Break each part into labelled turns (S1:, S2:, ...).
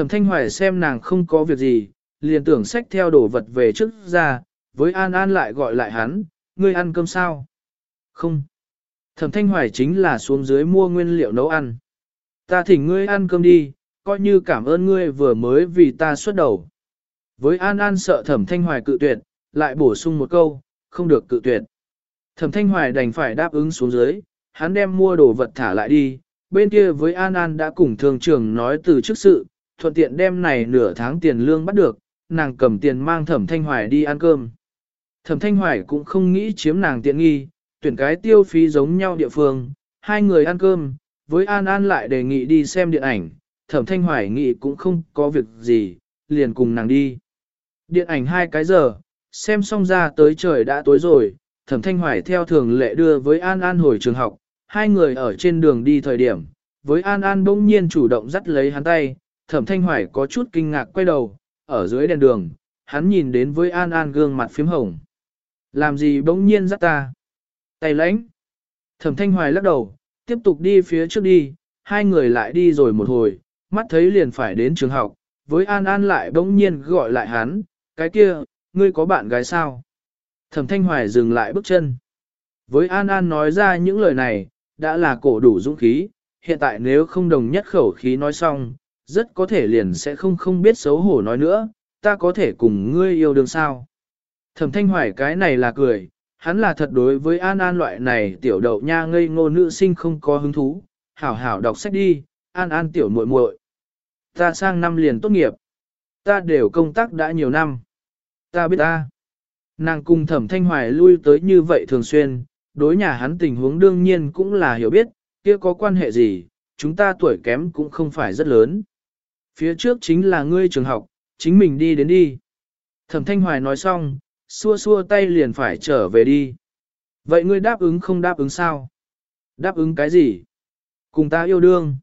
S1: Thẩm Thanh Hoài xem nàng không có việc gì, liền tưởng xách theo đồ vật về trước ra, với An An lại gọi lại hắn, ngươi ăn cơm sao? Không. Thẩm Thanh Hoài chính là xuống dưới mua nguyên liệu nấu ăn. Ta thỉnh ngươi ăn cơm đi, coi như cảm ơn ngươi vừa mới vì ta xuất đầu. Với An An sợ Thẩm Thanh Hoài cự tuyệt, lại bổ sung một câu, không được cự tuyệt. Thẩm Thanh Hoài đành phải đáp ứng xuống dưới, hắn đem mua đồ vật thả lại đi, bên kia với An An đã cùng thường trưởng nói từ trước sự, thuận tiện đem này nửa tháng tiền lương bắt được, nàng cầm tiền mang Thẩm Thanh Hoài đi ăn cơm. Thẩm Thanh Hoài cũng không nghĩ chiếm nàng tiện nghi, tuyển cái tiêu phí giống nhau địa phương, hai người ăn cơm, với An An lại đề nghị đi xem điện ảnh, Thẩm Thanh Hoài nghĩ cũng không có việc gì, liền cùng nàng đi. Điện ảnh hai cái giờ, xem xong ra tới trời đã tối rồi, Thẩm Thanh Hoài theo thường lệ đưa với An An hồi trường học, hai người ở trên đường đi thời điểm, với An An bỗng nhiên chủ động dắt lấy hắn tay, Thẩm Thanh Hoài có chút kinh ngạc quay đầu, ở dưới đèn đường, hắn nhìn đến với An An gương mặt phím hồng. Làm gì bỗng nhiên dắt ta? Tay lãnh. Thẩm Thanh Hoài lắc đầu, tiếp tục đi phía trước đi, hai người lại đi rồi một hồi, mắt thấy liền phải đến trường học, với An An lại bỗng nhiên gọi lại hắn, cái kia, ngươi có bạn gái sao? Thẩm Thanh Hoài dừng lại bước chân. Với An An nói ra những lời này, đã là cổ đủ dũng khí, hiện tại nếu không đồng nhất khẩu khí nói xong, rất có thể liền sẽ không không biết xấu hổ nói nữa, ta có thể cùng ngươi yêu đương sao. Thẩm Thanh Hoài cái này là cười, hắn là thật đối với An An loại này tiểu đậu nha ngây ngô nữ sinh không có hứng thú, hảo hảo đọc sách đi, An An tiểu muội muội. Ta sang năm liền tốt nghiệp. Ta đều công tác đã nhiều năm. Ta biết ta. Nàng cùng thẩm thanh hoài lui tới như vậy thường xuyên, đối nhà hắn tình huống đương nhiên cũng là hiểu biết, kia có quan hệ gì, chúng ta tuổi kém cũng không phải rất lớn. Phía trước chính là ngươi trường học, chính mình đi đến đi. Thẩm thanh hoài nói xong, xua xua tay liền phải trở về đi. Vậy ngươi đáp ứng không đáp ứng sao? Đáp ứng cái gì? Cùng ta yêu đương.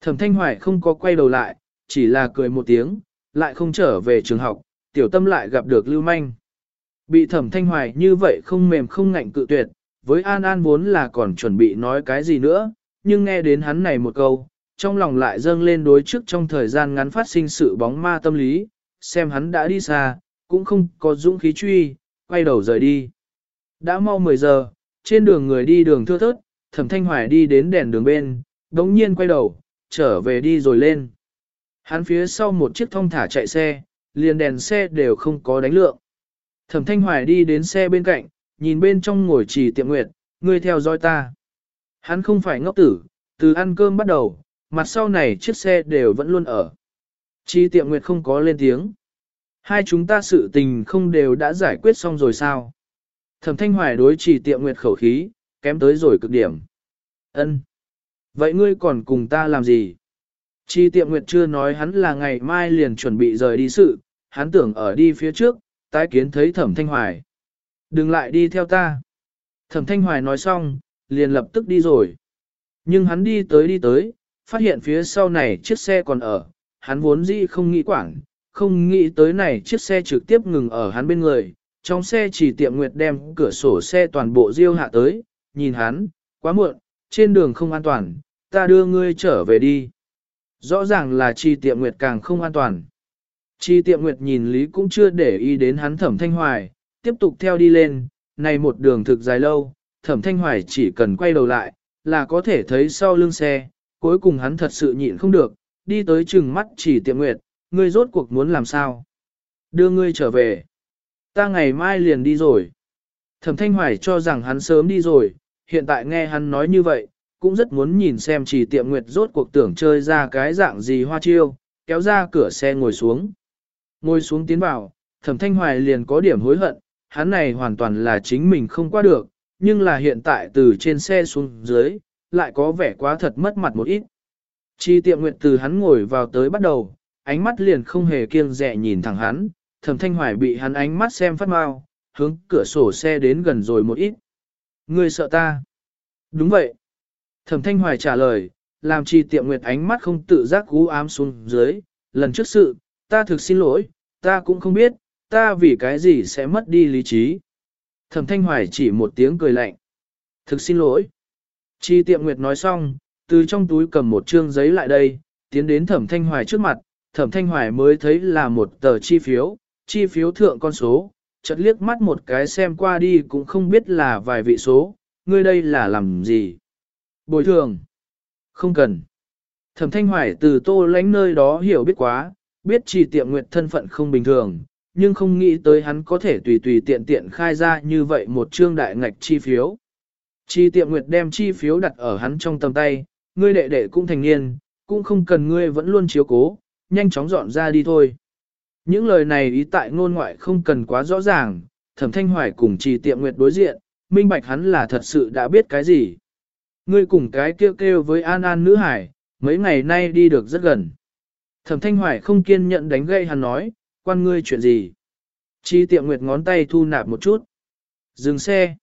S1: Thẩm thanh hoài không có quay đầu lại, chỉ là cười một tiếng, lại không trở về trường học, tiểu tâm lại gặp được lưu manh. Bị thẩm thanh hoài như vậy không mềm không ngạnh cự tuyệt, với An An vốn là còn chuẩn bị nói cái gì nữa, nhưng nghe đến hắn này một câu, trong lòng lại dâng lên đối trước trong thời gian ngắn phát sinh sự bóng ma tâm lý, xem hắn đã đi xa, cũng không có dũng khí truy, quay đầu rời đi. Đã mau 10 giờ, trên đường người đi đường thưa thớt, thẩm thanh hoài đi đến đèn đường bên, đống nhiên quay đầu, trở về đi rồi lên. Hắn phía sau một chiếc thông thả chạy xe, liền đèn xe đều không có đánh lượng. Thẩm Thanh Hoài đi đến xe bên cạnh, nhìn bên trong ngồi trì tiệm nguyệt, ngươi theo dõi ta. Hắn không phải ngốc tử, từ ăn cơm bắt đầu, mặt sau này chiếc xe đều vẫn luôn ở. Chi tiệm nguyệt không có lên tiếng. Hai chúng ta sự tình không đều đã giải quyết xong rồi sao? Thẩm Thanh Hoài đối chỉ tiệm nguyệt khẩu khí, kém tới rồi cực điểm. Ân. Vậy ngươi còn cùng ta làm gì? Chi tiệm nguyệt chưa nói hắn là ngày mai liền chuẩn bị rời đi sự, hắn tưởng ở đi phía trước, tái kiến thấy thẩm thanh hoài. Đừng lại đi theo ta. Thẩm thanh hoài nói xong, liền lập tức đi rồi. Nhưng hắn đi tới đi tới, phát hiện phía sau này chiếc xe còn ở, hắn vốn dĩ không nghĩ quảng, không nghĩ tới này chiếc xe trực tiếp ngừng ở hắn bên người. Trong xe chỉ tiệm nguyệt đem cửa sổ xe toàn bộ riêu hạ tới, nhìn hắn, quá muộn, trên đường không an toàn, ta đưa ngươi trở về đi. Rõ ràng là chi tiệm nguyệt càng không an toàn. Chi tiệm nguyệt nhìn Lý cũng chưa để ý đến hắn thẩm thanh hoài, tiếp tục theo đi lên, này một đường thực dài lâu, thẩm thanh hoài chỉ cần quay đầu lại, là có thể thấy sau lưng xe, cuối cùng hắn thật sự nhịn không được, đi tới chừng mắt chỉ tiệm nguyệt, ngươi rốt cuộc muốn làm sao? Đưa ngươi trở về. Ta ngày mai liền đi rồi. Thẩm thanh hoài cho rằng hắn sớm đi rồi, hiện tại nghe hắn nói như vậy, cũng rất muốn nhìn xem chỉ tiệm nguyệt rốt cuộc tưởng chơi ra cái dạng gì hoa chiêu, kéo ra cửa xe ngồi xuống. Ngồi xuống tiến vào, thẩm thanh hoài liền có điểm hối hận, hắn này hoàn toàn là chính mình không qua được, nhưng là hiện tại từ trên xe xuống dưới, lại có vẻ quá thật mất mặt một ít. Chi tiệm nguyện từ hắn ngồi vào tới bắt đầu, ánh mắt liền không hề kiêng dè nhìn thẳng hắn, thẩm thanh hoài bị hắn ánh mắt xem phát mau, hướng cửa sổ xe đến gần rồi một ít. Ngươi sợ ta? Đúng vậy. Thẩm thanh hoài trả lời, làm chi tiệm nguyệt ánh mắt không tự giác cú ám xuống dưới, lần trước sự, ta thực xin lỗi, ta cũng không biết, ta vì cái gì sẽ mất đi lý trí. Thẩm Thanh Hoài chỉ một tiếng cười lạnh. Thực xin lỗi. Chi tiệm nguyệt nói xong, từ trong túi cầm một trương giấy lại đây, tiến đến Thẩm Thanh Hoài trước mặt, thẩm thanh hoài mới thấy là một tờ chi phiếu, chi phiếu thượng con số, chợt liếc mắt một cái xem qua đi cũng không biết là vài vị số, ngươi đây là làm gì. Bồi thường. Không cần. Thẩm thanh hoài từ tô lánh nơi đó hiểu biết quá, biết chỉ tiệm nguyệt thân phận không bình thường, nhưng không nghĩ tới hắn có thể tùy tùy tiện tiện khai ra như vậy một trương đại ngạch chi phiếu. Chi tiệm nguyệt đem chi phiếu đặt ở hắn trong tầm tay, ngươi đệ đệ cũng thành niên, cũng không cần ngươi vẫn luôn chiếu cố, nhanh chóng dọn ra đi thôi. Những lời này ý tại ngôn ngoại không cần quá rõ ràng, thẩm thanh hoài cùng trì tiệm nguyệt đối diện, minh bạch hắn là thật sự đã biết cái gì. Ngươi cùng cái kêu kêu với An An nữ hải, mấy ngày nay đi được rất gần. Thẩm thanh hoài không kiên nhận đánh gây hắn nói, quan ngươi chuyện gì. Chi tiệm nguyệt ngón tay thu nạp một chút. Dừng xe.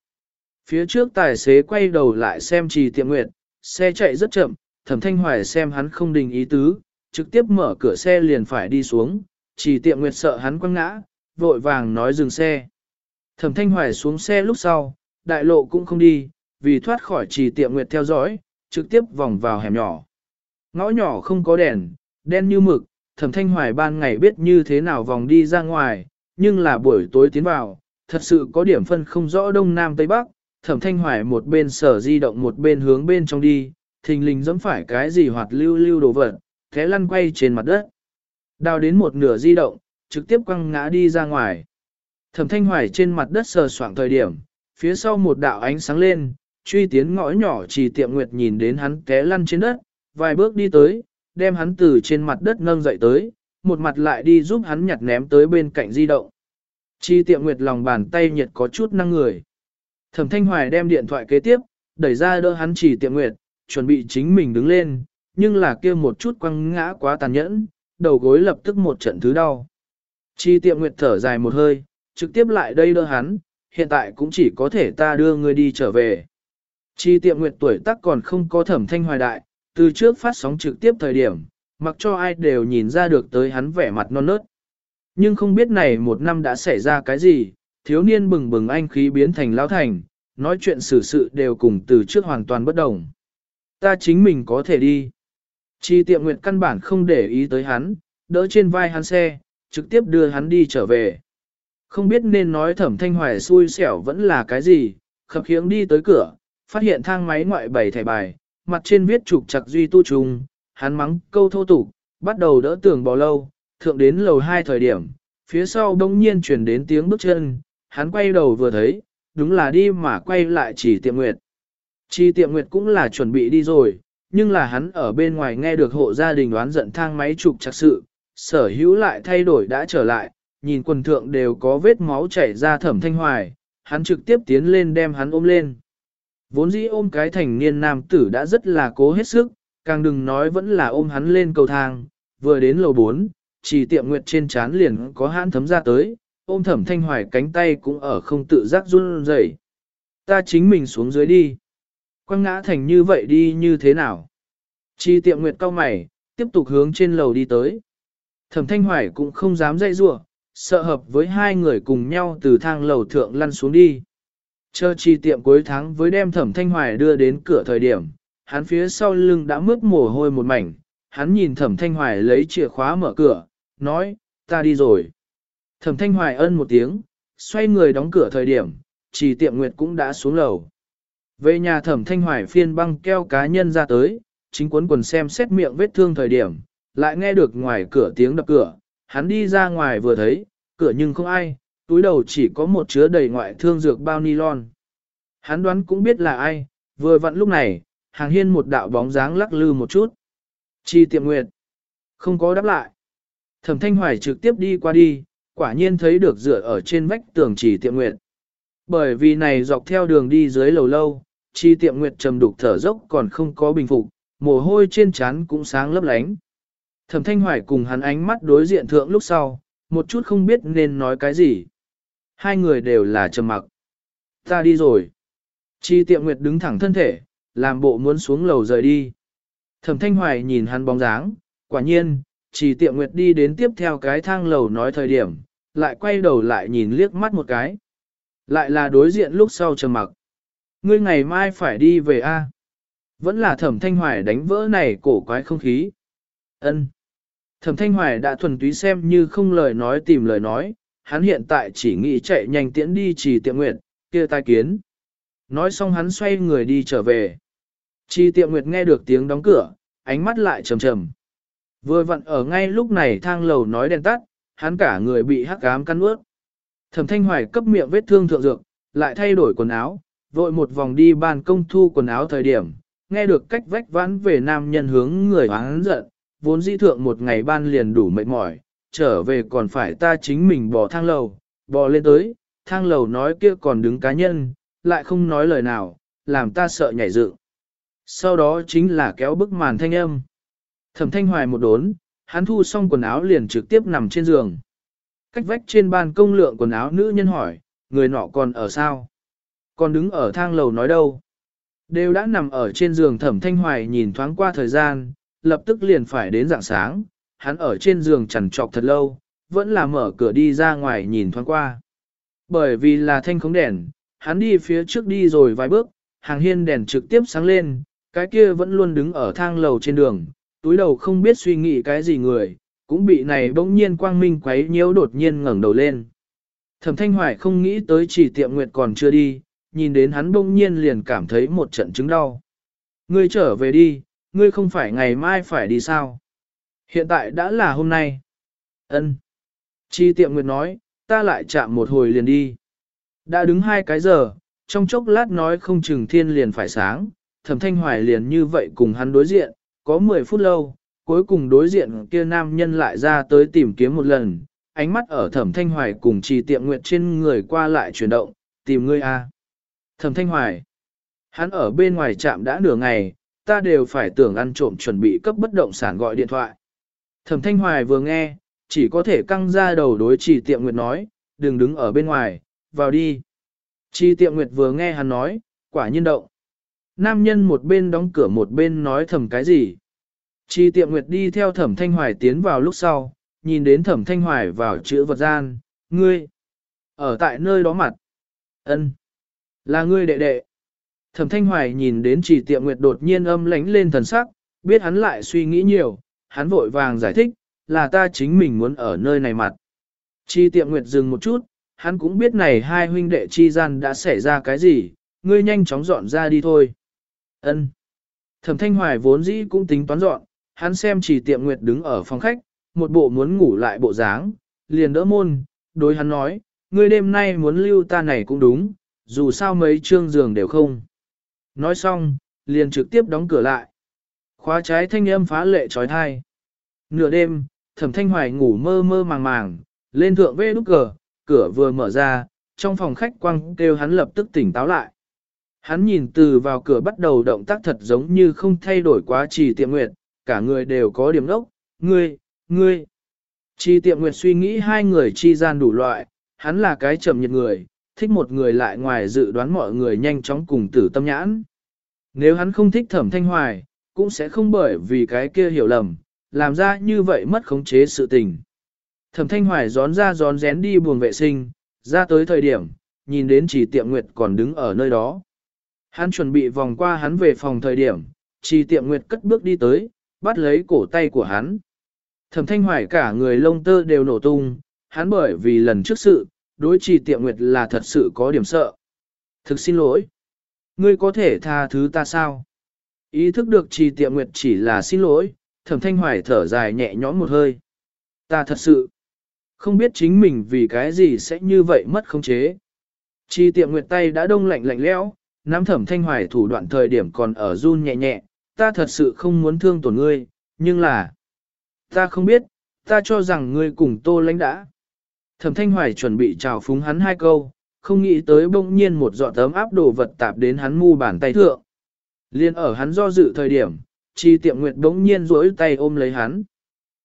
S1: Phía trước tài xế quay đầu lại xem trì tiệm nguyệt, xe chạy rất chậm, thẩm thanh hoài xem hắn không đình ý tứ, trực tiếp mở cửa xe liền phải đi xuống, trì tiệm nguyệt sợ hắn quăng ngã, vội vàng nói dừng xe. Thẩm thanh hoài xuống xe lúc sau, đại lộ cũng không đi, vì thoát khỏi trì tiệm nguyệt theo dõi, trực tiếp vòng vào hẻm nhỏ. Ngõ nhỏ không có đèn, đen như mực, thẩm thanh hoài ban ngày biết như thế nào vòng đi ra ngoài, nhưng là buổi tối tiến vào, thật sự có điểm phân không rõ đông nam tây bắc, thẩm thanh hoài một bên sở di động một bên hướng bên trong đi, thình lình dẫm phải cái gì hoạt lưu lưu đồ vật, thế lăn quay trên mặt đất. Đào đến một nửa di động, trực tiếp quăng ngã đi ra ngoài. Thẩm thanh hoài trên mặt đất sờ soạng thời điểm, phía sau một đạo ánh sáng lên, truy tiến ngõ nhỏ chỉ tiệm nguyệt nhìn đến hắn té lăn trên đất, vài bước đi tới, đem hắn từ trên mặt đất nâng dậy tới, một mặt lại đi giúp hắn nhặt ném tới bên cạnh di động. Chi tiệm nguyệt lòng bàn tay nhiệt có chút năng người. Thẩm thanh hoài đem điện thoại kế tiếp, đẩy ra đỡ hắn chỉ tiệm nguyệt, chuẩn bị chính mình đứng lên, nhưng là kia một chút quăng ngã quá tàn nhẫn, đầu gối lập tức một trận thứ đau. Chi tiệm nguyệt thở dài một hơi, trực tiếp lại đây đỡ hắn, hiện tại cũng chỉ có thể ta đưa người đi trở về. Chi tiệm nguyệt tuổi tác còn không có thẩm thanh hoài đại, từ trước phát sóng trực tiếp thời điểm, mặc cho ai đều nhìn ra được tới hắn vẻ mặt non nớt. Nhưng không biết này một năm đã xảy ra cái gì, thiếu niên bừng bừng anh khí biến thành lão thành, nói chuyện xử sự đều cùng từ trước hoàn toàn bất đồng. Ta chính mình có thể đi. Chi tiệm nguyệt căn bản không để ý tới hắn, đỡ trên vai hắn xe, trực tiếp đưa hắn đi trở về. Không biết nên nói thẩm thanh hoài xui xẻo vẫn là cái gì, khập khiễng đi tới cửa, phát hiện thang máy ngoại bày thẻ bài, mặt trên viết trục chặt duy tu trùng, hắn mắng câu thô tục, bắt đầu đỡ tường bò lâu, thượng đến lầu hai thời điểm, phía sau đông nhiên chuyển đến tiếng bước chân, hắn quay đầu vừa thấy, đúng là đi mà quay lại chỉ tiệm nguyệt. Chỉ tiệm nguyệt cũng là chuẩn bị đi rồi, nhưng là hắn ở bên ngoài nghe được hộ gia đình đoán giận thang máy trục chặt sự, sở hữu lại thay đổi đã trở lại, nhìn quần thượng đều có vết máu chảy ra thẩm thanh hoài, hắn trực tiếp tiến lên đem hắn ôm lên. Vốn dĩ ôm cái thành niên nam tử đã rất là cố hết sức, càng đừng nói vẫn là ôm hắn lên cầu thang, vừa đến lầu 4, chỉ tiệm nguyệt trên chán liền có hãn thấm ra tới, ôm thẩm thanh hoài cánh tay cũng ở không tự giác run rẩy. Ta chính mình xuống dưới đi. Quăng ngã thành như vậy đi như thế nào? Chi tiệm nguyệt cao mày, tiếp tục hướng trên lầu đi tới. Thẩm thanh hoài cũng không dám dây rua, sợ hợp với hai người cùng nhau từ thang lầu thượng lăn xuống đi. Chờ chi tiệm cuối tháng với đem thẩm thanh hoài đưa đến cửa thời điểm, hắn phía sau lưng đã mướt mồ hôi một mảnh, hắn nhìn thẩm thanh hoài lấy chìa khóa mở cửa, nói, ta đi rồi. Thẩm thanh hoài ân một tiếng, xoay người đóng cửa thời điểm, chỉ tiệm nguyệt cũng đã xuống lầu. Về nhà thẩm thanh hoài phiên băng keo cá nhân ra tới, chính cuốn quần xem xét miệng vết thương thời điểm, lại nghe được ngoài cửa tiếng đập cửa, hắn đi ra ngoài vừa thấy, cửa nhưng không ai, túi đầu chỉ có một chứa đầy ngoại thương dược bao nylon. Hắn đoán cũng biết là ai, vừa vặn lúc này, hàng hiên một đạo bóng dáng lắc lư một chút. Chi tiệm nguyệt, không có đáp lại. Thẩm thanh hoài trực tiếp đi qua đi, quả nhiên thấy được dựa ở trên vách tường chỉ tiệm nguyệt. Bởi vì này dọc theo đường đi dưới lầu lâu, chi tiệm nguyệt trầm đục thở dốc còn không có bình phục, mồ hôi trên trán cũng sáng lấp lánh. Thẩm thanh hoài cùng hắn ánh mắt đối diện thượng lúc sau, một chút không biết nên nói cái gì. Hai người đều là trầm mặc. Ta đi rồi. Chi tiệm nguyệt đứng thẳng thân thể, làm bộ muốn xuống lầu rời đi. Thẩm thanh hoài nhìn hắn bóng dáng, quả nhiên, chỉ tiệm nguyệt đi đến tiếp theo cái thang lầu nói thời điểm, lại quay đầu lại nhìn liếc mắt một cái. Lại là đối diện lúc sau trầm mặc. Ngươi ngày mai phải đi về A. Vẫn là thẩm thanh hoài đánh vỡ này cổ quái không khí. ân Thẩm Thanh Hoài đã thuần túy xem như không lời nói tìm lời nói, hắn hiện tại chỉ nghĩ chạy nhanh tiễn đi chỉ tiệm nguyệt, kia tai kiến. Nói xong hắn xoay người đi trở về. Chi tiệm nguyệt nghe được tiếng đóng cửa, ánh mắt lại trầm trầm. Vừa vặn ở ngay lúc này thang lầu nói đèn tắt, hắn cả người bị hắc ám căn ướt. Thẩm Thanh Hoài cấp miệng vết thương thượng dược, lại thay đổi quần áo, vội một vòng đi ban công thu quần áo thời điểm, nghe được cách vách vãn về nam nhân hướng người hoáng giận, vốn dĩ thượng một ngày ban liền đủ mệt mỏi, trở về còn phải ta chính mình bỏ thang lầu, bò lên tới, thang lầu nói kia còn đứng cá nhân, lại không nói lời nào, làm ta sợ nhảy dựng. Sau đó chính là kéo bức màn thanh âm. Thẩm thanh hoài một đốn, hắn thu xong quần áo liền trực tiếp nằm trên giường. Cách vách trên ban công lượng quần áo nữ nhân hỏi, người nọ còn ở sao? Còn đứng ở thang lầu nói đâu? Đều đã nằm ở trên giường thẩm thanh hoài nhìn thoáng qua thời gian, lập tức liền phải đến dạng sáng, hắn ở trên giường chằn trọc thật lâu, vẫn là mở cửa đi ra ngoài nhìn thoáng qua. Bởi vì là thanh khống đèn, hắn đi phía trước đi rồi vài bước, hàng hiên đèn trực tiếp sáng lên, cái kia vẫn luôn đứng ở thang lầu trên đường, túi đầu không biết suy nghĩ cái gì người, cũng bị này bỗng nhiên quang minh quấy nhiễu đột nhiên ngẩng đầu lên. Thẩm Thanh Hoài không nghĩ tới chỉ tiệm nguyệt còn chưa đi, nhìn đến hắn bỗng nhiên liền cảm thấy một trận chứng đau. Ngươi trở về đi, ngươi không phải ngày mai phải đi sao? Hiện tại đã là hôm nay. Ân. Chi tiệm nguyệt nói, ta lại chạm một hồi liền đi. Đã đứng hai cái giờ, trong chốc lát nói không chừng thiên liền phải sáng, thẩm thanh hoài liền như vậy cùng hắn đối diện, có 10 phút lâu, cuối cùng đối diện kia nam nhân lại ra tới tìm kiếm một lần, ánh mắt ở thẩm thanh hoài cùng trì tiệm nguyệt trên người qua lại chuyển động, tìm ngươi a Thẩm thanh hoài, hắn ở bên ngoài trạm đã nửa ngày, ta đều phải tưởng ăn trộm chuẩn bị cấp bất động sản gọi điện thoại. Thẩm thanh hoài vừa nghe, chỉ có thể căng ra đầu đối trì tiệm nguyệt nói, đừng đứng ở bên ngoài, vào đi. trì tiệm nguyệt vừa nghe hắn nói, quả nhiên động. Nam nhân một bên đóng cửa một bên nói thầm cái gì. Chi tiệm nguyệt đi theo thẩm thanh hoài tiến vào lúc sau, nhìn đến thẩm thanh hoài vào chữ vật gian, ngươi, ở tại nơi đó mặt. ân là ngươi đệ đệ. Thẩm thanh hoài nhìn đến chỉ tiệm nguyệt đột nhiên âm lánh lên thần sắc, biết hắn lại suy nghĩ nhiều, hắn vội vàng giải thích, là ta chính mình muốn ở nơi này mặt. Chi tiệm nguyệt dừng một chút, hắn cũng biết này hai huynh đệ chi gian đã xảy ra cái gì, ngươi nhanh chóng dọn ra đi thôi. Ân. Thẩm Thanh Hoài vốn dĩ cũng tính toán dọn, hắn xem chỉ tiệm nguyệt đứng ở phòng khách, một bộ muốn ngủ lại bộ dáng, liền đỡ môn, đối hắn nói, ngươi đêm nay muốn lưu ta này cũng đúng, dù sao mấy trương giường đều không. Nói xong, liền trực tiếp đóng cửa lại. Khóa trái thanh âm phá lệ trói thai. Nửa đêm, thẩm thanh hoài ngủ mơ mơ màng màng, lên thượng vê nút cờ, cửa vừa mở ra, trong phòng khách quăng kêu hắn lập tức tỉnh táo lại. Hắn nhìn từ vào cửa bắt đầu động tác thật giống như không thay đổi quá trì tiệm nguyệt, cả người đều có điểm đốc, ngươi, ngươi. Chi tiệm nguyệt suy nghĩ hai người chi gian đủ loại, hắn là cái chậm nhiệt người, thích một người lại ngoài dự đoán mọi người nhanh chóng cùng tử tâm nhãn. Nếu hắn không thích thẩm thanh hoài, cũng sẽ không bởi vì cái kia hiểu lầm, làm ra như vậy mất khống chế sự tình. Thẩm thanh hoài gión ra gión rén đi buồng vệ sinh, ra tới thời điểm, nhìn đến chỉ tiệm nguyệt còn đứng ở nơi đó. Hắn chuẩn bị vòng qua hắn về phòng thời điểm, chỉ tiệm nguyệt cất bước đi tới, bắt lấy cổ tay của hắn. Thẩm thanh hoài cả người lông tơ đều nổ tung, hắn bởi vì lần trước sự, đối trì tiệm nguyệt là thật sự có điểm sợ. Thực xin lỗi. Ngươi có thể tha thứ ta sao? Ý thức được trì tiệm nguyệt chỉ là xin lỗi, thẩm thanh hoài thở dài nhẹ nhõm một hơi. Ta thật sự không biết chính mình vì cái gì sẽ như vậy mất khống chế. Trì tiệm nguyệt tay đã đông lạnh lạnh lẽo, nắm thẩm thanh hoài thủ đoạn thời điểm còn ở run nhẹ nhẹ, ta thật sự không muốn thương tổn ngươi, nhưng là, ta không biết, ta cho rằng ngươi cùng tô lãnh đã. Thẩm thanh hoài chuẩn bị chào phúng hắn hai câu, không nghĩ tới bỗng nhiên một giọt tấm áp đồ vật tạp đến hắn mu bàn tay thượng. Liên ở hắn do dự thời điểm, chi tiệm nguyệt bỗng nhiên rỗi tay ôm lấy hắn.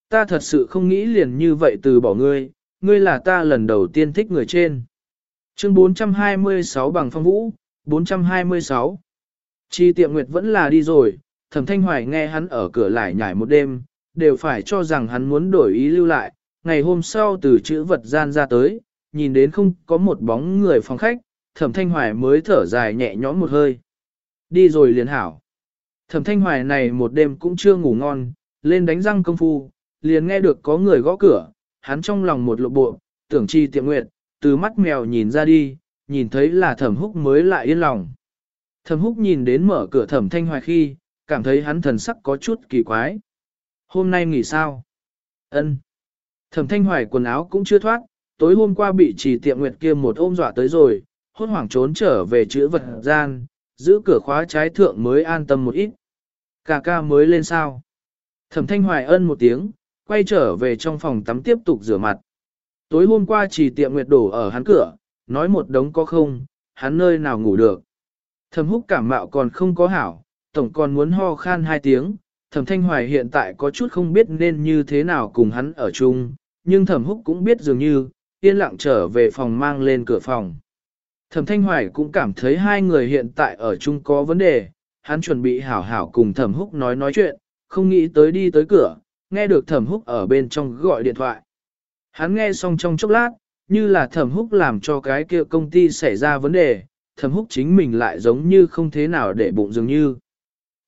S1: Ta thật sự không nghĩ liền như vậy từ bỏ ngươi, ngươi là ta lần đầu tiên thích người trên. Chương 426 bằng phong vũ, 426. Chi tiệm nguyệt vẫn là đi rồi, thẩm thanh hoài nghe hắn ở cửa lại nhảy một đêm, đều phải cho rằng hắn muốn đổi ý lưu lại. Ngày hôm sau từ chữ vật gian ra tới, nhìn đến không có một bóng người phòng khách, thẩm thanh hoài mới thở dài nhẹ nhõm một hơi. Đi rồi liền hảo. Thẩm thanh hoài này một đêm cũng chưa ngủ ngon, lên đánh răng công phu, liền nghe được có người gõ cửa, hắn trong lòng một lộ bộ, tưởng chi tiệm nguyệt, từ mắt mèo nhìn ra đi, nhìn thấy là thẩm húc mới lại yên lòng. Thẩm húc nhìn đến mở cửa thẩm thanh hoài khi, cảm thấy hắn thần sắc có chút kỳ quái. Hôm nay nghỉ sao? Ân. Thẩm thanh hoài quần áo cũng chưa thoát, tối hôm qua bị trì tiệm nguyệt kia một ôm dọa tới rồi, hốt hoảng trốn trở về chữ vật gian, giữ cửa khóa trái thượng mới an tâm một ít. Cà ca mới lên sao? Thẩm thanh hoài ân một tiếng, quay trở về trong phòng tắm tiếp tục rửa mặt. Tối hôm qua chỉ tiệm nguyệt đổ ở hắn cửa, nói một đống có không, hắn nơi nào ngủ được. Thẩm húc cảm mạo còn không có hảo, tổng còn muốn ho khan hai tiếng, thẩm thanh hoài hiện tại có chút không biết nên như thế nào cùng hắn ở chung, nhưng thẩm húc cũng biết dường như, yên lặng trở về phòng mang lên cửa phòng. Thẩm thanh hoài cũng cảm thấy hai người hiện tại ở chung có vấn đề, hắn chuẩn bị hảo hảo cùng thẩm húc nói nói chuyện, không nghĩ tới đi tới cửa, nghe được thẩm húc ở bên trong gọi điện thoại. Hắn nghe xong trong chốc lát, như là thẩm húc làm cho cái kia công ty xảy ra vấn đề, thẩm húc chính mình lại giống như không thế nào để bụng dường như.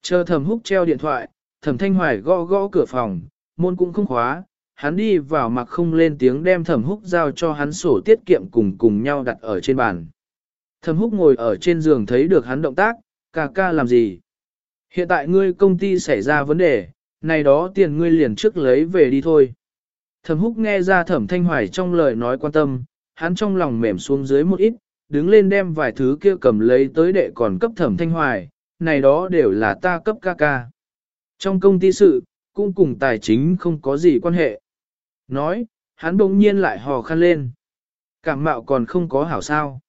S1: Chờ thẩm húc treo điện thoại, thẩm thanh hoài gõ gõ cửa phòng, môn cũng không khóa, hắn đi vào mặc không lên tiếng đem thẩm húc giao cho hắn sổ tiết kiệm cùng cùng nhau đặt ở trên bàn. Thẩm húc ngồi ở trên giường thấy được hắn động tác, ca ca làm gì? Hiện tại ngươi công ty xảy ra vấn đề, này đó tiền ngươi liền trước lấy về đi thôi. Thẩm húc nghe ra thẩm thanh hoài trong lời nói quan tâm, hắn trong lòng mềm xuống dưới một ít, đứng lên đem vài thứ kia cầm lấy tới đệ còn cấp thẩm thanh hoài, này đó đều là ta cấp ca ca. Trong công ty sự, cũng cùng tài chính không có gì quan hệ. Nói, hắn bỗng nhiên lại hò khăn lên. Cảm mạo còn không có hảo sao.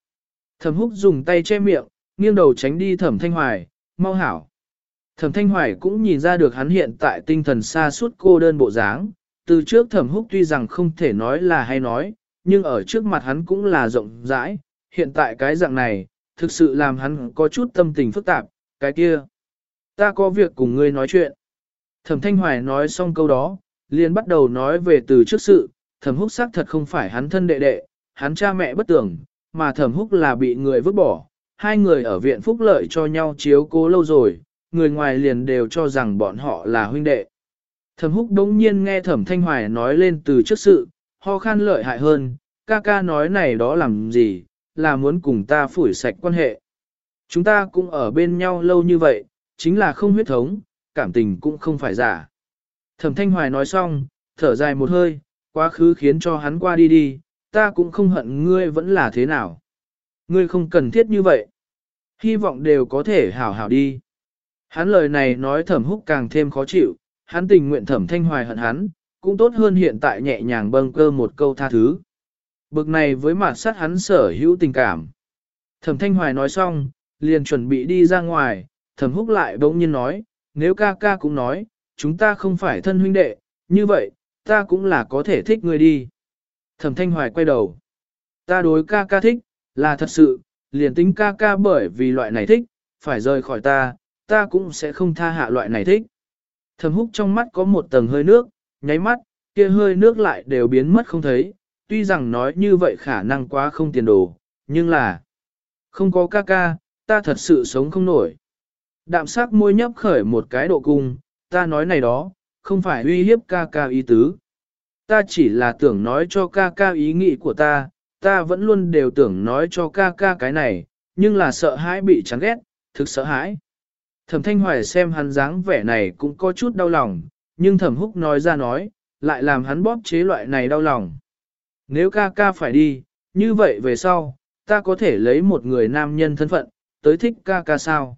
S1: Thẩm húc dùng tay che miệng, nghiêng đầu tránh đi thẩm thanh hoài, mau hảo. Thẩm thanh hoài cũng nhìn ra được hắn hiện tại tinh thần xa suốt cô đơn bộ dáng. Từ trước thẩm húc tuy rằng không thể nói là hay nói, nhưng ở trước mặt hắn cũng là rộng rãi. Hiện tại cái dạng này, thực sự làm hắn có chút tâm tình phức tạp, cái kia. Ta có việc cùng ngươi nói chuyện. Thẩm thanh hoài nói xong câu đó, liền bắt đầu nói về từ trước sự, thẩm húc xác thật không phải hắn thân đệ đệ, hắn cha mẹ bất tưởng, mà thẩm húc là bị người vứt bỏ, hai người ở viện phúc lợi cho nhau chiếu cố lâu rồi, người ngoài liền đều cho rằng bọn họ là huynh đệ. Thẩm húc đống nhiên nghe thẩm thanh hoài nói lên từ trước sự, ho khan lợi hại hơn, ca ca nói này đó làm gì, là muốn cùng ta phủi sạch quan hệ. Chúng ta cũng ở bên nhau lâu như vậy, chính là không huyết thống, cảm tình cũng không phải giả. Thẩm thanh hoài nói xong, thở dài một hơi, quá khứ khiến cho hắn qua đi đi, ta cũng không hận ngươi vẫn là thế nào. Ngươi không cần thiết như vậy. Hy vọng đều có thể hảo hảo đi. Hắn lời này nói thẩm húc càng thêm khó chịu, hắn tình nguyện thẩm thanh hoài hận hắn, cũng tốt hơn hiện tại nhẹ nhàng bâng cơ một câu tha thứ. Bực này với mặt sát hắn sở hữu tình cảm. Thẩm thanh hoài nói xong, liền chuẩn bị đi ra ngoài, thẩm húc lại bỗng nhiên nói, nếu ca ca cũng nói, chúng ta không phải thân huynh đệ, như vậy, ta cũng là có thể thích ngươi đi. Thẩm thanh hoài quay đầu. Ta đối ca ca thích, là thật sự, liền tính ca ca bởi vì loại này thích, phải rời khỏi ta, ta cũng sẽ không tha hạ loại này thích. Thẩm húc trong mắt có một tầng hơi nước, nháy mắt, kia hơi nước lại đều biến mất không thấy, tuy rằng nói như vậy khả năng quá không tiền đồ, nhưng là không có ca ca, ta thật sự sống không nổi. Đạm sắc môi nhấp khởi một cái độ cung, ta nói này đó, không phải uy hiếp ca ca ý tứ. Ta chỉ là tưởng nói cho ca ca ý nghĩ của ta, ta vẫn luôn đều tưởng nói cho ca ca cái này, nhưng là sợ hãi bị chán ghét, thực sợ hãi. Thẩm Thanh Hoài xem hắn dáng vẻ này cũng có chút đau lòng, nhưng Thẩm Húc nói ra nói, lại làm hắn bóp chế loại này đau lòng. Nếu ca ca phải đi, như vậy về sau, ta có thể lấy một người nam nhân thân phận, tới thích ca ca sao?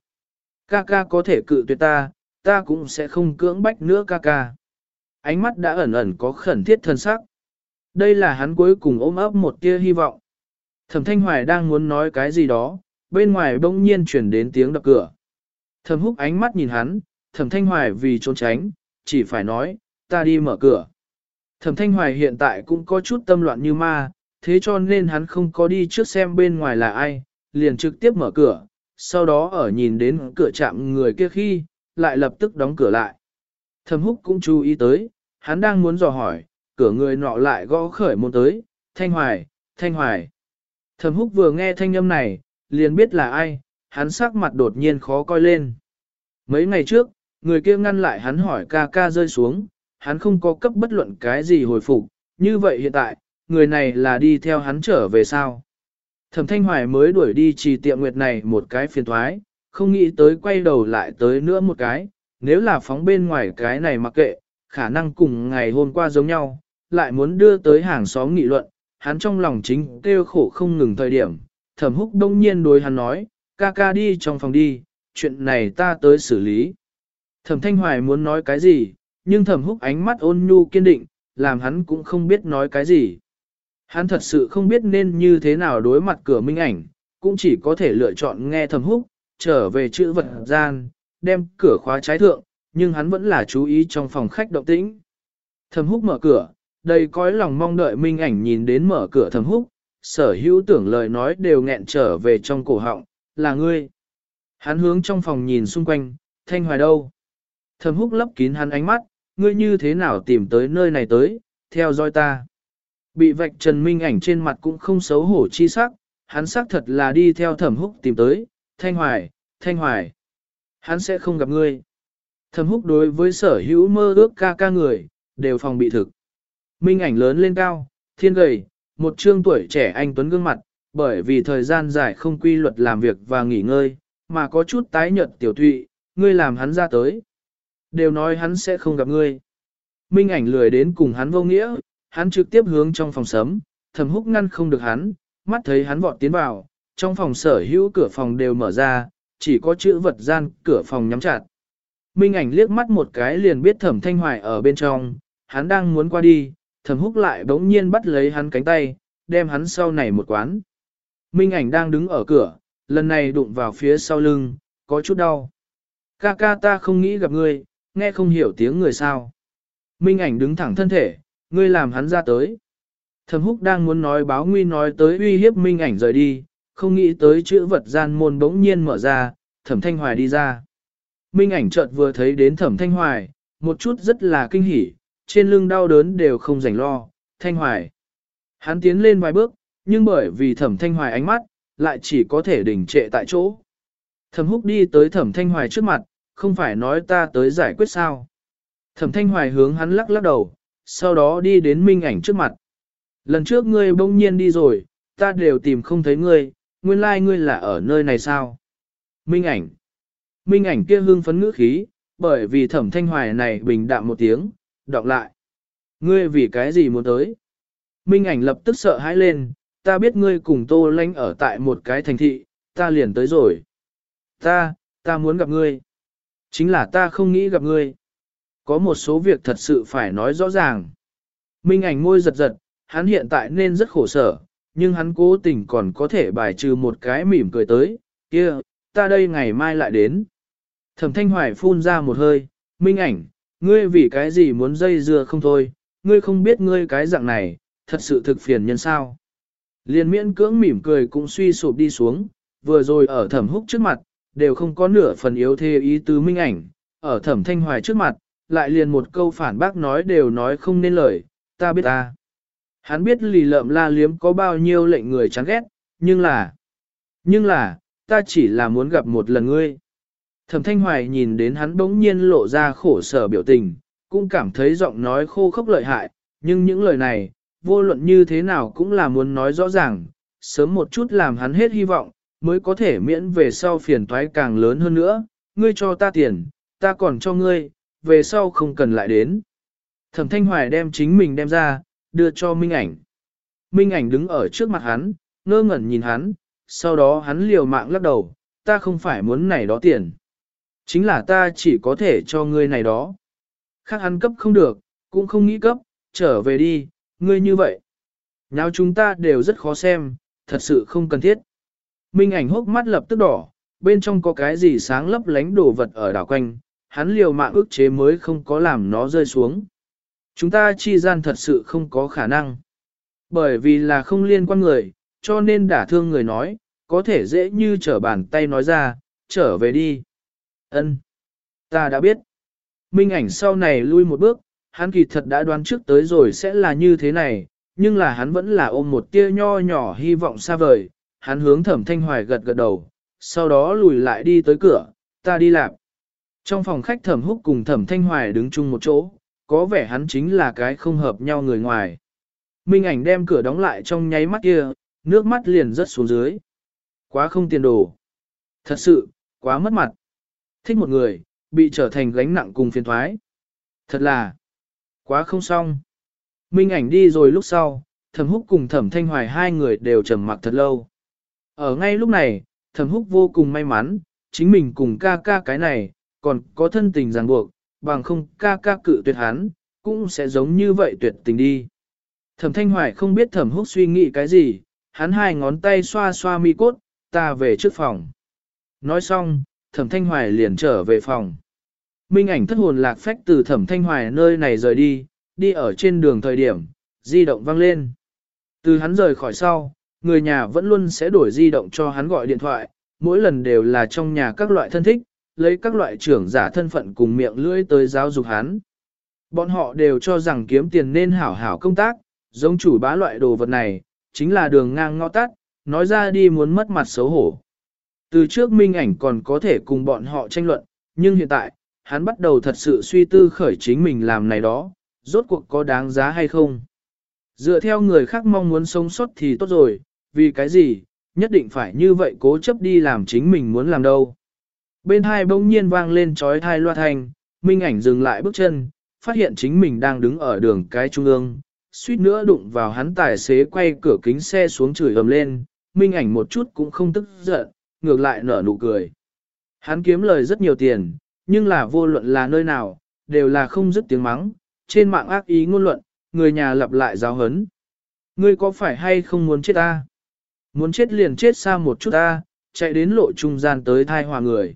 S1: Ca ca có thể cự tuyệt ta, ta cũng sẽ không cưỡng bách nữa ca ca. Ánh mắt đã ẩn ẩn có khẩn thiết thân sắc. Đây là hắn cuối cùng ôm ấp một tia hy vọng. Thẩm Thanh Hoài đang muốn nói cái gì đó, bên ngoài bỗng nhiên chuyển đến tiếng đập cửa. Thẩm húc ánh mắt nhìn hắn, Thẩm Thanh Hoài vì trốn tránh, chỉ phải nói, ta đi mở cửa. Thẩm Thanh Hoài hiện tại cũng có chút tâm loạn như ma, thế cho nên hắn không có đi trước xem bên ngoài là ai, liền trực tiếp mở cửa, sau đó ở nhìn đến cửa chạm người kia khi, lại lập tức đóng cửa lại. Thẩm húc cũng chú ý tới, hắn đang muốn dò hỏi, cửa người nọ lại gõ khởi môn tới, thanh hoài, thanh hoài. Thẩm húc vừa nghe thanh âm này, liền biết là ai, hắn sắc mặt đột nhiên khó coi lên. Mấy ngày trước, người kia ngăn lại hắn hỏi ca ca rơi xuống, hắn không có cấp bất luận cái gì hồi phục, như vậy hiện tại, người này là đi theo hắn trở về sao. Thẩm Thanh Hoài mới đuổi đi trì tiệm nguyệt này một cái phiền thoái, không nghĩ tới quay đầu lại tới nữa một cái, nếu là phóng bên ngoài cái này mặc kệ, khả năng cùng ngày hôm qua giống nhau, lại muốn đưa tới hàng xóm nghị luận, hắn trong lòng chính kêu khổ không ngừng thời điểm, thẩm húc đông nhiên đối hắn nói, ca ca đi trong phòng đi, chuyện này ta tới xử lý. Thẩm thanh hoài muốn nói cái gì, nhưng thẩm húc ánh mắt ôn nhu kiên định, làm hắn cũng không biết nói cái gì. Hắn thật sự không biết nên như thế nào đối mặt cửa minh ảnh, cũng chỉ có thể lựa chọn nghe thẩm húc, trở về chữ vật gian, đem cửa khóa trái thượng, nhưng hắn vẫn là chú ý trong phòng khách động tĩnh. Thẩm húc mở cửa, đầy cõi lòng mong đợi minh ảnh nhìn đến mở cửa thẩm húc, sở hữu tưởng lời nói đều nghẹn trở về trong cổ họng, là ngươi. Hắn hướng trong phòng nhìn xung quanh, thanh hoài đâu. Thẩm húc lấp kín hắn ánh mắt, ngươi như thế nào tìm tới nơi này tới, theo dõi ta. Bị vạch trần minh ảnh trên mặt cũng không xấu hổ chi sắc, hắn xác thật là đi theo thẩm húc tìm tới, thanh hoài, thanh hoài. Hắn sẽ không gặp ngươi. Thẩm húc đối với sở hữu mơ ước ca ca người, đều phòng bị thực. Minh ảnh lớn lên cao, thiên gầy, một trương tuổi trẻ anh tuấn gương mặt, bởi vì thời gian dài không quy luật làm việc và nghỉ ngơi, mà có chút tái nhợt tiểu thụy, ngươi làm hắn ra tới. Đều nói hắn sẽ không gặp ngươi. Minh ảnh lười đến cùng hắn vô nghĩa, hắn trực tiếp hướng trong phòng sấm, thầm húc ngăn không được hắn, mắt thấy hắn vọt tiến vào, trong phòng sở hữu cửa phòng đều mở ra, chỉ có chữ vật gian cửa phòng nhắm chặt. Minh ảnh liếc mắt một cái liền biết thẩm thanh hoài ở bên trong, hắn đang muốn qua đi, thẩm húc lại bỗng nhiên bắt lấy hắn cánh tay, đem hắn sau này một quán. Minh ảnh đang đứng ở cửa, lần này đụng vào phía sau lưng, có chút đau. Ca ca ta không nghĩ gặp ngươi, nghe không hiểu tiếng người sao. Minh ảnh đứng thẳng thân thể, ngươi làm hắn ra tới. Thẩm húc đang muốn nói báo nguy nói tới uy hiếp minh ảnh rời đi, không nghĩ tới chữ vật gian môn bỗng nhiên mở ra, thẩm thanh hoài đi ra. Minh ảnh chợt vừa thấy đến thẩm thanh hoài, một chút rất là kinh hỉ, trên lưng đau đớn đều không rảnh lo, thanh hoài. Hắn tiến lên vài bước, nhưng bởi vì thẩm thanh hoài ánh mắt, lại chỉ có thể đình trệ tại chỗ. Thẩm húc đi tới thẩm thanh hoài trước mặt, không phải nói ta tới giải quyết sao. Thẩm thanh hoài hướng hắn lắc lắc đầu, sau đó đi đến minh ảnh trước mặt. Lần trước ngươi bỗng nhiên đi rồi, ta đều tìm không thấy ngươi, nguyên lai like ngươi là ở nơi này sao? Minh ảnh. Minh ảnh kia hương phấn ngữ khí, bởi vì thẩm thanh hoài này bình đạm một tiếng, đọc lại. Ngươi vì cái gì muốn tới? Minh ảnh lập tức sợ hãi lên, ta biết ngươi cùng tô lanh ở tại một cái thành thị, ta liền tới rồi. Ta, ta muốn gặp ngươi. Chính là ta không nghĩ gặp ngươi. Có một số việc thật sự phải nói rõ ràng. Minh ảnh môi giật giật, hắn hiện tại nên rất khổ sở, nhưng hắn cố tình còn có thể bài trừ một cái mỉm cười tới, kia, ta đây ngày mai lại đến. Thẩm thanh hoài phun ra một hơi, minh ảnh, ngươi vì cái gì muốn dây dưa không thôi, ngươi không biết ngươi cái dạng này, thật sự thực phiền nhân sao. Liên miễn cưỡng mỉm cười cũng suy sụp đi xuống, vừa rồi ở thẩm húc trước mặt, đều không có nửa phần yếu thê ý tứ minh ảnh, ở thẩm thanh hoài trước mặt, lại liền một câu phản bác nói đều nói không nên lời, ta biết ta. Hắn biết lì lợm la liếm có bao nhiêu lệnh người chán ghét, nhưng là, nhưng là, ta chỉ là muốn gặp một lần ngươi. Thẩm thanh hoài nhìn đến hắn bỗng nhiên lộ ra khổ sở biểu tình, cũng cảm thấy giọng nói khô khốc lợi hại, nhưng những lời này, vô luận như thế nào cũng là muốn nói rõ ràng, sớm một chút làm hắn hết hy vọng, mới có thể miễn về sau phiền toái càng lớn hơn nữa, ngươi cho ta tiền, ta còn cho ngươi, về sau không cần lại đến. Thẩm Thanh Hoài đem chính mình đem ra, đưa cho Minh ảnh. Minh ảnh đứng ở trước mặt hắn, ngơ ngẩn nhìn hắn, sau đó hắn liều mạng lắc đầu, ta không phải muốn này đó tiền. Chính là ta chỉ có thể cho ngươi này đó. Khác hắn cấp không được, cũng không nghĩ cấp, trở về đi, ngươi như vậy. Nháo chúng ta đều rất khó xem, thật sự không cần thiết. Minh ảnh hốc mắt lập tức đỏ, bên trong có cái gì sáng lấp lánh đồ vật ở đảo quanh, hắn liều mạng ức chế mới không có làm nó rơi xuống. Chúng ta chi gian thật sự không có khả năng. Bởi vì là không liên quan người, cho nên đả thương người nói, có thể dễ như trở bàn tay nói ra, trở về đi. Ân, Ta đã biết. Minh ảnh sau này lui một bước, hắn kỳ thật đã đoán trước tới rồi sẽ là như thế này, nhưng là hắn vẫn là ôm một tia nho nhỏ hy vọng xa vời, hắn hướng thẩm thanh hoài gật gật đầu, sau đó lùi lại đi tới cửa, ta đi làm. Trong phòng khách thẩm húc cùng thẩm thanh hoài đứng chung một chỗ, có vẻ hắn chính là cái không hợp nhau người ngoài. Minh ảnh đem cửa đóng lại trong nháy mắt kia, nước mắt liền rớt xuống dưới. Quá không tiền đồ. Thật sự, quá mất mặt. Thích một người, bị trở thành gánh nặng cùng phiền thoái. Thật là, quá không xong. Minh ảnh đi rồi lúc sau, thẩm húc cùng thẩm thanh hoài hai người đều trầm mặc thật lâu. Ở ngay lúc này, thẩm húc vô cùng may mắn, chính mình cùng ca ca cái này, còn có thân tình ràng buộc, bằng không ca ca cự tuyệt hắn, cũng sẽ giống như vậy tuyệt tình đi. Thẩm thanh hoài không biết thẩm húc suy nghĩ cái gì, hắn hai ngón tay xoa xoa mi cốt, ta về trước phòng. Nói xong, thẩm thanh hoài liền trở về phòng. Minh ảnh thất hồn lạc phách từ thẩm thanh hoài nơi này rời đi, đi ở trên đường thời điểm, di động vang lên. Từ hắn rời khỏi sau, người nhà vẫn luôn sẽ đổi di động cho hắn gọi điện thoại, mỗi lần đều là trong nhà các loại thân thích, lấy các loại trưởng giả thân phận cùng miệng lưỡi tới giáo dục hắn. Bọn họ đều cho rằng kiếm tiền nên hảo hảo công tác, giống chủ bá loại đồ vật này, chính là đường ngang ngõ tắt, nói ra đi muốn mất mặt xấu hổ. Từ trước minh ảnh còn có thể cùng bọn họ tranh luận, nhưng hiện tại, hắn bắt đầu thật sự suy tư khởi chính mình làm này đó, rốt cuộc có đáng giá hay không. Dựa theo người khác mong muốn sống sót thì tốt rồi, vì cái gì, nhất định phải như vậy cố chấp đi làm chính mình muốn làm đâu. Bên hai bỗng nhiên vang lên trói thai loa thanh, minh ảnh dừng lại bước chân, phát hiện chính mình đang đứng ở đường cái trung ương, suýt nữa đụng vào hắn tài xế quay cửa kính xe xuống chửi ầm lên, minh ảnh một chút cũng không tức giận, ngược lại nở nụ cười. Hắn kiếm lời rất nhiều tiền, nhưng là vô luận là nơi nào, đều là không dứt tiếng mắng, trên mạng ác ý ngôn luận, người nhà lặp lại giáo hấn. Ngươi có phải hay không muốn chết ta? Muốn chết liền chết xa một chút ta, chạy đến lộ trung gian tới thai hòa người.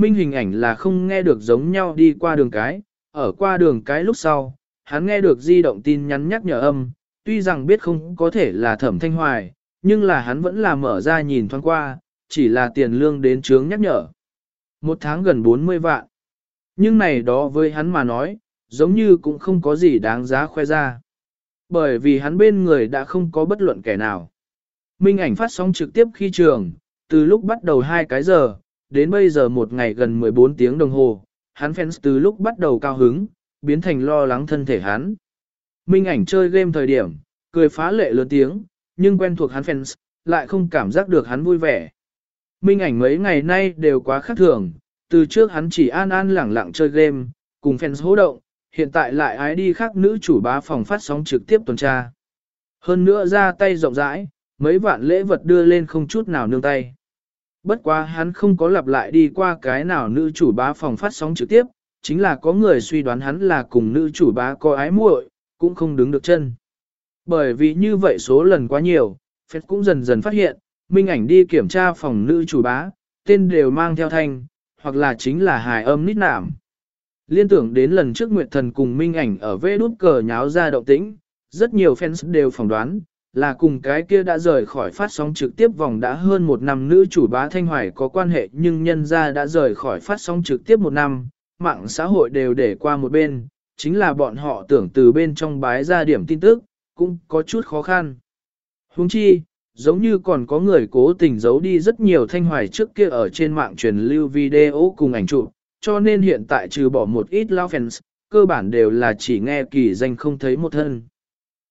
S1: Minh hình ảnh là không nghe được giống nhau đi qua đường cái, ở qua đường cái lúc sau, hắn nghe được di động tin nhắn nhắc nhở âm, tuy rằng biết không có thể là thẩm thanh hoài, nhưng là hắn vẫn là mở ra nhìn thoáng qua, chỉ là tiền lương đến trướng nhắc nhở. Một tháng gần 40 vạn. Nhưng này đó với hắn mà nói, giống như cũng không có gì đáng giá khoe ra. Bởi vì hắn bên người đã không có bất luận kẻ nào. Minh ảnh phát sóng trực tiếp khi trường, từ lúc bắt đầu 2 cái giờ, đến bây giờ một ngày gần 14 tiếng đồng hồ, hắn fans từ lúc bắt đầu cao hứng, biến thành lo lắng thân thể hắn. Minh ảnh chơi game thời điểm, cười phá lệ lớn tiếng, nhưng quen thuộc hắn fans, lại không cảm giác được hắn vui vẻ. Minh ảnh mấy ngày nay đều quá khác thường, từ trước hắn chỉ an an lẳng lặng chơi game, cùng fans hỗ động, hiện tại lại ái đi khác nữ chủ bá phòng phát sóng trực tiếp tuần tra. Hơn nữa ra tay rộng rãi, mấy vạn lễ vật đưa lên không chút nào nương tay. Bất quá hắn không có lặp lại đi qua cái nào nữ chủ bá phòng phát sóng trực tiếp, chính là có người suy đoán hắn là cùng nữ chủ bá có ái muội, cũng không đứng được chân. Bởi vì như vậy số lần quá nhiều, Phết cũng dần dần phát hiện, Minh ảnh đi kiểm tra phòng nữ chủ bá, tên đều mang theo thanh, hoặc là chính là hài âm nít nảm. Liên tưởng đến lần trước Nguyệt Thần cùng Minh ảnh ở vê đút cờ nháo ra động tĩnh, rất nhiều fans đều phỏng đoán, là cùng cái kia đã rời khỏi phát sóng trực tiếp vòng đã hơn một năm nữ chủ bá Thanh Hoài có quan hệ nhưng nhân ra đã rời khỏi phát sóng trực tiếp một năm, mạng xã hội đều để qua một bên, chính là bọn họ tưởng từ bên trong bái ra điểm tin tức, cũng có chút khó khăn. Huống chi, giống như còn có người cố tình giấu đi rất nhiều Thanh Hoài trước kia ở trên mạng truyền lưu video cùng ảnh chụp, cho nên hiện tại trừ bỏ một ít lao fans, cơ bản đều là chỉ nghe kỳ danh không thấy một thân.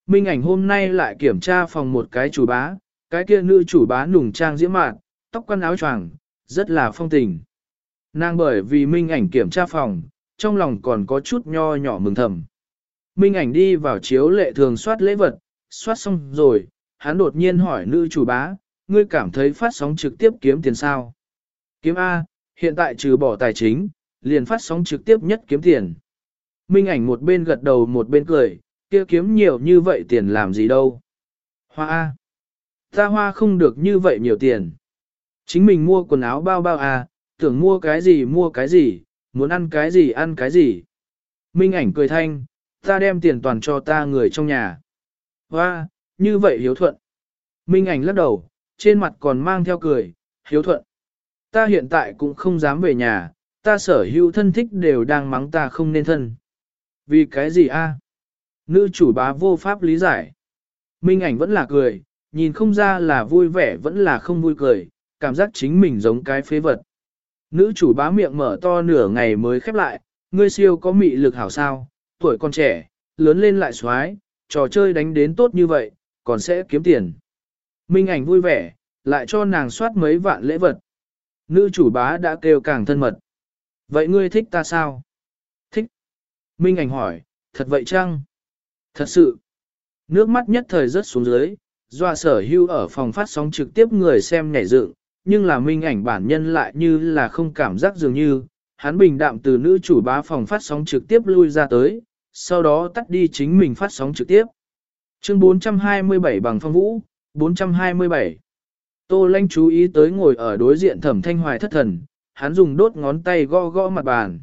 S1: Minh ảnh hôm nay lại kiểm tra phòng một cái chủ bá, cái kia nữ chủ bá nùng trang diễm mạn, tóc quăn áo choàng, rất là phong tình. Nàng bởi vì Minh ảnh kiểm tra phòng, trong lòng còn có chút nho nhỏ mừng thầm. Minh ảnh đi vào chiếu lệ thường soát lễ vật, soát xong rồi, hắn đột nhiên hỏi nữ chủ bá, ngươi cảm thấy phát sóng trực tiếp kiếm tiền sao? Kiếm A, hiện tại trừ bỏ tài chính, liền phát sóng trực tiếp nhất kiếm tiền. Minh ảnh một bên gật đầu một bên cười, kia kiếm nhiều như vậy tiền làm gì đâu. Hoa A. Ta hoa không được như vậy nhiều tiền. Chính mình mua quần áo bao bao à, tưởng mua cái gì mua cái gì, muốn ăn cái gì ăn cái gì. Minh ảnh cười thanh, ta đem tiền toàn cho ta người trong nhà. Hoa, như vậy hiếu thuận. Minh ảnh lắc đầu, trên mặt còn mang theo cười, hiếu thuận. Ta hiện tại cũng không dám về nhà, ta sở hữu thân thích đều đang mắng ta không nên thân. Vì cái gì a? Nữ chủ bá vô pháp lý giải. Minh ảnh vẫn là cười, nhìn không ra là vui vẻ vẫn là không vui cười, cảm giác chính mình giống cái phế vật. Nữ chủ bá miệng mở to nửa ngày mới khép lại, ngươi siêu có mị lực hảo sao, tuổi còn trẻ, lớn lên lại xoái, trò chơi đánh đến tốt như vậy, còn sẽ kiếm tiền. Minh ảnh vui vẻ, lại cho nàng soát mấy vạn lễ vật. Nữ chủ bá đã kêu càng thân mật. Vậy ngươi thích ta sao? Thích. Minh ảnh hỏi, thật vậy chăng? Thật sự. Nước mắt nhất thời rớt xuống dưới, doa sở hưu ở phòng phát sóng trực tiếp người xem nhảy dựng, nhưng là minh ảnh bản nhân lại như là không cảm giác dường như, hắn bình đạm từ nữ chủ bá phòng phát sóng trực tiếp lui ra tới, sau đó tắt đi chính mình phát sóng trực tiếp. Chương 427 bằng phong vũ, 427. Tô Lanh chú ý tới ngồi ở đối diện thẩm thanh hoài thất thần, hắn dùng đốt ngón tay gõ gõ mặt bàn.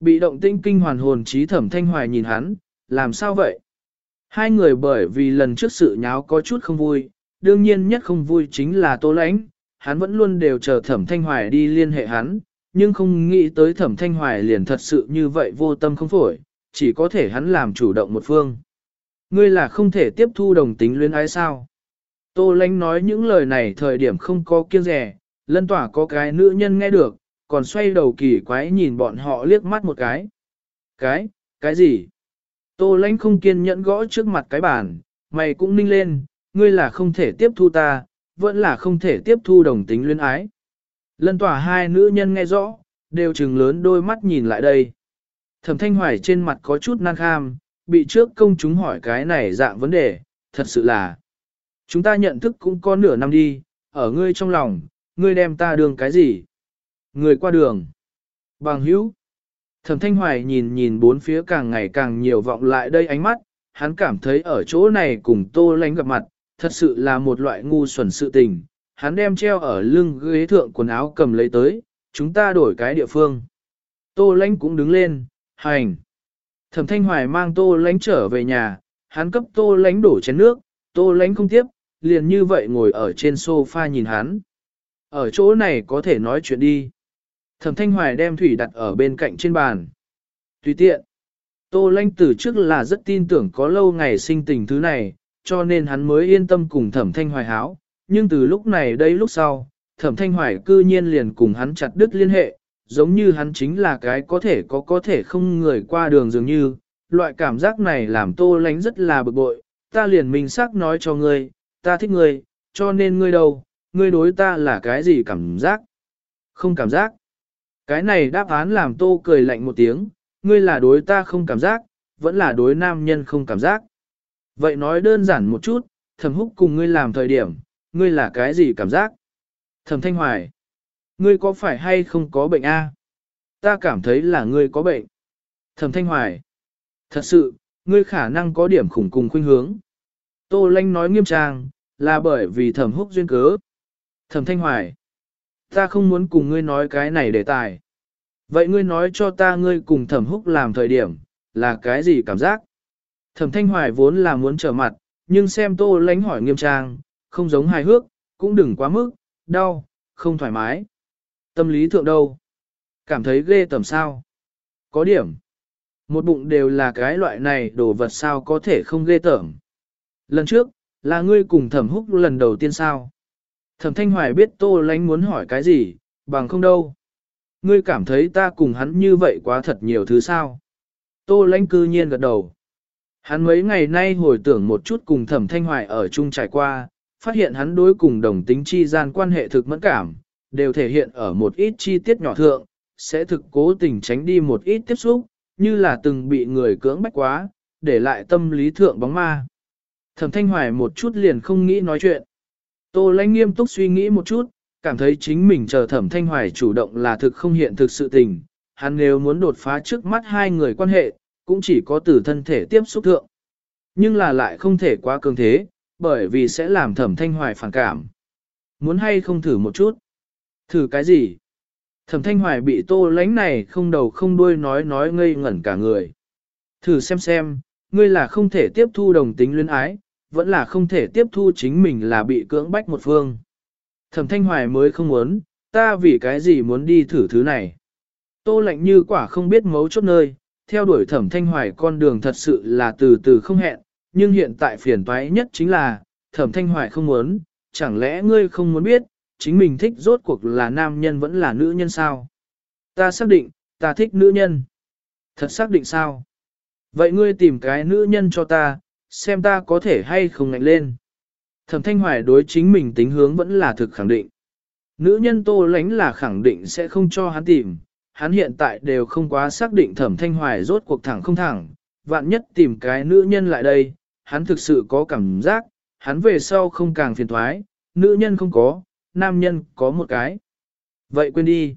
S1: Bị động tinh kinh hoàn hồn trí thẩm thanh hoài nhìn hắn, làm sao vậy? Hai người bởi vì lần trước sự nháo có chút không vui, đương nhiên nhất không vui chính là Tô Lãnh, hắn vẫn luôn đều chờ thẩm thanh hoài đi liên hệ hắn, nhưng không nghĩ tới thẩm thanh hoài liền thật sự như vậy vô tâm không phổi, chỉ có thể hắn làm chủ động một phương. Ngươi là không thể tiếp thu đồng tính luyến ái sao? Tô lãnh nói những lời này thời điểm không có kiêng rẻ, lân tỏa có cái nữ nhân nghe được, còn xoay đầu kỳ quái nhìn bọn họ liếc mắt một cái. Cái, cái gì? Tô lãnh không kiên nhẫn gõ trước mặt cái bàn, mày cũng ninh lên, ngươi là không thể tiếp thu ta, vẫn là không thể tiếp thu đồng tính luyến ái. Lân tỏa hai nữ nhân nghe rõ, đều trừng lớn đôi mắt nhìn lại đây. Thẩm thanh hoài trên mặt có chút nan kham, bị trước công chúng hỏi cái này dạng vấn đề, thật sự là. Chúng ta nhận thức cũng có nửa năm đi, ở ngươi trong lòng, ngươi đem ta đường cái gì? Người qua đường. Bằng hữu. Thẩm thanh hoài nhìn nhìn bốn phía càng ngày càng nhiều vọng lại đây ánh mắt, hắn cảm thấy ở chỗ này cùng tô lánh gặp mặt, thật sự là một loại ngu xuẩn sự tình. Hắn đem treo ở lưng ghế thượng quần áo cầm lấy tới, chúng ta đổi cái địa phương. Tô lánh cũng đứng lên, hành. Thẩm thanh hoài mang tô lánh trở về nhà, hắn cấp tô lánh đổ chén nước, tô lánh không tiếp, liền như vậy ngồi ở trên sofa nhìn hắn. Ở chỗ này có thể nói chuyện đi. Thẩm thanh hoài đem thủy đặt ở bên cạnh trên bàn. Tùy tiện. Tô lanh từ trước là rất tin tưởng có lâu ngày sinh tình thứ này, cho nên hắn mới yên tâm cùng thẩm thanh hoài háo. Nhưng từ lúc này đây lúc sau, thẩm thanh hoài cư nhiên liền cùng hắn chặt đứt liên hệ, giống như hắn chính là cái có thể có có thể không người qua đường dường như. Loại cảm giác này làm tô Lanh rất là bực bội, ta liền mình xác nói cho ngươi, ta thích ngươi, cho nên ngươi đâu, ngươi đối ta là cái gì cảm giác? Không cảm giác. Cái này đáp án làm tô cười lạnh một tiếng, ngươi là đối ta không cảm giác, vẫn là đối nam nhân không cảm giác. Vậy nói đơn giản một chút, thẩm húc cùng ngươi làm thời điểm, ngươi là cái gì cảm giác? Thẩm thanh hoài, ngươi có phải hay không có bệnh a? Ta cảm thấy là ngươi có bệnh. Thẩm thanh hoài, thật sự, ngươi khả năng có điểm khủng cùng khuynh hướng. Tô lanh nói nghiêm trang, là bởi vì thẩm húc duyên cớ. Thẩm thanh hoài, ta không muốn cùng ngươi nói cái này đề tài. Vậy ngươi nói cho ta ngươi cùng thẩm húc làm thời điểm, là cái gì cảm giác? Thẩm thanh hoài vốn là muốn trở mặt, nhưng xem tô lánh hỏi nghiêm trang, không giống hài hước, cũng đừng quá mức, đau, không thoải mái. Tâm lý thượng đâu? Cảm thấy ghê tầm sao? Có điểm. Một bụng đều là cái loại này đồ vật sao có thể không ghê tởm. Lần trước, là ngươi cùng thẩm húc lần đầu tiên sao? Thẩm thanh hoài biết tô lánh muốn hỏi cái gì, bằng không đâu. Ngươi cảm thấy ta cùng hắn như vậy quá thật nhiều thứ sao? Tô lánh cư nhiên gật đầu. Hắn mấy ngày nay hồi tưởng một chút cùng thẩm thanh hoài ở chung trải qua, phát hiện hắn đối cùng đồng tính chi gian quan hệ thực mẫn cảm, đều thể hiện ở một ít chi tiết nhỏ thượng, sẽ thực cố tình tránh đi một ít tiếp xúc, như là từng bị người cưỡng bách quá, để lại tâm lý thượng bóng ma. Thẩm thanh hoài một chút liền không nghĩ nói chuyện. Tô lãnh nghiêm túc suy nghĩ một chút, cảm thấy chính mình chờ thẩm thanh hoài chủ động là thực không hiện thực sự tình. Hắn nếu muốn đột phá trước mắt hai người quan hệ, cũng chỉ có từ thân thể tiếp xúc thượng. Nhưng là lại không thể quá cường thế, bởi vì sẽ làm thẩm thanh hoài phản cảm. Muốn hay không thử một chút? Thử cái gì? Thẩm thanh hoài bị tô lánh này không đầu không đuôi nói nói ngây ngẩn cả người. Thử xem xem, ngươi là không thể tiếp thu đồng tính luyến ái, vẫn là không thể tiếp thu chính mình là bị cưỡng bách một phương. Thẩm thanh hoài mới không muốn, ta vì cái gì muốn đi thử thứ này. Tô lạnh như quả không biết mấu chốt nơi, theo đuổi thẩm thanh hoài con đường thật sự là từ từ không hẹn, nhưng hiện tại phiền toái nhất chính là, thẩm thanh hoài không muốn, chẳng lẽ ngươi không muốn biết, chính mình thích rốt cuộc là nam nhân vẫn là nữ nhân sao? Ta xác định, ta thích nữ nhân. Thật xác định sao? Vậy ngươi tìm cái nữ nhân cho ta, xem ta có thể hay không ngạnh lên. Thẩm thanh hoài đối chính mình tính hướng vẫn là thực khẳng định. Nữ nhân tô lánh là khẳng định sẽ không cho hắn tìm, hắn hiện tại đều không quá xác định thẩm thanh hoài rốt cuộc thẳng không thẳng, vạn nhất tìm cái nữ nhân lại đây, hắn thực sự có cảm giác, hắn về sau không càng phiền thoái, nữ nhân không có, nam nhân có một cái. Vậy quên đi.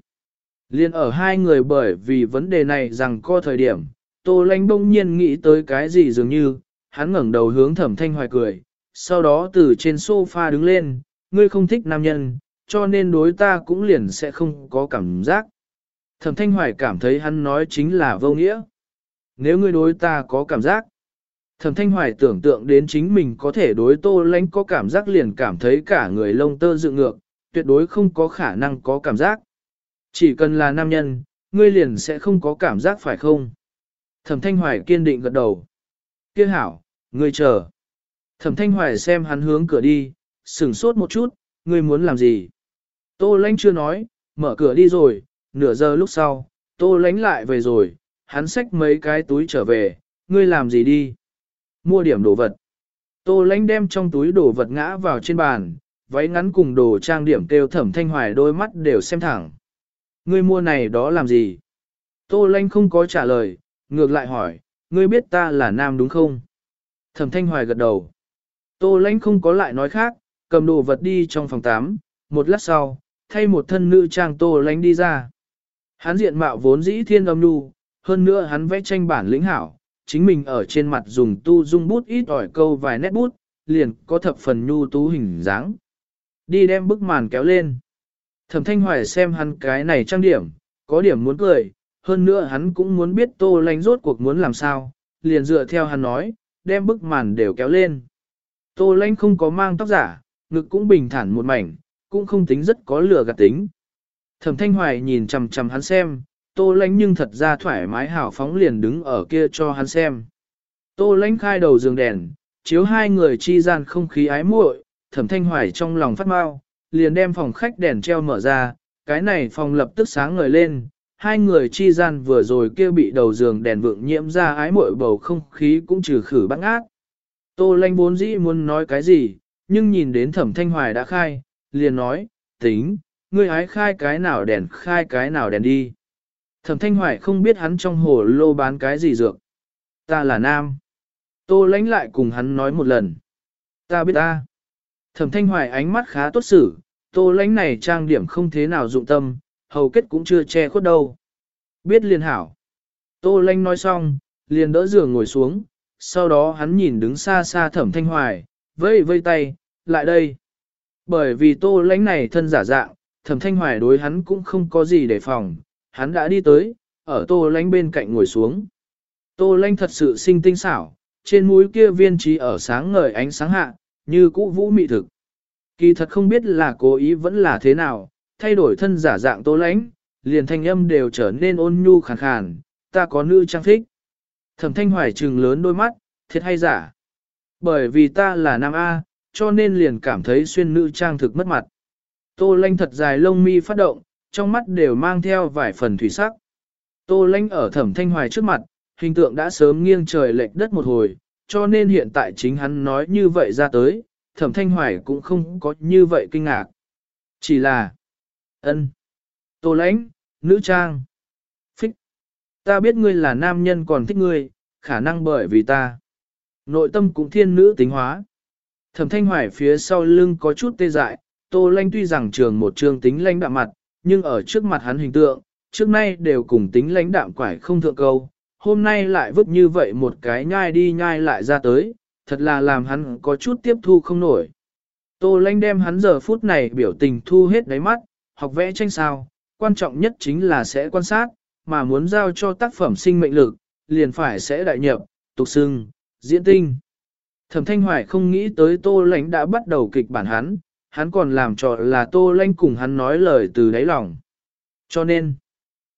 S1: Liên ở hai người bởi vì vấn đề này rằng có thời điểm, Tô Lanh bỗng nhiên nghĩ tới cái gì dường như, hắn ngẩng đầu hướng thẩm thanh hoài cười, sau đó từ trên sofa đứng lên, ngươi không thích nam nhân, cho nên đối ta cũng liền sẽ không có cảm giác. Thẩm thanh hoài cảm thấy hắn nói chính là vô nghĩa. Nếu ngươi đối ta có cảm giác, thẩm thanh hoài tưởng tượng đến chính mình có thể đối tô lánh có cảm giác liền cảm thấy cả người lông tơ dựng ngược, tuyệt đối không có khả năng có cảm giác. Chỉ cần là nam nhân, ngươi liền sẽ không có cảm giác phải không? Thẩm thanh hoài kiên định gật đầu. Kia hảo, ngươi chờ. Thẩm thanh hoài xem hắn hướng cửa đi, sửng sốt một chút, ngươi muốn làm gì? Tô lánh chưa nói, mở cửa đi rồi, nửa giờ lúc sau, tô lánh lại về rồi, hắn xách mấy cái túi trở về, ngươi làm gì đi? Mua điểm đồ vật. Tô lánh đem trong túi đồ vật ngã vào trên bàn, váy ngắn cùng đồ trang điểm kêu thẩm thanh hoài đôi mắt đều xem thẳng. Ngươi mua này đó làm gì? Tô lánh không có trả lời, ngược lại hỏi, ngươi biết ta là nam đúng không? Thẩm thanh hoài gật đầu. Tô lánh không có lại nói khác, cầm đồ vật đi trong phòng 8, một lát sau, thay một thân nữ trang tô lánh đi ra. Hắn diện mạo vốn dĩ thiên âm nu, hơn nữa hắn vẽ tranh bản lĩnh hảo, chính mình ở trên mặt dùng tu dung bút ít ỏi câu vài nét bút, liền có thập phần nhu tú hình dáng. Đi đem bức màn kéo lên. Thẩm thanh hoài xem hắn cái này trang điểm, có điểm muốn cười, hơn nữa hắn cũng muốn biết tô lánh rốt cuộc muốn làm sao, liền dựa theo hắn nói, đem bức màn đều kéo lên. Tô lánh không có mang tóc giả, ngực cũng bình thản một mảnh, cũng không tính rất có lửa gạt tính. Thẩm thanh hoài nhìn chầm chầm hắn xem, tô lánh nhưng thật ra thoải mái hào phóng liền đứng ở kia cho hắn xem. Tô lánh khai đầu giường đèn, chiếu hai người chi gian không khí ái muội, thẩm thanh hoài trong lòng phát mau, liền đem phòng khách đèn treo mở ra, cái này phòng lập tức sáng ngời lên, hai người chi gian vừa rồi kia bị đầu giường đèn vượng nhiễm ra ái muội bầu không khí cũng trừ khử băng ác. Tô lanh bốn dĩ muốn nói cái gì, nhưng nhìn đến thẩm thanh hoài đã khai, liền nói, tính, ngươi ái khai cái nào đèn khai cái nào đèn đi. Thẩm thanh hoài không biết hắn trong hồ lô bán cái gì dược. Ta là nam. Tô lánh lại cùng hắn nói một lần. Ta biết ta. Thẩm thanh hoài ánh mắt khá tốt xử, tô lánh này trang điểm không thế nào dụng tâm, hầu kết cũng chưa che khuất đâu. Biết liền hảo. Tô Lanh nói xong, liền đỡ giường ngồi xuống, sau đó hắn nhìn đứng xa xa thẩm thanh hoài, vây vây tay, lại đây. Bởi vì tô lánh này thân giả dạng, thẩm thanh hoài đối hắn cũng không có gì để phòng, hắn đã đi tới, ở tô lánh bên cạnh ngồi xuống. Tô lánh thật sự sinh tinh xảo, trên mũi kia viên trí ở sáng ngời ánh sáng hạ, như cũ vũ mị thực. Kỳ thật không biết là cố ý vẫn là thế nào, thay đổi thân giả dạng tô lãnh liền thanh âm đều trở nên ôn nhu khàn khàn, ta có nữ trang thích. Thẩm thanh hoài trừng lớn đôi mắt, thiệt hay giả. Bởi vì ta là nam A, cho nên liền cảm thấy xuyên nữ trang thực mất mặt. Tô lanh thật dài lông mi phát động, trong mắt đều mang theo vài phần thủy sắc. Tô lanh ở thẩm thanh hoài trước mặt, hình tượng đã sớm nghiêng trời lệch đất một hồi, cho nên hiện tại chính hắn nói như vậy ra tới, thẩm thanh hoài cũng không có như vậy kinh ngạc. Chỉ là, ân, tô lãnh, nữ trang, phích, ta biết ngươi là nam nhân còn thích ngươi, khả năng bởi vì ta. Nội tâm cũng thiên nữ tính hóa. Thẩm thanh hoài phía sau lưng có chút tê dại, tô lãnh tuy rằng trường một trường tính lãnh đạm mặt, nhưng ở trước mặt hắn hình tượng, trước nay đều cùng tính lãnh đạm quải không thượng câu, hôm nay lại vứt như vậy một cái nhai đi nhai lại ra tới, thật là làm hắn có chút tiếp thu không nổi. Tô lãnh đem hắn giờ phút này biểu tình thu hết đáy mắt, học vẽ tranh sao, quan trọng nhất chính là sẽ quan sát, mà muốn giao cho tác phẩm sinh mệnh lực, liền phải sẽ đại nhập, tục xưng, diễn tinh. Thẩm Thanh Hoài không nghĩ tới Tô Lánh đã bắt đầu kịch bản hắn, hắn còn làm trò là Tô Lánh cùng hắn nói lời từ đáy lòng. Cho nên,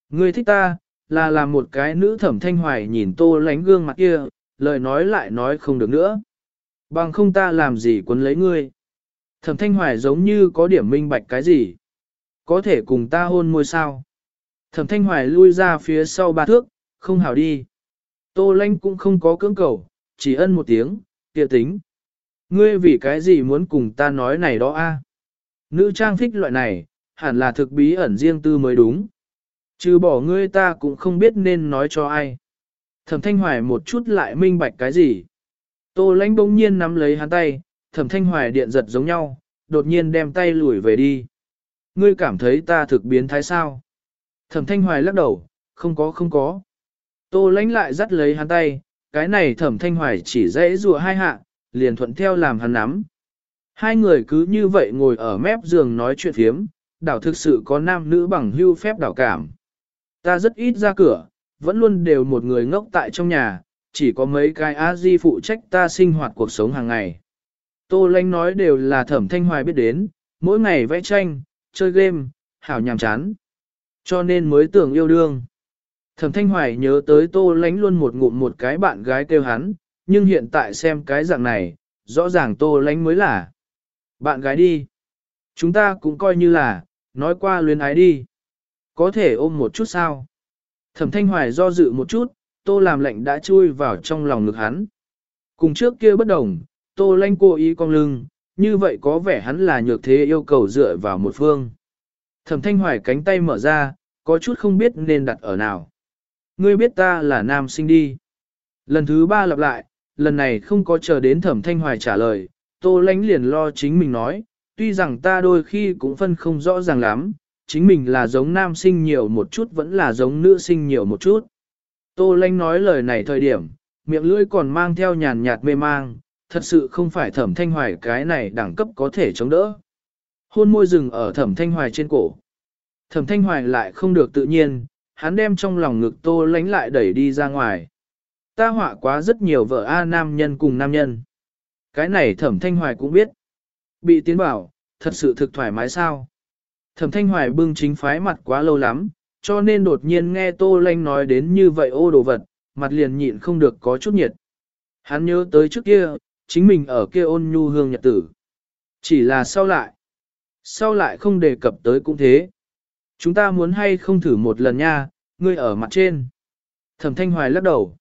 S1: ngươi thích ta, là làm một cái nữ thẩm Thanh Hoài nhìn Tô Lánh gương mặt kia, lời nói lại nói không được nữa. Bằng không ta làm gì quấn lấy ngươi. Thẩm thanh hoài giống như có điểm minh bạch cái gì. Có thể cùng ta hôn môi sao. Thẩm thanh hoài lui ra phía sau ba thước, không hảo đi. Tô lanh cũng không có cưỡng cầu, chỉ ân một tiếng, kia tính. Ngươi vì cái gì muốn cùng ta nói này đó a? Nữ trang phích loại này, hẳn là thực bí ẩn riêng tư mới đúng. Chứ bỏ ngươi ta cũng không biết nên nói cho ai. Thẩm thanh hoài một chút lại minh bạch cái gì. Tô lãnh bỗng nhiên nắm lấy hắn tay, thẩm thanh hoài điện giật giống nhau, đột nhiên đem tay lùi về đi. Ngươi cảm thấy ta thực biến thái sao? Thẩm thanh hoài lắc đầu, không có không có. Tô lánh lại dắt lấy hắn tay, cái này thẩm thanh hoài chỉ dễ rùa hai hạ, liền thuận theo làm hắn nắm. Hai người cứ như vậy ngồi ở mép giường nói chuyện thiếm, đảo thực sự có nam nữ bằng hưu phép đảo cảm. Ta rất ít ra cửa, vẫn luôn đều một người ngốc tại trong nhà, chỉ có mấy cái a di phụ trách ta sinh hoạt cuộc sống hàng ngày. Tô Lanh nói đều là thẩm thanh hoài biết đến, mỗi ngày vẽ tranh, chơi game, hảo nhàm chán. Cho nên mới tưởng yêu đương. Thẩm thanh hoài nhớ tới tô lánh luôn một ngụm một cái bạn gái kêu hắn, nhưng hiện tại xem cái dạng này, rõ ràng tô lánh mới là. Bạn gái đi. Chúng ta cũng coi như là, nói qua luyến ái đi. Có thể ôm một chút sao? Thẩm thanh hoài do dự một chút, tô làm lệnh đã chui vào trong lòng ngực hắn. Cùng trước kia bất đồng, tô lanh cô ý cong lưng, như vậy có vẻ hắn là nhược thế yêu cầu dựa vào một phương. Thẩm thanh hoài cánh tay mở ra, có chút không biết nên đặt ở nào. Ngươi biết ta là nam sinh đi. Lần thứ ba lặp lại, lần này không có chờ đến thẩm thanh hoài trả lời, tô lánh liền lo chính mình nói, tuy rằng ta đôi khi cũng phân không rõ ràng lắm, chính mình là giống nam sinh nhiều một chút vẫn là giống nữ sinh nhiều một chút. Tô lánh nói lời này thời điểm, miệng lưỡi còn mang theo nhàn nhạt mê mang, thật sự không phải thẩm thanh hoài cái này đẳng cấp có thể chống đỡ. Hôn môi rừng ở thẩm thanh hoài trên cổ. Thẩm thanh hoài lại không được tự nhiên, hắn đem trong lòng ngực tô lánh lại đẩy đi ra ngoài. Ta họa quá rất nhiều vợ A nam nhân cùng nam nhân. Cái này thẩm thanh hoài cũng biết. Bị tiến bảo, thật sự thực thoải mái sao. Thẩm thanh hoài bưng chính phái mặt quá lâu lắm, cho nên đột nhiên nghe tô lanh nói đến như vậy ô đồ vật, mặt liền nhịn không được có chút nhiệt. Hắn nhớ tới trước kia, chính mình ở kia ôn nhu hương nhật tử. Chỉ là sau lại. Sau lại không đề cập tới cũng thế. Chúng ta muốn hay không thử một lần nha, ngươi ở mặt trên. Thẩm thanh hoài lắc đầu.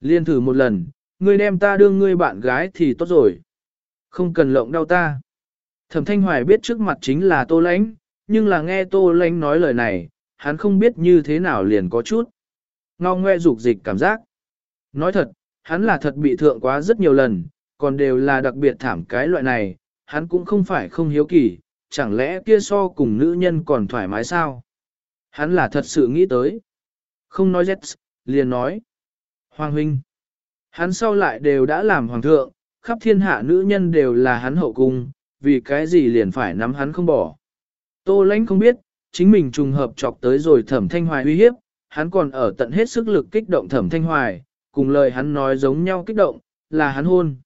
S1: Liên thử một lần, ngươi đem ta đưa ngươi bạn gái thì tốt rồi. Không cần lộng đau ta. Thẩm thanh hoài biết trước mặt chính là tô lãnh, nhưng là nghe tô lãnh nói lời này, hắn không biết như thế nào liền có chút. Ngao ngoe dục dịch cảm giác. Nói thật, hắn là thật bị thượng quá rất nhiều lần, còn đều là đặc biệt thảm cái loại này, hắn cũng không phải không hiếu kỳ, chẳng lẽ kia so cùng nữ nhân còn thoải mái sao? Hắn là thật sự nghĩ tới. Không nói Z, liền nói. Hoàng huynh. Hắn sau lại đều đã làm hoàng thượng, khắp thiên hạ nữ nhân đều là hắn hậu cung, vì cái gì liền phải nắm hắn không bỏ. Tô lãnh không biết, chính mình trùng hợp chọc tới rồi thẩm thanh hoài uy hiếp, hắn còn ở tận hết sức lực kích động thẩm thanh hoài, cùng lời hắn nói giống nhau kích động, là hắn hôn.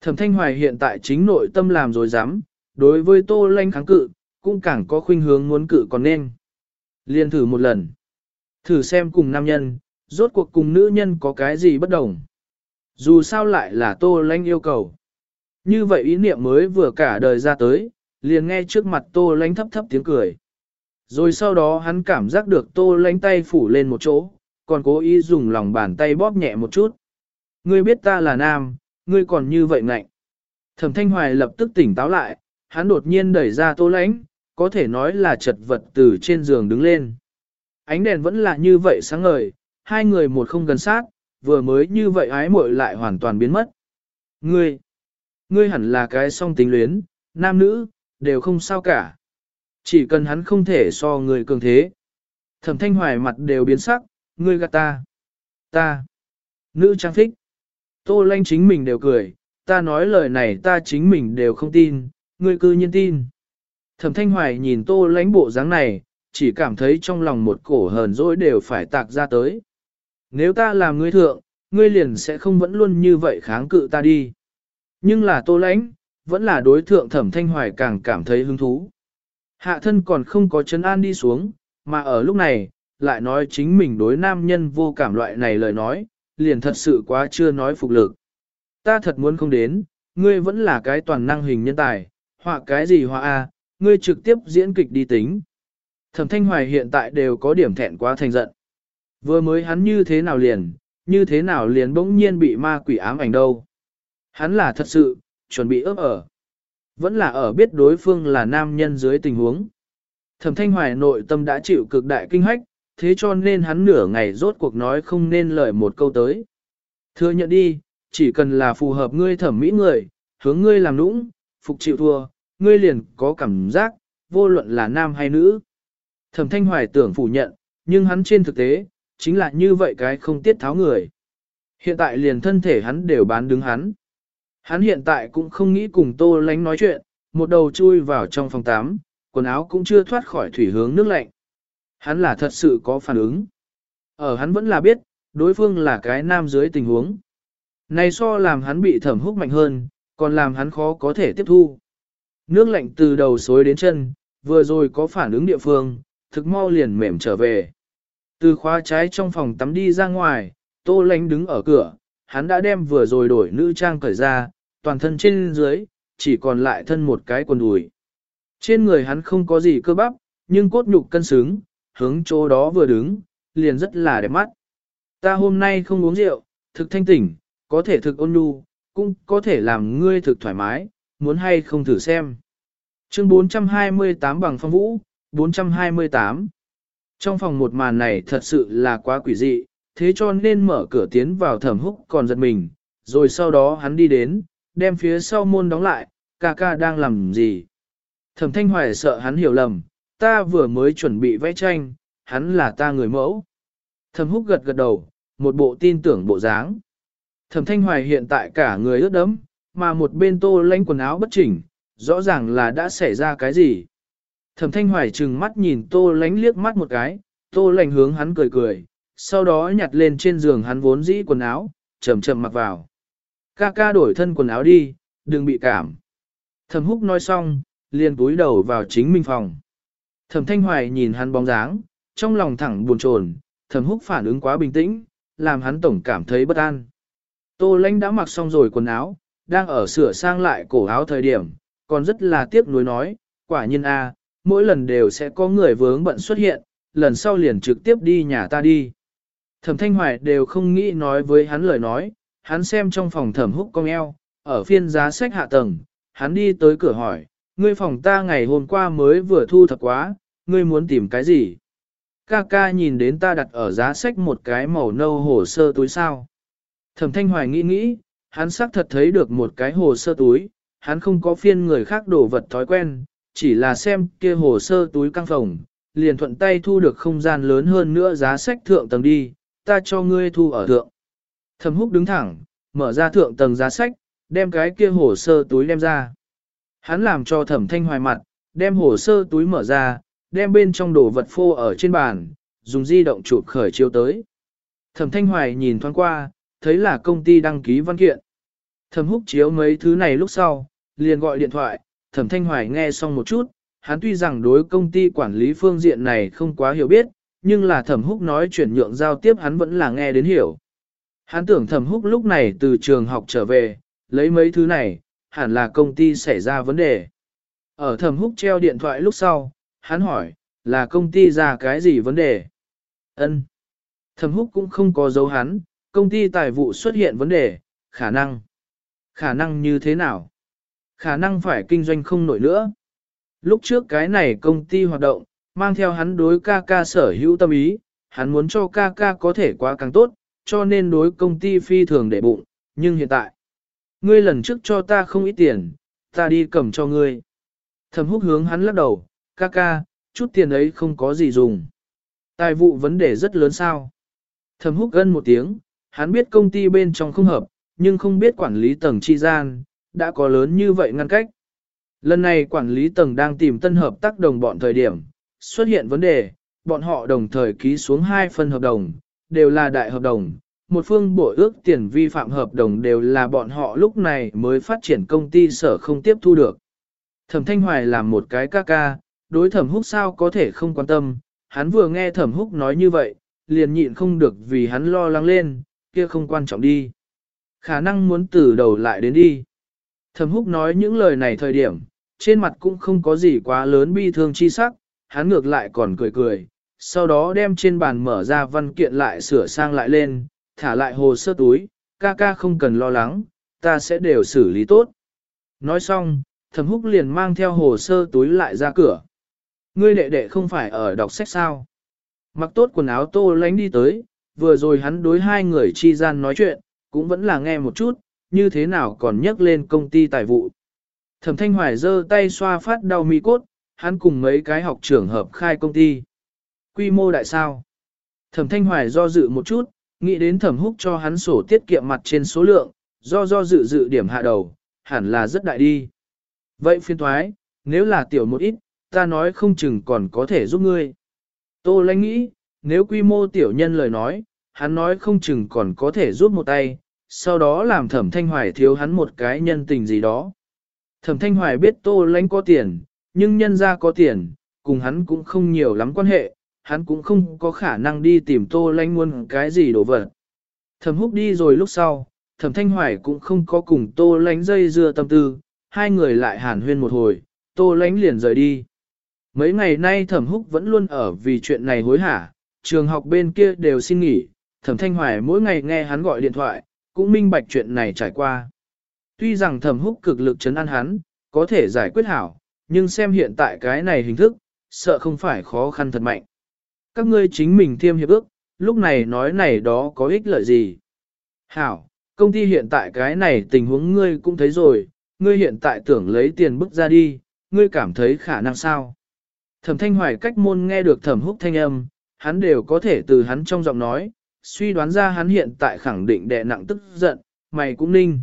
S1: Thẩm thanh hoài hiện tại chính nội tâm làm rồi dám, đối với tô lanh kháng cự, cũng càng có khuynh hướng muốn cự còn nên. Liên thử một lần. Thử xem cùng nam nhân, rốt cuộc cùng nữ nhân có cái gì bất đồng. Dù sao lại là tô lanh yêu cầu. Như vậy ý niệm mới vừa cả đời ra tới, liền nghe trước mặt tô lanh thấp thấp tiếng cười. Rồi sau đó hắn cảm giác được tô lanh tay phủ lên một chỗ, còn cố ý dùng lòng bàn tay bóp nhẹ một chút. Ngươi biết ta là nam, ngươi còn như vậy ngạnh. Thẩm thanh hoài lập tức tỉnh táo lại, hắn đột nhiên đẩy ra tô lãnh, có thể nói là chật vật từ trên giường đứng lên. Ánh đèn vẫn là như vậy sáng ngời, hai người một không gần sát, vừa mới như vậy ái muội lại hoàn toàn biến mất. Ngươi, ngươi hẳn là cái song tính luyến, nam nữ, đều không sao cả. Chỉ cần hắn không thể so người cường thế. Thẩm thanh hoài mặt đều biến sắc, ngươi gạt ta. Ta. Nữ trang thích. Tô lanh chính mình đều cười, ta nói lời này ta chính mình đều không tin, ngươi cư nhiên tin. Thẩm thanh hoài nhìn tô Lanh bộ dáng này, chỉ cảm thấy trong lòng một cổ hờn dỗi đều phải tạc ra tới. Nếu ta làm ngươi thượng, ngươi liền sẽ không vẫn luôn như vậy kháng cự ta đi. Nhưng là tô Lanh, vẫn là đối thượng thẩm thanh hoài càng cảm thấy hứng thú. Hạ thân còn không có chân an đi xuống, mà ở lúc này, lại nói chính mình đối nam nhân vô cảm loại này lời nói, liền thật sự quá chưa nói phục lực. Ta thật muốn không đến, ngươi vẫn là cái toàn năng hình nhân tài, họa cái gì họa a, ngươi trực tiếp diễn kịch đi tính. Thẩm Thanh Hoài hiện tại đều có điểm thẹn quá thành giận. Vừa mới hắn như thế nào liền, như thế nào liền bỗng nhiên bị ma quỷ ám ảnh đâu. Hắn là thật sự, chuẩn bị ấp ở. Vẫn là ở biết đối phương là nam nhân dưới tình huống. Thẩm thanh hoài nội tâm đã chịu cực đại kinh hách, thế cho nên hắn nửa ngày rốt cuộc nói không nên lời một câu tới. Thừa nhận đi, chỉ cần là phù hợp ngươi thẩm mỹ người, hướng ngươi làm nũng, phục chịu thua, ngươi liền có cảm giác, vô luận là nam hay nữ. Thẩm thanh hoài tưởng phủ nhận, nhưng hắn trên thực tế, chính là như vậy cái không tiết tháo người. Hiện tại liền thân thể hắn đều bán đứng hắn. Hắn hiện tại cũng không nghĩ cùng tô lánh nói chuyện, một đầu chui vào trong phòng tắm, quần áo cũng chưa thoát khỏi thủy hướng nước lạnh. Hắn là thật sự có phản ứng. Ở hắn vẫn là biết, đối phương là cái nam dưới tình huống. Này so làm hắn bị thẩm húc mạnh hơn, còn làm hắn khó có thể tiếp thu. Nước lạnh từ đầu xối đến chân, vừa rồi có phản ứng địa phương, thực mau liền mềm trở về. Từ khóa trái trong phòng tắm đi ra ngoài, tô lánh đứng ở cửa, hắn đã đem vừa rồi đổi nữ trang cởi ra, toàn thân trên dưới, chỉ còn lại thân một cái quần đùi. Trên người hắn không có gì cơ bắp, nhưng cốt nhục cân xứng, hướng chỗ đó vừa đứng, liền rất là đẹp mắt. Ta hôm nay không uống rượu, thực thanh tỉnh, có thể thực ôn nhu, cũng có thể làm ngươi thực thoải mái, muốn hay không thử xem. Chương 428 bằng phong vũ, 428. Trong phòng một màn này thật sự là quá quỷ dị, thế cho nên mở cửa tiến vào thẩm húc còn giật mình, rồi sau đó hắn đi đến, đem phía sau môn đóng lại, ca ca đang làm gì. Thẩm thanh hoài sợ hắn hiểu lầm, ta vừa mới chuẩn bị vẽ tranh, hắn là ta người mẫu. Thẩm húc gật gật đầu, một bộ tin tưởng bộ dáng. Thẩm thanh hoài hiện tại cả người ướt đẫm, mà một bên tô lanh quần áo bất chỉnh, rõ ràng là đã xảy ra cái gì. Thẩm thanh hoài trừng mắt nhìn tô lánh liếc mắt một cái, tô lánh hướng hắn cười cười, sau đó nhặt lên trên giường hắn vốn dĩ quần áo, chậm chậm mặc vào. Ca ca đổi thân quần áo đi, đừng bị cảm. Thẩm húc nói xong, liền túi đầu vào chính mình phòng. Thẩm thanh hoài nhìn hắn bóng dáng, trong lòng thẳng buồn chồn, thẩm húc phản ứng quá bình tĩnh, làm hắn tổng cảm thấy bất an. Tô Lanh đã mặc xong rồi quần áo, đang ở sửa sang lại cổ áo thời điểm, còn rất là tiếc nuối nói, quả nhiên a, mỗi lần đều sẽ có người vướng bận xuất hiện, lần sau liền trực tiếp đi nhà ta đi. Thẩm thanh hoài đều không nghĩ nói với hắn lời nói, hắn xem trong phòng thẩm húc cong eo, ở phiên giá sách hạ tầng, hắn đi tới cửa hỏi, ngươi phòng ta ngày hôm qua mới vừa thu thập quá, ngươi muốn tìm cái gì? Ca ca nhìn đến ta đặt ở giá sách một cái màu nâu hồ sơ túi sao. Thẩm thanh hoài nghĩ nghĩ, hắn xác thật thấy được một cái hồ sơ túi, hắn không có phiên người khác đổ vật thói quen, chỉ là xem kia hồ sơ túi căng phòng, liền thuận tay thu được không gian lớn hơn nữa giá sách thượng tầng đi, ta cho ngươi thu ở thượng. Thẩm húc đứng thẳng, mở ra thượng tầng giá sách, đem cái kia hồ sơ túi đem ra. Hắn làm cho thẩm thanh hoài mặt, đem hồ sơ túi mở ra, đem bên trong đồ vật phô ở trên bàn, dùng di động chụp khởi chiếu tới. Thẩm thanh hoài nhìn thoáng qua, thấy là công ty đăng ký văn kiện. Thẩm húc chiếu mấy thứ này lúc sau, liền gọi điện thoại, thẩm thanh hoài nghe xong một chút, hắn tuy rằng đối công ty quản lý phương diện này không quá hiểu biết, nhưng là thẩm húc nói chuyển nhượng giao tiếp hắn vẫn là nghe đến hiểu. Hắn tưởng thẩm húc lúc này từ trường học trở về, lấy mấy thứ này, hẳn là công ty xảy ra vấn đề. Ở thẩm húc treo điện thoại lúc sau, hắn hỏi, là công ty ra cái gì vấn đề? Ân. Thẩm húc cũng không có dấu hắn, công ty tài vụ xuất hiện vấn đề, khả năng. Khả năng như thế nào? Khả năng phải kinh doanh không nổi nữa. Lúc trước cái này công ty hoạt động, mang theo hắn đối ca ca sở hữu tâm ý, hắn muốn cho ca ca có thể quá càng tốt, cho nên đối công ty phi thường để bụng, nhưng hiện tại, ngươi lần trước cho ta không ít tiền, ta đi cầm cho ngươi. Thẩm húc hướng hắn lắc đầu, ca ca, chút tiền ấy không có gì dùng. Tài vụ vấn đề rất lớn sao. Thẩm húc gân một tiếng, hắn biết công ty bên trong không hợp, nhưng không biết quản lý tầng chi gian, đã có lớn như vậy ngăn cách. Lần này quản lý tầng đang tìm tân hợp tác đồng bọn thời điểm, xuất hiện vấn đề, bọn họ đồng thời ký xuống hai phần hợp đồng, đều là đại hợp đồng. Một phương bội ước tiền vi phạm hợp đồng đều là bọn họ lúc này mới phát triển công ty sở không tiếp thu được. Thẩm Thanh Hoài làm một cái ca ca, đối thẩm húc sao có thể không quan tâm, hắn vừa nghe thẩm húc nói như vậy, liền nhịn không được vì hắn lo lắng lên, kia không quan trọng đi. Khả năng muốn từ đầu lại đến đi. Thẩm húc nói những lời này thời điểm, trên mặt cũng không có gì quá lớn bi thương chi sắc, hắn ngược lại còn cười cười, sau đó đem trên bàn mở ra văn kiện lại sửa sang lại lên, thả lại hồ sơ túi, ca ca không cần lo lắng, ta sẽ đều xử lý tốt. Nói xong, thẩm húc liền mang theo hồ sơ túi lại ra cửa. Ngươi đệ đệ không phải ở đọc sách sao? Mặc tốt quần áo tô lánh đi tới, vừa rồi hắn đối hai người chi gian nói chuyện, cũng vẫn là nghe một chút, như thế nào còn nhắc lên công ty tài vụ. Thẩm Thanh Hoài giơ tay xoa phát đau mi cốt, hắn cùng mấy cái học trưởng hợp khai công ty. Quy mô đại sao? Thẩm Thanh Hoài do dự một chút, nghĩ đến thẩm húc cho hắn sổ tiết kiệm mặt trên số lượng, do do dự dự điểm hạ đầu, hẳn là rất đại đi. Vậy phiên thoái, nếu là tiểu một ít, ta nói không chừng còn có thể giúp ngươi. Tô lãnh nghĩ, nếu quy mô tiểu nhân lời nói, hắn nói không chừng còn có thể giúp một tay, sau đó làm thẩm thanh hoài thiếu hắn một cái nhân tình gì đó. Thẩm thanh hoài biết tô lãnh có tiền, nhưng nhân ra có tiền, cùng hắn cũng không nhiều lắm quan hệ, hắn cũng không có khả năng đi tìm tô lãnh muốn cái gì đồ vật. Thẩm húc đi rồi lúc sau, thẩm thanh hoài cũng không có cùng tô lãnh dây dưa tâm tư, hai người lại hàn huyên một hồi, tô lãnh liền rời đi. Mấy ngày nay thẩm húc vẫn luôn ở vì chuyện này hối hả, trường học bên kia đều xin nghỉ, thẩm thanh hoài mỗi ngày nghe hắn gọi điện thoại, cũng minh bạch chuyện này trải qua. Tuy rằng thẩm húc cực lực chấn an hắn, có thể giải quyết hảo, nhưng xem hiện tại cái này hình thức, sợ không phải khó khăn thật mạnh. Các ngươi chính mình thiêm hiệp ước, lúc này nói này đó có ích lợi gì? Hảo, công ty hiện tại cái này tình huống ngươi cũng thấy rồi, ngươi hiện tại tưởng lấy tiền bức ra đi, ngươi cảm thấy khả năng sao? Thẩm thanh hoài cách môn nghe được thẩm húc thanh âm, hắn đều có thể từ hắn trong giọng nói, suy đoán ra hắn hiện tại khẳng định đè nặng tức giận, mày cũng ninh.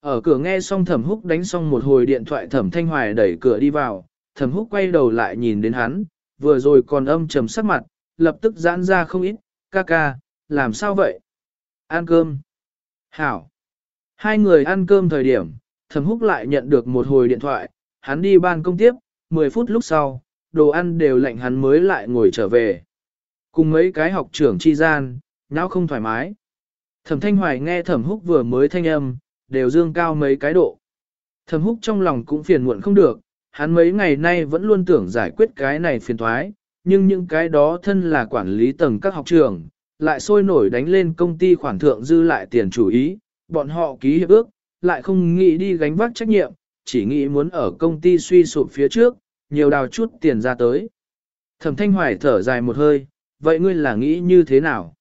S1: Ở cửa nghe xong thẩm húc đánh xong một hồi điện thoại thẩm thanh hoài đẩy cửa đi vào, thẩm húc quay đầu lại nhìn đến hắn, vừa rồi còn âm trầm sắc mặt, lập tức giãn ra không ít, ca ca, làm sao vậy? Ăn cơm. Hảo. Hai người ăn cơm thời điểm, thẩm húc lại nhận được một hồi điện thoại, hắn đi ban công tiếp, 10 phút lúc sau, đồ ăn đều lạnh hắn mới lại ngồi trở về. Cùng mấy cái học trưởng chi gian, nhau không thoải mái. Thẩm thanh hoài nghe thẩm húc vừa mới thanh âm, đều dương cao mấy cái độ. Thẩm húc trong lòng cũng phiền muộn không được, hắn mấy ngày nay vẫn luôn tưởng giải quyết cái này phiền thoái, nhưng những cái đó thân là quản lý tầng các học trường, lại sôi nổi đánh lên công ty khoản thượng dư lại tiền chủ ý, bọn họ ký hiệp ước, lại không nghĩ đi gánh vác trách nhiệm, chỉ nghĩ muốn ở công ty suy sụp phía trước, nhiều đào chút tiền ra tới. Thẩm Thanh Hoài thở dài một hơi, vậy ngươi là nghĩ như thế nào?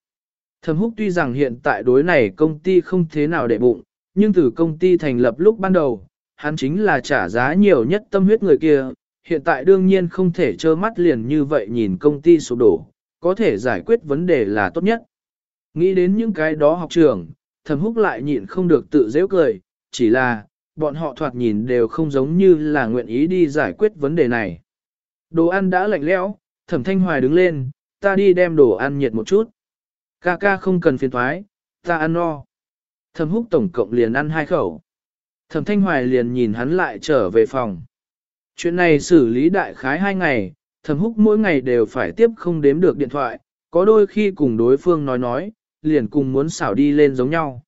S1: Thẩm Húc tuy rằng hiện tại đối này công ty không thế nào để bụng, nhưng từ công ty thành lập lúc ban đầu, hắn chính là trả giá nhiều nhất tâm huyết người kia, hiện tại đương nhiên không thể trơ mắt liền như vậy nhìn công ty sụp đổ, có thể giải quyết vấn đề là tốt nhất. Nghĩ đến những cái đó học trường, Thẩm Húc lại nhịn không được tự dễ cười, chỉ là, bọn họ thoạt nhìn đều không giống như là nguyện ý đi giải quyết vấn đề này. Đồ ăn đã lạnh lẽo, thẩm thanh hoài đứng lên, ta đi đem đồ ăn nhiệt một chút. Ca ca không cần phiền thoái, ta ăn no. Thẩm húc tổng cộng liền ăn hai khẩu. Thẩm thanh hoài liền nhìn hắn lại trở về phòng. Chuyện này xử lý đại khái hai ngày, thẩm húc mỗi ngày đều phải tiếp không đếm được điện thoại, có đôi khi cùng đối phương nói nói, liền cùng muốn xảo đi lên giống nhau.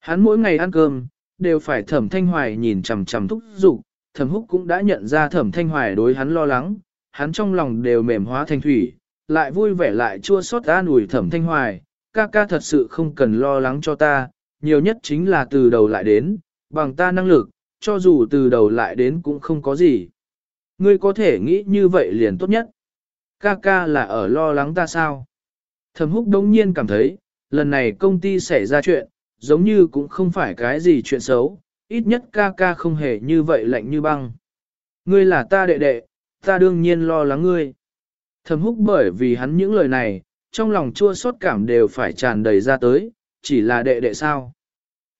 S1: Hắn mỗi ngày ăn cơm, đều phải thẩm thanh hoài nhìn chằm chằm thúc giục, thẩm húc cũng đã nhận ra thẩm thanh hoài đối hắn lo lắng, hắn trong lòng đều mềm hóa thành thủy, lại vui vẻ lại chua xót an ủi thẩm thanh hoài, ca ca thật sự không cần lo lắng cho ta, nhiều nhất chính là từ đầu lại đến, bằng ta năng lực, cho dù từ đầu lại đến cũng không có gì. Ngươi có thể nghĩ như vậy liền tốt nhất. Ca ca là ở lo lắng ta sao? Thẩm húc đống nhiên cảm thấy, lần này công ty xảy ra chuyện, giống như cũng không phải cái gì chuyện xấu, ít nhất ca ca không hề như vậy lạnh như băng. Ngươi là ta đệ đệ, ta đương nhiên lo lắng ngươi. Thẩm húc bởi vì hắn những lời này, trong lòng chua xót cảm đều phải tràn đầy ra tới, chỉ là đệ đệ sao.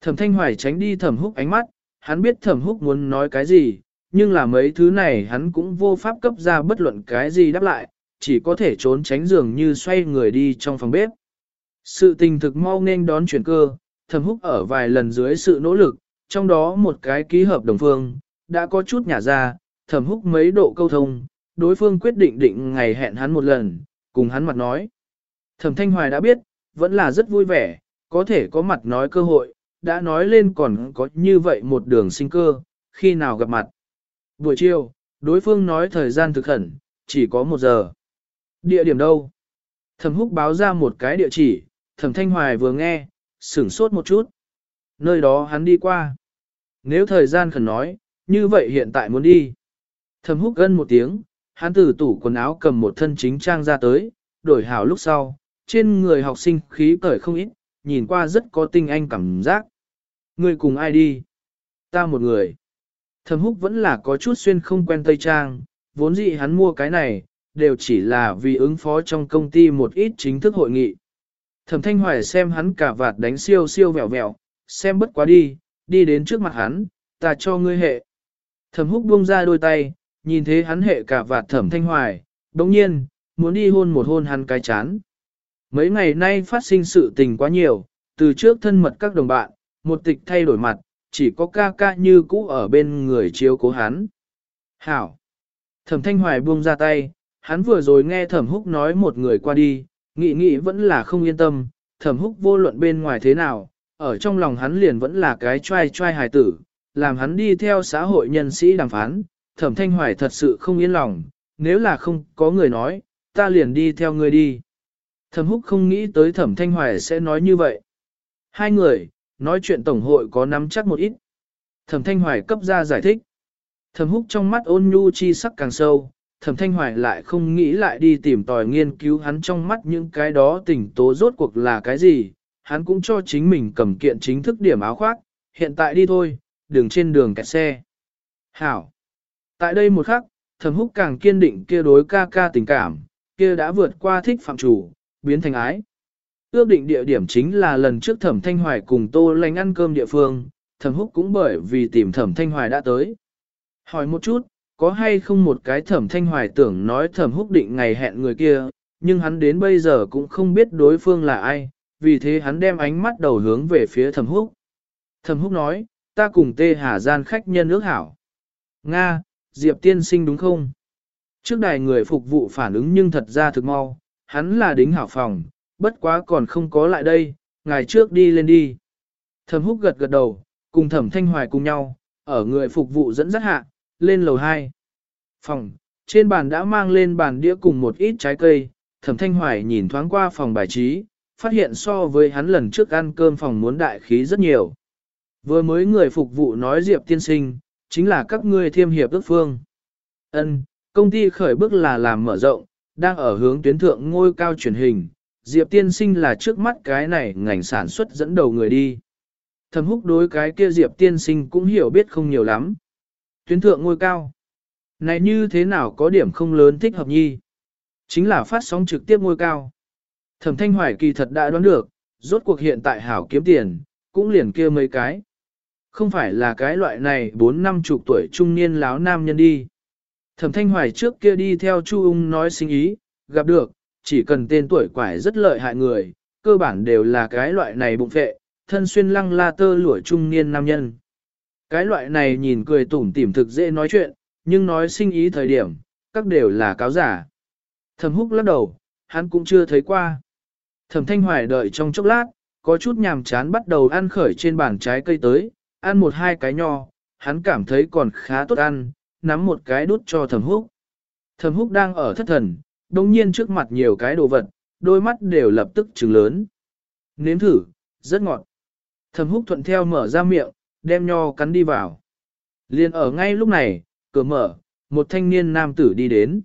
S1: Thẩm thanh hoài tránh đi thẩm húc ánh mắt, hắn biết thẩm húc muốn nói cái gì, nhưng là mấy thứ này hắn cũng vô pháp cấp ra bất luận cái gì đáp lại, chỉ có thể trốn tránh giường như xoay người đi trong phòng bếp. Sự tình thực mau nên đón chuyển cơ, thẩm húc ở vài lần dưới sự nỗ lực, trong đó một cái ký hợp đồng phương, đã có chút nhả ra, thẩm húc mấy độ câu thông, đối phương quyết định định ngày hẹn hắn một lần, cùng hắn mặt nói. Thẩm thanh hoài đã biết, vẫn là rất vui vẻ, có thể có mặt nói cơ hội, đã nói lên còn có như vậy một đường sinh cơ, khi nào gặp mặt. Buổi chiều, đối phương nói thời gian thực khẩn, chỉ có một giờ. Địa điểm đâu? Thẩm húc báo ra một cái địa chỉ, thẩm thanh hoài vừa nghe, sửng sốt một chút. Nơi đó hắn đi qua. Nếu thời gian khẩn nói, như vậy hiện tại muốn đi. Thẩm húc gân một tiếng, hắn từ tủ quần áo cầm một thân chính trang ra tới, đổi hảo lúc sau, trên người học sinh khí cởi không ít, nhìn qua rất có tinh anh cảm giác. Ngươi cùng ai đi? Ta một người. Thẩm húc vẫn là có chút xuyên không quen Tây Trang, vốn dĩ hắn mua cái này, đều chỉ là vì ứng phó trong công ty một ít chính thức hội nghị. Thẩm thanh hoài xem hắn cả vạt đánh siêu siêu vẹo vẹo, xem bất quá đi, đi đến trước mặt hắn, ta cho ngươi hệ. Thẩm húc buông ra đôi tay, nhìn thế hắn hệ cả vạt thẩm thanh hoài, đồng nhiên, muốn đi hôn một hôn hắn cái chán. Mấy ngày nay phát sinh sự tình quá nhiều, từ trước thân mật các đồng bạn, một tịch thay đổi mặt, chỉ có ca ca như cũ ở bên người chiếu cố hắn. Hảo! Thẩm thanh hoài buông ra tay, hắn vừa rồi nghe thẩm húc nói một người qua đi, nghĩ nghĩ vẫn là không yên tâm, thẩm húc vô luận bên ngoài thế nào, ở trong lòng hắn liền vẫn là cái trai trai hài tử, làm hắn đi theo xã hội nhân sĩ đàm phán, thẩm thanh hoài thật sự không yên lòng, nếu là không có người nói, ta liền đi theo người đi. Thẩm húc không nghĩ tới thẩm thanh hoài sẽ nói như vậy. Hai người, nói chuyện tổng hội có nắm chắc một ít. Thẩm thanh hoài cấp ra giải thích. Thẩm húc trong mắt ôn nhu chi sắc càng sâu, thẩm thanh hoài lại không nghĩ lại đi tìm tòi nghiên cứu hắn trong mắt những cái đó tình tố rốt cuộc là cái gì, hắn cũng cho chính mình cầm kiện chính thức điểm áo khoác, hiện tại đi thôi, đường trên đường kẹt xe. Hảo! Tại đây một khắc, thẩm húc càng kiên định kia đối ca ca tình cảm, kia đã vượt qua thích phạm chủ, biến thành ái. Ước định địa điểm chính là lần trước thẩm thanh hoài cùng tô lành ăn cơm địa phương, thẩm húc cũng bởi vì tìm thẩm thanh hoài đã tới. Hỏi một chút, có hay không một cái thẩm thanh hoài tưởng nói thẩm húc định ngày hẹn người kia, nhưng hắn đến bây giờ cũng không biết đối phương là ai, vì thế hắn đem ánh mắt đầu hướng về phía thẩm húc. Thẩm húc nói, ta cùng tê hà gian khách nhân ước hảo. Nga, Diệp tiên sinh đúng không? Trước đài người phục vụ phản ứng nhưng thật ra thực mau, hắn là đính hảo phòng, bất quá còn không có lại đây, ngày trước đi lên đi. Thẩm húc gật gật đầu, cùng thẩm thanh hoài cùng nhau, ở người phục vụ dẫn dắt hạ, lên lầu 2. Phòng, trên bàn đã mang lên bàn đĩa cùng một ít trái cây, thẩm thanh hoài nhìn thoáng qua phòng bài trí, phát hiện so với hắn lần trước ăn cơm phòng muốn đại khí rất nhiều. Vừa mới người phục vụ nói Diệp tiên sinh, chính là các ngươi thiêm hiệp ước phương. Ân, công ty khởi bước là làm mở rộng, đang ở hướng tuyến thượng ngôi cao truyền hình, Diệp tiên sinh là trước mắt cái này ngành sản xuất dẫn đầu người đi. Thẩm húc đối cái kia Diệp tiên sinh cũng hiểu biết không nhiều lắm. Tuyến thượng ngôi cao. Này như thế nào có điểm không lớn thích hợp nhi? Chính là phát sóng trực tiếp ngôi cao. Thẩm thanh hoài kỳ thật đã đoán được, rốt cuộc hiện tại hảo kiếm tiền, cũng liền kia mấy cái. Không phải là cái loại này bốn năm chục tuổi trung niên láo nam nhân đi. Thẩm thanh hoài trước kia đi theo Chu ung nói sinh ý, gặp được, chỉ cần tên tuổi quải rất lợi hại người, cơ bản đều là cái loại này bụng phệ, thân xuyên lăng la tơ lụa trung niên nam nhân. Cái loại này nhìn cười tủm tỉm thực dễ nói chuyện, nhưng nói sinh ý thời điểm, các đều là cáo giả. Thẩm húc lắc đầu, hắn cũng chưa thấy qua. Thẩm thanh hoài đợi trong chốc lát, có chút nhàm chán bắt đầu ăn khởi trên bàn trái cây tới, ăn một hai cái nho, hắn cảm thấy còn khá tốt ăn, nắm một cái đút cho thẩm húc. Thẩm húc đang ở thất thần, đồng nhiên trước mặt nhiều cái đồ vật, đôi mắt đều lập tức trừng lớn. Nếm thử, rất ngọt. Thẩm húc thuận theo mở ra miệng, đem nho cắn đi vào. Liên ở ngay lúc này, cửa mở, một thanh niên nam tử đi đến.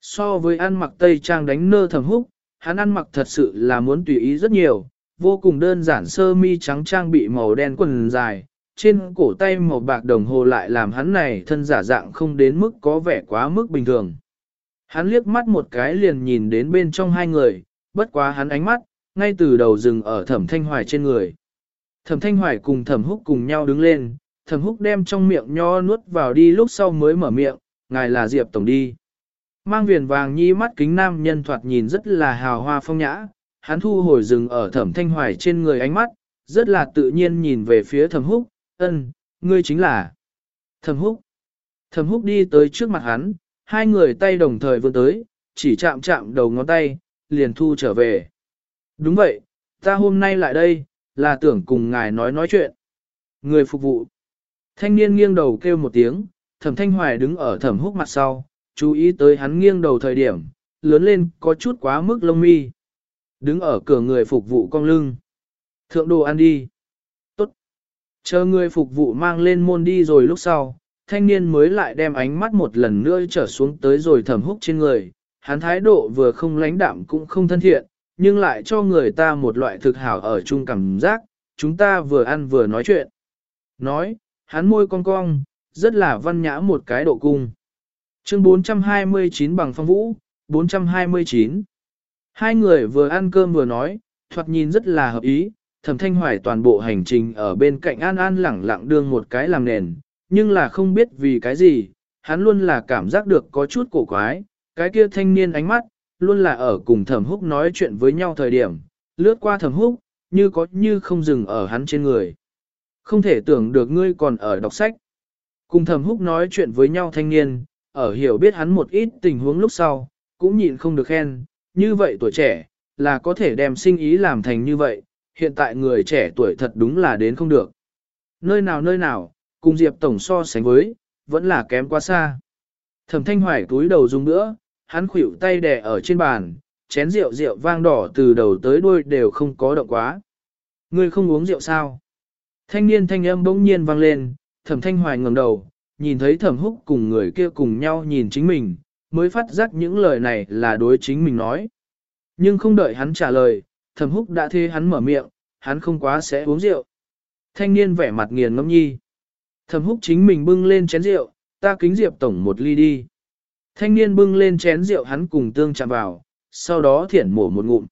S1: So với ăn mặc tây trang đánh nơ thẩm húc, hắn ăn mặc thật sự là muốn tùy ý rất nhiều, vô cùng đơn giản sơ mi trắng trang bị màu đen quần dài, trên cổ tay màu bạc đồng hồ lại làm hắn này thân giả dạng không đến mức có vẻ quá mức bình thường. Hắn liếc mắt một cái liền nhìn đến bên trong hai người, bất quá hắn ánh mắt, ngay từ đầu dừng ở thẩm thanh hoài trên người. Thẩm thanh hoài cùng thẩm húc cùng nhau đứng lên, thẩm húc đem trong miệng nho nuốt vào đi lúc sau mới mở miệng, ngài là Diệp Tổng đi. Mang viền vàng nhi mắt kính nam nhân thoạt nhìn rất là hào hoa phong nhã, hắn thu hồi dừng ở thẩm thanh hoài trên người ánh mắt, rất là tự nhiên nhìn về phía thẩm húc, ân, ngươi chính là thẩm húc. Thẩm húc đi tới trước mặt hắn, hai người tay đồng thời vươn tới, chỉ chạm chạm đầu ngón tay, liền thu trở về. Đúng vậy, ta hôm nay lại đây, là tưởng cùng ngài nói nói chuyện. Người phục vụ. Thanh niên nghiêng đầu kêu một tiếng, thẩm thanh hoài đứng ở thẩm húc mặt sau, chú ý tới hắn nghiêng đầu thời điểm, lớn lên có chút quá mức lông mi. Đứng ở cửa người phục vụ cong lưng. Thượng đồ ăn đi. Tốt. Chờ người phục vụ mang lên môn đi rồi lúc sau, thanh niên mới lại đem ánh mắt một lần nữa trở xuống tới rồi thẩm húc trên người. Hắn thái độ vừa không lãnh đạm cũng không thân thiện, nhưng lại cho người ta một loại thực hảo ở chung cảm giác, chúng ta vừa ăn vừa nói chuyện. Nói, hắn môi cong cong, rất là văn nhã một cái độ cung. Chương 429 bằng phong vũ, 429. Hai người vừa ăn cơm vừa nói, thoạt nhìn rất là hợp ý, thẩm thanh hoài toàn bộ hành trình ở bên cạnh an an lẳng lặng đương một cái làm nền, nhưng là không biết vì cái gì, hắn luôn là cảm giác được có chút cổ quái, cái kia thanh niên ánh mắt, luôn là ở cùng thẩm húc nói chuyện với nhau thời điểm, lướt qua thẩm húc, như có như không dừng ở hắn trên người. Không thể tưởng được ngươi còn ở đọc sách. Cùng thẩm húc nói chuyện với nhau thanh niên, ở hiểu biết hắn một ít tình huống lúc sau, cũng nhịn không được khen, như vậy tuổi trẻ, là có thể đem sinh ý làm thành như vậy, hiện tại người trẻ tuổi thật đúng là đến không được. Nơi nào nơi nào, cùng Diệp Tổng so sánh với, vẫn là kém quá xa. Thẩm thanh hoài túi đầu dùng nữa, hắn khuỷu tay đè ở trên bàn, chén rượu rượu vang đỏ từ đầu tới đuôi đều không có động quá. Ngươi không uống rượu sao? Thanh niên thanh âm bỗng nhiên vang lên, thẩm thanh hoài ngẩng đầu, nhìn thấy thẩm húc cùng người kia cùng nhau nhìn chính mình, mới phát giác những lời này là đối chính mình nói. Nhưng không đợi hắn trả lời, thẩm húc đã thê hắn mở miệng, hắn không quá sẽ uống rượu. Thanh niên vẻ mặt nghiền ngẫm nhi. Thẩm húc chính mình bưng lên chén rượu, ta kính diệp tổng một ly đi. Thanh niên bưng lên chén rượu hắn cùng tương chạm vào, sau đó thiển mổ một ngụm.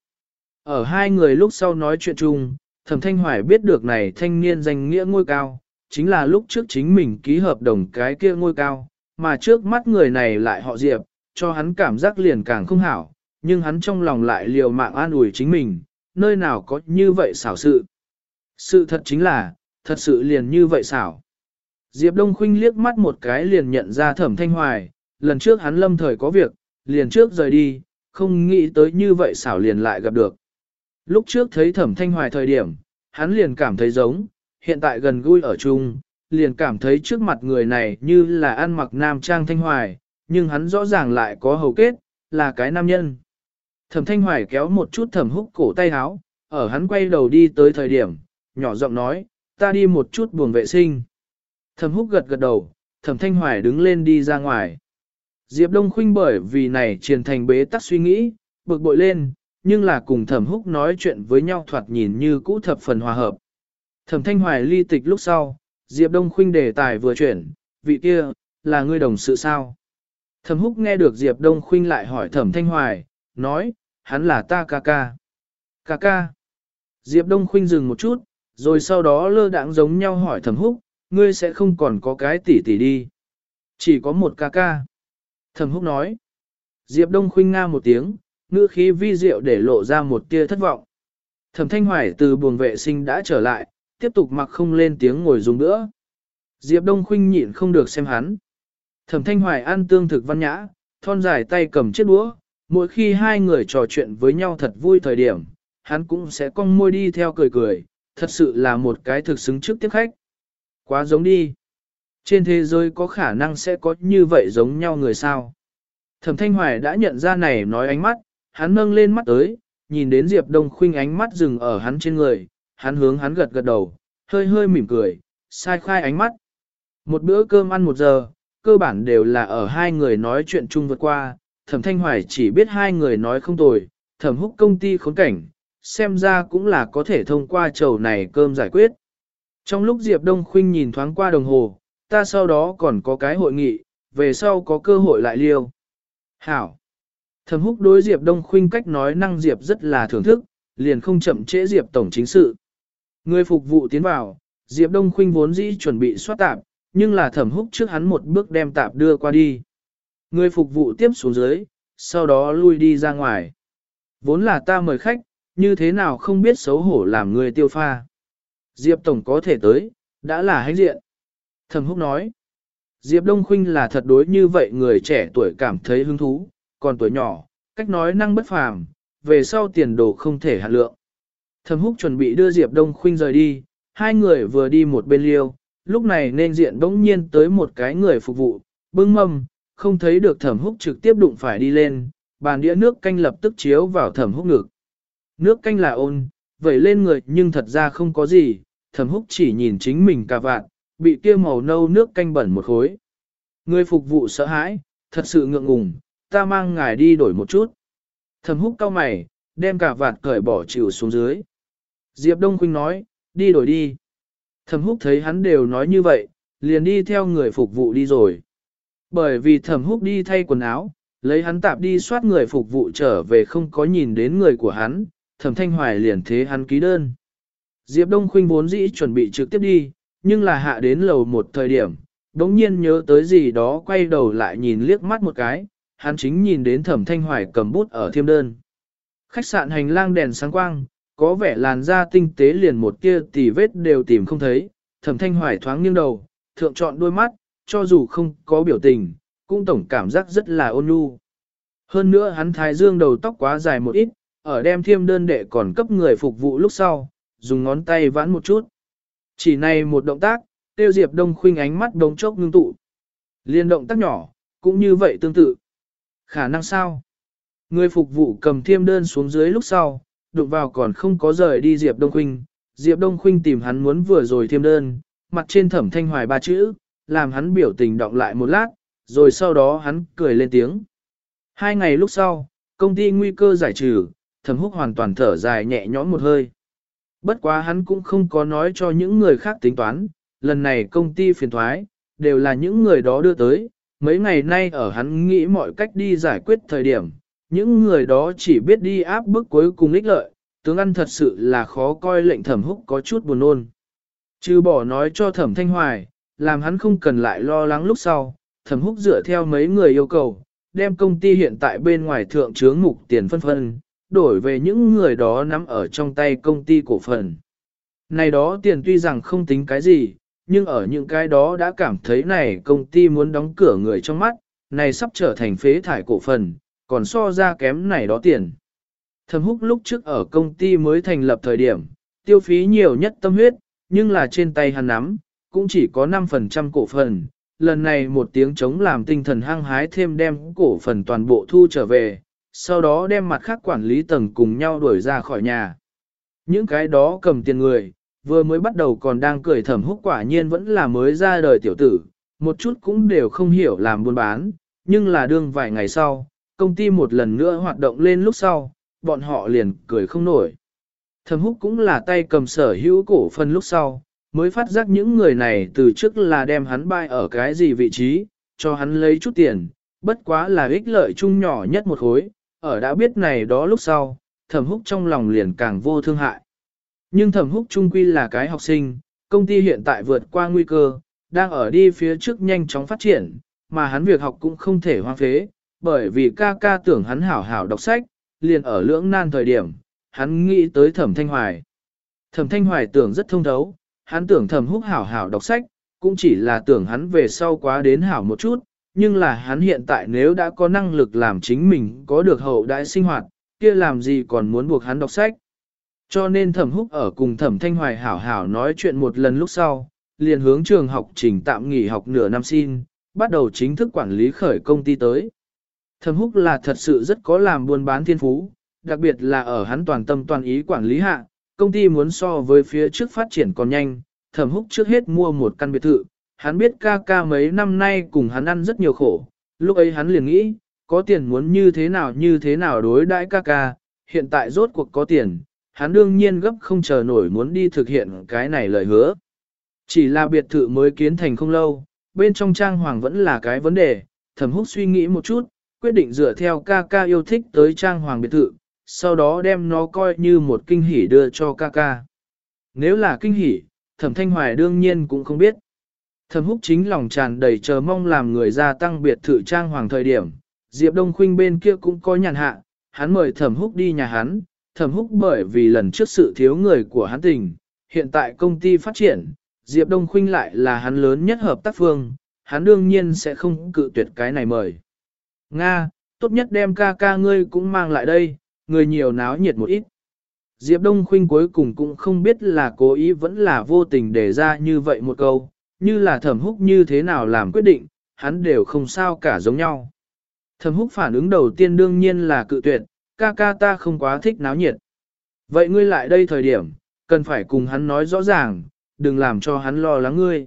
S1: Ở hai người lúc sau nói chuyện chung, thẩm thanh hoài biết được này thanh niên danh nghĩa ngôi cao, chính là lúc trước chính mình ký hợp đồng cái kia ngôi cao, mà trước mắt người này lại họ Diệp, cho hắn cảm giác liền càng không hảo, nhưng hắn trong lòng lại liều mạng an ủi chính mình, nơi nào có như vậy xảo sự. Sự thật chính là, thật sự liền như vậy xảo. Diệp Đông Khuynh liếc mắt một cái liền nhận ra thẩm thanh hoài, lần trước hắn lâm thời có việc, liền trước rời đi, không nghĩ tới như vậy xảo liền lại gặp được. Lúc trước thấy thẩm thanh hoài thời điểm, hắn liền cảm thấy giống, hiện tại gần gũi ở chung, liền cảm thấy trước mặt người này như là ăn mặc nam trang thanh hoài, nhưng hắn rõ ràng lại có hầu kết, là cái nam nhân. Thẩm thanh hoài kéo một chút thẩm húc cổ tay háo, ở hắn quay đầu đi tới thời điểm, nhỏ giọng nói, ta đi một chút buồng vệ sinh. Thẩm húc gật gật đầu, thẩm thanh hoài đứng lên đi ra ngoài. Diệp Đông Khuynh bởi vì này truyền thành bế tắc suy nghĩ, bực bội lên, nhưng là cùng thẩm húc nói chuyện với nhau thoạt nhìn như cũ thập phần hòa hợp. Thẩm thanh hoài ly tịch lúc sau, Diệp Đông Khuynh đề tài vừa chuyển, vị kia, là ngươi đồng sự sao? Thẩm húc nghe được Diệp Đông Khuynh lại hỏi thẩm thanh hoài, nói, hắn là ta ca ca. Ca ca. Diệp Đông Khuynh dừng một chút, rồi sau đó lơ đãng giống nhau hỏi thẩm húc, ngươi sẽ không còn có cái tỷ tỷ đi. Chỉ có một ca ca. Thẩm húc nói. Diệp Đông Khuynh nga một tiếng, ngữ khí vi diệu để lộ ra một tia thất vọng. Thẩm Thanh Hoài từ buồng vệ sinh đã trở lại, tiếp tục mặc không lên tiếng ngồi dùng nữa. Diệp Đông Khuynh nhịn không được xem hắn. Thẩm Thanh Hoài ăn tương thực văn nhã, thon dài tay cầm chiếc đũa, mỗi khi hai người trò chuyện với nhau thật vui thời điểm, hắn cũng sẽ cong môi đi theo cười cười, thật sự là một cái thực xứng trước tiếp khách. Quá giống đi. Trên thế giới có khả năng sẽ có như vậy giống nhau người sao. Thẩm Thanh Hoài đã nhận ra này nói ánh mắt, hắn nâng lên mắt tới, nhìn đến Diệp Đông Khuynh ánh mắt dừng ở hắn trên người, hắn hướng hắn gật gật đầu, hơi hơi mỉm cười, sai khai ánh mắt. Một bữa cơm ăn một giờ, cơ bản đều là ở hai người nói chuyện chung vượt qua, thẩm thanh hoài chỉ biết hai người nói không tồi, thẩm húc công ty khốn cảnh, xem ra cũng là có thể thông qua chầu này cơm giải quyết. Trong lúc Diệp Đông Khuynh nhìn thoáng qua đồng hồ, ta sau đó còn có cái hội nghị, về sau có cơ hội lại liêu. Hảo! Thẩm húc đối Diệp Đông Khuynh cách nói năng Diệp rất là thưởng thức, liền không chậm trễ Diệp Tổng chính sự. Người phục vụ tiến vào, Diệp Đông Khuynh vốn dĩ chuẩn bị soát tạp, nhưng là thẩm húc trước hắn một bước đem tạp đưa qua đi. Người phục vụ tiếp xuống dưới, sau đó lui đi ra ngoài. Vốn là ta mời khách, như thế nào không biết xấu hổ làm người tiêu pha. Diệp Tổng có thể tới, đã là hãnh diện. Thẩm húc nói. Diệp Đông Khuynh là thật đối như vậy người trẻ tuổi cảm thấy hứng thú, còn tuổi nhỏ, cách nói năng bất phàm, về sau tiền đồ không thể hạt lượng. Thẩm húc chuẩn bị đưa Diệp Đông Khuynh rời đi, hai người vừa đi một bên liêu, lúc này nên diện bỗng nhiên tới một cái người phục vụ, bưng mâm, không thấy được thẩm húc trực tiếp đụng phải đi lên, bàn đĩa nước canh lập tức chiếu vào thẩm húc ngực. Nước canh là ôn, vậy lên người nhưng thật ra không có gì, thẩm húc chỉ nhìn chính mình cả vạn, bị kia màu nâu nước canh bẩn một khối. Người phục vụ sợ hãi, thật sự ngượng ngùng, ta mang ngài đi đổi một chút. Thẩm húc cao mày, đem cả vạt cởi bỏ chịu xuống dưới. Diệp Đông Quynh nói, đi đổi đi. Thẩm húc thấy hắn đều nói như vậy, liền đi theo người phục vụ đi rồi. Bởi vì thẩm húc đi thay quần áo, lấy hắn tạp đi soát người phục vụ trở về không có nhìn đến người của hắn, thẩm thanh hoài liền thế hắn ký đơn. Diệp Đông Khuynh vốn dĩ chuẩn bị trực tiếp đi, nhưng là hạ đến lầu một thời điểm, đống nhiên nhớ tới gì đó quay đầu lại nhìn liếc mắt một cái, hắn chính nhìn đến thẩm thanh hoài cầm bút ở thiêm đơn. Khách sạn hành lang đèn sáng quang, có vẻ làn da tinh tế liền một kia tì vết đều tìm không thấy, thẩm thanh hoài thoáng nghiêng đầu, thượng chọn đôi mắt, cho dù không có biểu tình, cũng tổng cảm giác rất là ôn nhu. Hơn nữa hắn thái dương đầu tóc quá dài một ít, ở đem thiêm đơn đệ còn cấp người phục vụ lúc sau, dùng ngón tay vãn một chút. Chỉ này một động tác, tiêu diệp đông khuynh ánh mắt đống chốc ngưng tụ. Liên động tác nhỏ, cũng như vậy tương tự. Khả năng sao? Người phục vụ cầm thiêm đơn xuống dưới lúc sau, đụng vào còn không có rời đi Diệp Đông Khuynh. Diệp Đông Khuynh tìm hắn muốn vừa rồi thiêm đơn, mặt trên thẩm thanh hoài ba chữ, làm hắn biểu tình động lại một lát, rồi sau đó hắn cười lên tiếng. Hai ngày lúc sau, công ty nguy cơ giải trừ, thẩm húc hoàn toàn thở dài nhẹ nhõm một hơi. Bất quá hắn cũng không có nói cho những người khác tính toán, lần này công ty phiền thoái, đều là những người đó đưa tới, mấy ngày nay ở hắn nghĩ mọi cách đi giải quyết thời điểm, những người đó chỉ biết đi áp bức cuối cùng ích lợi, tướng ăn thật sự là khó coi lệnh thẩm húc có chút buồn nôn. Chứ bỏ nói cho thẩm thanh hoài, làm hắn không cần lại lo lắng lúc sau, thẩm húc dựa theo mấy người yêu cầu, đem công ty hiện tại bên ngoài thượng chướng mục tiền phân phân, đổi về những người đó nắm ở trong tay công ty cổ phần. Này đó tiền tuy rằng không tính cái gì, nhưng ở những cái đó đã cảm thấy này công ty muốn đóng cửa người trong mắt, này sắp trở thành phế thải cổ phần, còn so ra kém này đó tiền. Thầm húc lúc trước ở công ty mới thành lập thời điểm, tiêu phí nhiều nhất tâm huyết, nhưng là trên tay hắn nắm, cũng chỉ có 5% cổ phần. Lần này một tiếng chống làm tinh thần hăng hái thêm đem cổ phần toàn bộ thu trở về, sau đó đem mặt khác quản lý tầng cùng nhau đuổi ra khỏi nhà. Những cái đó cầm tiền người, vừa mới bắt đầu còn đang cười thầm húc quả nhiên vẫn là mới ra đời tiểu tử, một chút cũng đều không hiểu làm buôn bán, nhưng là đương vài ngày sau, công ty một lần nữa hoạt động lên lúc sau, bọn họ liền cười không nổi. thầm húc cũng là tay cầm sở hữu cổ phần lúc sau, mới phát giác những người này từ trước là đem hắn bay ở cái gì vị trí, cho hắn lấy chút tiền, bất quá là ích lợi chung nhỏ nhất một khối, ở đã biết này đó lúc sau, thẩm húc trong lòng liền càng vô thương hại. Nhưng thẩm húc trung quy là cái học sinh, công ty hiện tại vượt qua nguy cơ, đang ở đi phía trước nhanh chóng phát triển, mà hắn việc học cũng không thể hoang phế, bởi vì ca ca tưởng hắn hảo hảo đọc sách, liền ở lưỡng nan thời điểm, hắn nghĩ tới thẩm thanh hoài. Thẩm thanh hoài tưởng rất thông thấu, hắn tưởng thẩm húc hảo hảo đọc sách, cũng chỉ là tưởng hắn về sau quá đến hảo một chút, nhưng là hắn hiện tại nếu đã có năng lực làm chính mình có được hậu đại sinh hoạt, kia làm gì còn muốn buộc hắn đọc sách. Cho nên thẩm húc ở cùng thẩm thanh hoài hảo hảo nói chuyện một lần lúc sau, liền hướng trường học trình tạm nghỉ học nửa năm xin, bắt đầu chính thức quản lý khởi công ty tới. Thẩm húc là thật sự rất có làm buôn bán thiên phú, đặc biệt là ở hắn toàn tâm toàn ý quản lý hạ, công ty muốn so với phía trước phát triển còn nhanh, thẩm húc trước hết mua một căn biệt thự, hắn biết ca ca mấy năm nay cùng hắn ăn rất nhiều khổ, lúc ấy hắn liền nghĩ, có tiền muốn như thế nào như thế nào đối đãi ca ca, hiện tại rốt cuộc có tiền, hắn đương nhiên gấp không chờ nổi muốn đi thực hiện cái này lời hứa. Chỉ là biệt thự mới kiến thành không lâu, bên trong trang hoàng vẫn là cái vấn đề, thẩm húc suy nghĩ một chút, quyết định dựa theo ca ca yêu thích tới trang hoàng biệt thự, sau đó đem nó coi như một kinh hỉ đưa cho ca ca. Nếu là kinh hỉ, thẩm thanh hoài đương nhiên cũng không biết. Thẩm húc chính lòng tràn đầy chờ mong làm người gia tăng biệt thự trang hoàng thời điểm, Diệp Đông Khuynh bên kia cũng có nhàn hạ, hắn mời thẩm húc đi nhà hắn, thẩm húc bởi vì lần trước sự thiếu người của hắn tình, hiện tại công ty phát triển, Diệp Đông Khuynh lại là hắn lớn nhất hợp tác phương, hắn đương nhiên sẽ không cự tuyệt cái này mời. Nga, tốt nhất đem ca ca ngươi cũng mang lại đây, người nhiều náo nhiệt một ít. Diệp Đông Khuynh cuối cùng cũng không biết là cố ý vẫn là vô tình để ra như vậy một câu, như là thẩm húc như thế nào làm quyết định, hắn đều không sao cả giống nhau. Thẩm húc phản ứng đầu tiên đương nhiên là cự tuyệt, ca ca ta không quá thích náo nhiệt. Vậy ngươi lại đây thời điểm, cần phải cùng hắn nói rõ ràng, đừng làm cho hắn lo lắng ngươi.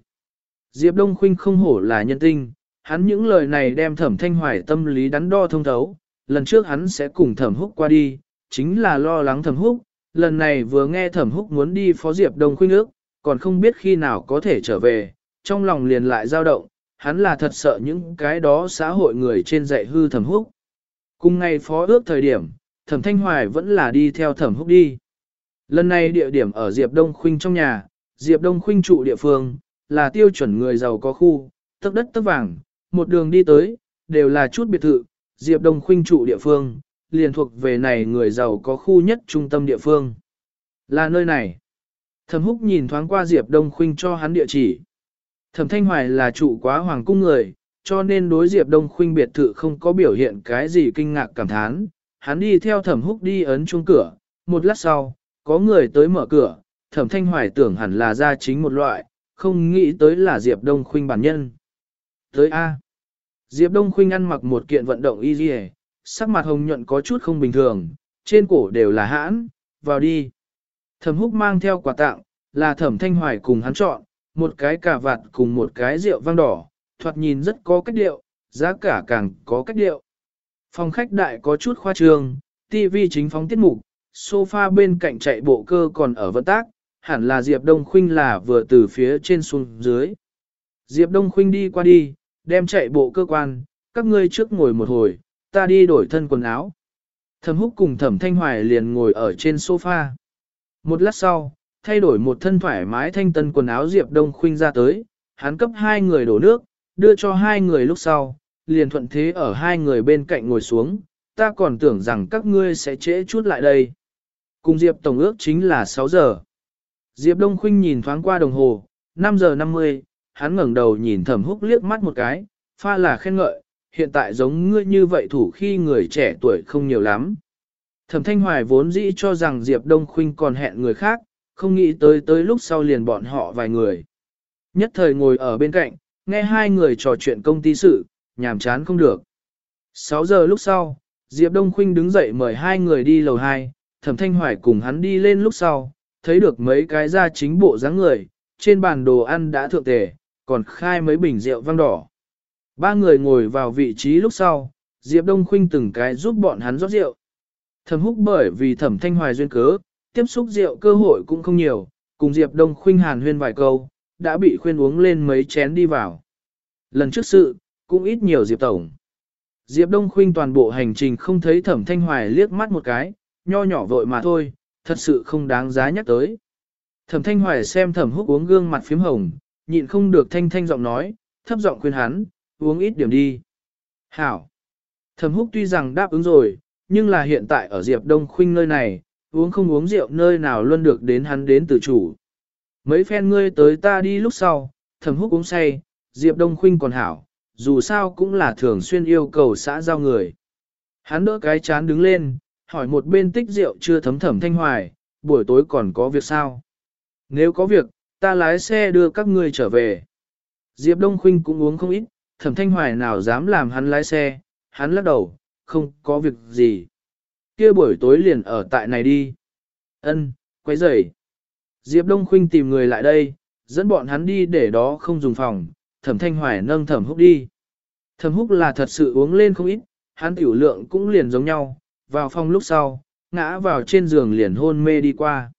S1: Diệp Đông Khuynh không hổ là nhân tinh, hắn những lời này đem thẩm thanh hoài tâm lý đắn đo thông thấu, lần trước hắn sẽ cùng thẩm húc qua đi, chính là lo lắng thẩm húc, lần này vừa nghe thẩm húc muốn đi phó Diệp Đông Khuynh ước, còn không biết khi nào có thể trở về, trong lòng liền lại dao động, hắn là thật sợ những cái đó xã hội người trên dạy hư thẩm húc. Cùng ngày phó ước thời điểm, thẩm thanh hoài vẫn là đi theo thẩm húc đi. Lần này địa điểm ở Diệp Đông Khuynh trong nhà, Diệp Đông Khuynh trụ địa phương, là tiêu chuẩn người giàu có khu, tức đất tức vàng, một đường đi tới, đều là chút biệt thự, Diệp Đông Khuynh trụ địa phương, liền thuộc về này người giàu có khu nhất trung tâm địa phương. Là nơi này. Thẩm Húc nhìn thoáng qua Diệp Đông Khuynh cho hắn địa chỉ. Thẩm Thanh Hoài là trụ quá hoàng cung người, cho nên đối Diệp Đông Khuynh biệt thự không có biểu hiện cái gì kinh ngạc cảm thán. Hắn đi theo Thẩm Húc đi ấn chuông cửa, một lát sau, có người tới mở cửa, Thẩm Thanh Hoài tưởng hẳn là gia chính một loại, không nghĩ tới là Diệp Đông Khuynh bản nhân. Tới A. Diệp Đông Khuynh ăn mặc một kiện vận động y dì sắc mặt hồng nhuận có chút không bình thường, trên cổ đều là hãn, vào đi. Thẩm húc mang theo quà tặng, là thẩm thanh hoài cùng hắn chọn, một cái cà vạt cùng một cái rượu vang đỏ, thoạt nhìn rất có cách điệu, giá cả càng có cách điệu. Phòng khách đại có chút khoa trương, TV chính phóng tiết mục, sofa bên cạnh chạy bộ cơ còn ở vận tác, hẳn là Diệp Đông Khuynh là vừa từ phía trên xuống dưới. Diệp Đông Khuynh đi qua đi, đem chạy bộ cơ quan, các ngươi trước ngồi một hồi, ta đi đổi thân quần áo. Thẩm húc cùng thẩm thanh hoài liền ngồi ở trên sofa. Một lát sau, thay đổi một thân thoải mái thanh tân quần áo Diệp Đông Khuynh ra tới, hắn cấp hai người đổ nước, đưa cho hai người lúc sau, liền thuận thế ở hai người bên cạnh ngồi xuống, ta còn tưởng rằng các ngươi sẽ trễ chút lại đây. Cùng Diệp Tổng ước chính là 6 giờ. Diệp Đông Khuynh nhìn thoáng qua đồng hồ, 5 giờ 50, hắn ngẩng đầu nhìn thẩm húc liếc mắt một cái, pha là khen ngợi, hiện tại giống ngươi như vậy thủ khi người trẻ tuổi không nhiều lắm. Thẩm Thanh Hoài vốn dĩ cho rằng Diệp Đông Khuynh còn hẹn người khác, không nghĩ tới tới lúc sau liền bọn họ vài người. Nhất thời ngồi ở bên cạnh, nghe hai người trò chuyện công ty sự, nhàm chán không được. 6 giờ lúc sau, Diệp Đông Khuynh đứng dậy mời hai người đi lầu 2, Thẩm Thanh Hoài cùng hắn đi lên lúc sau, thấy được mấy cái ra chính bộ dáng người, trên bàn đồ ăn đã thượng tề, còn khai mấy bình rượu vang đỏ. Ba người ngồi vào vị trí lúc sau, Diệp Đông Khuynh từng cái giúp bọn hắn rót rượu. Thẩm húc bởi vì thẩm thanh hoài duyên cớ, tiếp xúc rượu cơ hội cũng không nhiều, cùng Diệp Đông Khuynh hàn huyên vài câu, đã bị khuyên uống lên mấy chén đi vào. Lần trước sự, cũng ít nhiều Diệp Tổng. Diệp Đông Khuynh toàn bộ hành trình không thấy thẩm thanh hoài liếc mắt một cái, nho nhỏ vội mà thôi, thật sự không đáng giá nhắc tới. Thẩm thanh hoài xem thẩm húc uống gương mặt phím hồng, nhịn không được thanh thanh giọng nói, thấp giọng khuyên hắn, uống ít điểm đi. Hảo. Thẩm húc tuy rằng đáp ứng rồi, nhưng là hiện tại ở Diệp Đông Khuynh nơi này, uống không uống rượu nơi nào luôn được đến hắn đến từ chủ. Mấy phen ngươi tới ta đi lúc sau, thẩm húc uống say, Diệp Đông Khuynh còn hảo, dù sao cũng là thường xuyên yêu cầu xã giao người. Hắn đỡ cái chán đứng lên, hỏi một bên tích rượu chưa thấm thẩm thanh hoài, buổi tối còn có việc sao? Nếu có việc, ta lái xe đưa các ngươi trở về. Diệp Đông Khuynh cũng uống không ít, thẩm thanh hoài nào dám làm hắn lái xe, hắn lắc đầu, không có việc gì kia buổi tối liền ở tại này đi. Ân, quay rời. Diệp Đông Khuynh tìm người lại đây, dẫn bọn hắn đi để đó không dùng phòng, thẩm thanh hoài nâng thẩm húc đi. Thẩm húc là thật sự uống lên không ít, hắn tiểu lượng cũng liền giống nhau, vào phòng lúc sau, ngã vào trên giường liền hôn mê đi qua.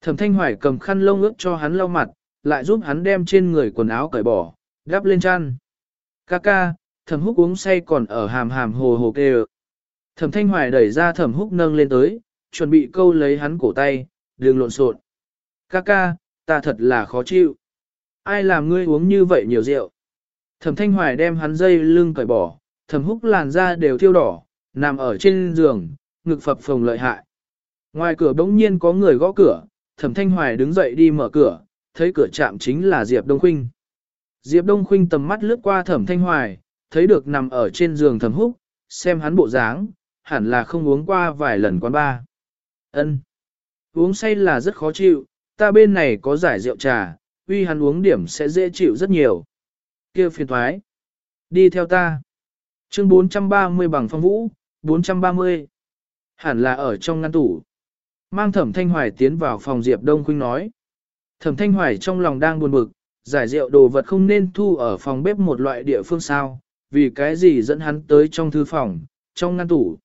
S1: Thẩm thanh hoài cầm khăn lông ướt cho hắn lau mặt, lại giúp hắn đem trên người quần áo cởi bỏ, đắp lên chăn. Ca ca, thẩm húc uống say còn ở hàm hàm hồ hồ kêu. Thẩm thanh hoài đẩy ra thẩm húc nâng lên tới, chuẩn bị câu lấy hắn cổ tay, đường lộn xộn. Ca ca, ta thật là khó chịu. Ai làm ngươi uống như vậy nhiều rượu? Thẩm thanh hoài đem hắn dây lưng cởi bỏ, thẩm húc làn da đều thiêu đỏ, nằm ở trên giường, ngực phập phồng lợi hại. Ngoài cửa bỗng nhiên có người gõ cửa, thẩm thanh hoài đứng dậy đi mở cửa, thấy cửa chạm chính là Diệp Đông Khuynh. Diệp Đông Khuynh tầm mắt lướt qua thẩm thanh hoài, thấy được nằm ở trên giường thẩm húc, xem hắn bộ dáng, hẳn là không uống qua vài lần quán ba. Ân, Uống say là rất khó chịu, ta bên này có giải rượu trà, uy hắn uống điểm sẽ dễ chịu rất nhiều. Kêu phiền thoái. Đi theo ta. Chương 430 bằng phong vũ, 430. Hẳn là ở trong ngăn tủ. mang thẩm thanh hoài tiến vào phòng Diệp Đông Khuynh nói. Thẩm thanh hoài trong lòng đang buồn bực, giải rượu đồ vật không nên thu ở phòng bếp một loại địa phương sao, vì cái gì dẫn hắn tới trong thư phòng, trong ngăn tủ.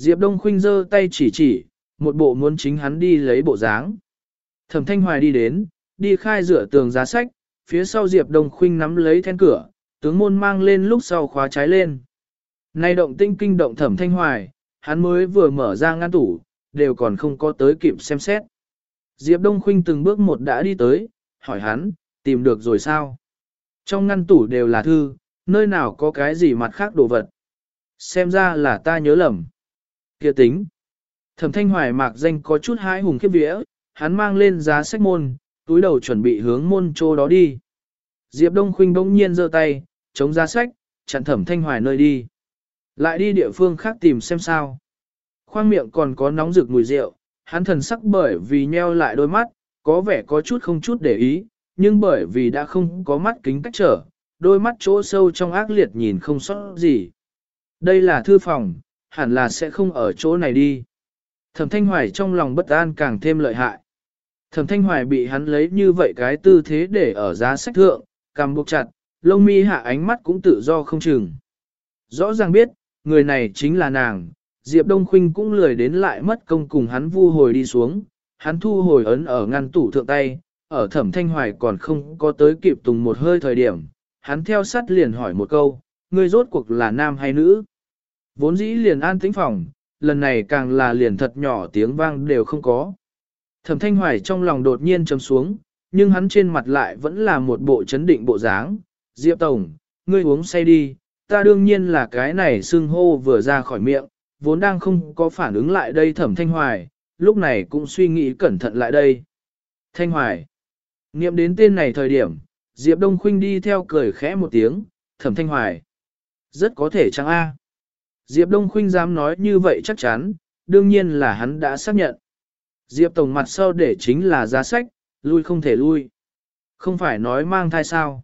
S1: Diệp Đông Khuynh giơ tay chỉ chỉ, một bộ muốn chính hắn đi lấy bộ dáng. Thẩm Thanh Hoài đi đến, đi khai rửa tường giá sách, phía sau Diệp Đông Khuynh nắm lấy then cửa, tướng môn mang lên lúc sau khóa trái lên. Nay động tinh kinh động Thẩm Thanh Hoài, hắn mới vừa mở ra ngăn tủ, đều còn không có tới kịp xem xét. Diệp Đông Khuynh từng bước một đã đi tới, hỏi hắn, tìm được rồi sao? Trong ngăn tủ đều là thư, nơi nào có cái gì mặt khác đồ vật? Xem ra là ta nhớ lầm. Kia tính. Thẩm thanh hoài mạc danh có chút hái hùng khiếp vía, hắn mang lên giá sách môn, túi đầu chuẩn bị hướng môn chỗ đó đi. Diệp Đông Khuynh bỗng nhiên giơ tay, chống giá sách, chặn thẩm thanh hoài nơi đi. Lại đi địa phương khác tìm xem sao. Khoang miệng còn có nóng rực mùi rượu, hắn thần sắc bởi vì nheo lại đôi mắt, có vẻ có chút không chút để ý, nhưng bởi vì đã không có mắt kính cách trở, đôi mắt chỗ sâu trong ác liệt nhìn không sót gì. Đây là thư phòng, hẳn là sẽ không ở chỗ này đi. Thẩm Thanh Hoài trong lòng bất an càng thêm lợi hại. Thẩm Thanh Hoài bị hắn lấy như vậy cái tư thế để ở giá sách thượng, cầm buộc chặt, lông mi hạ ánh mắt cũng tự do không chừng. Rõ ràng biết, người này chính là nàng, Diệp Đông Khuynh cũng lười đến lại mất công cùng hắn vu hồi đi xuống, hắn thu hồi ấn ở ngăn tủ thượng tay, ở thẩm thanh hoài còn không có tới kịp tùng một hơi thời điểm, hắn theo sát liền hỏi một câu, ngươi rốt cuộc là nam hay nữ? Vốn dĩ liền an tĩnh phòng, lần này càng là liền thật nhỏ tiếng vang đều không có. Thẩm thanh hoài trong lòng đột nhiên chấm xuống, nhưng hắn trên mặt lại vẫn là một bộ chấn định bộ dáng. Diệp Tổng, ngươi uống say đi, ta đương nhiên là cái này xưng hô vừa ra khỏi miệng, vốn đang không có phản ứng lại đây thẩm thanh hoài, lúc này cũng suy nghĩ cẩn thận lại đây. Thanh hoài, nghiệm đến tên này thời điểm, Diệp Đông Khuynh đi theo cười khẽ một tiếng, thẩm thanh hoài. Rất có thể chăng a Diệp Đông Khuynh dám nói như vậy chắc chắn, đương nhiên là hắn đã xác nhận. Diệp Tổng mặt sau để chính là giá sách, lui không thể lui. Không phải nói mang thai sao.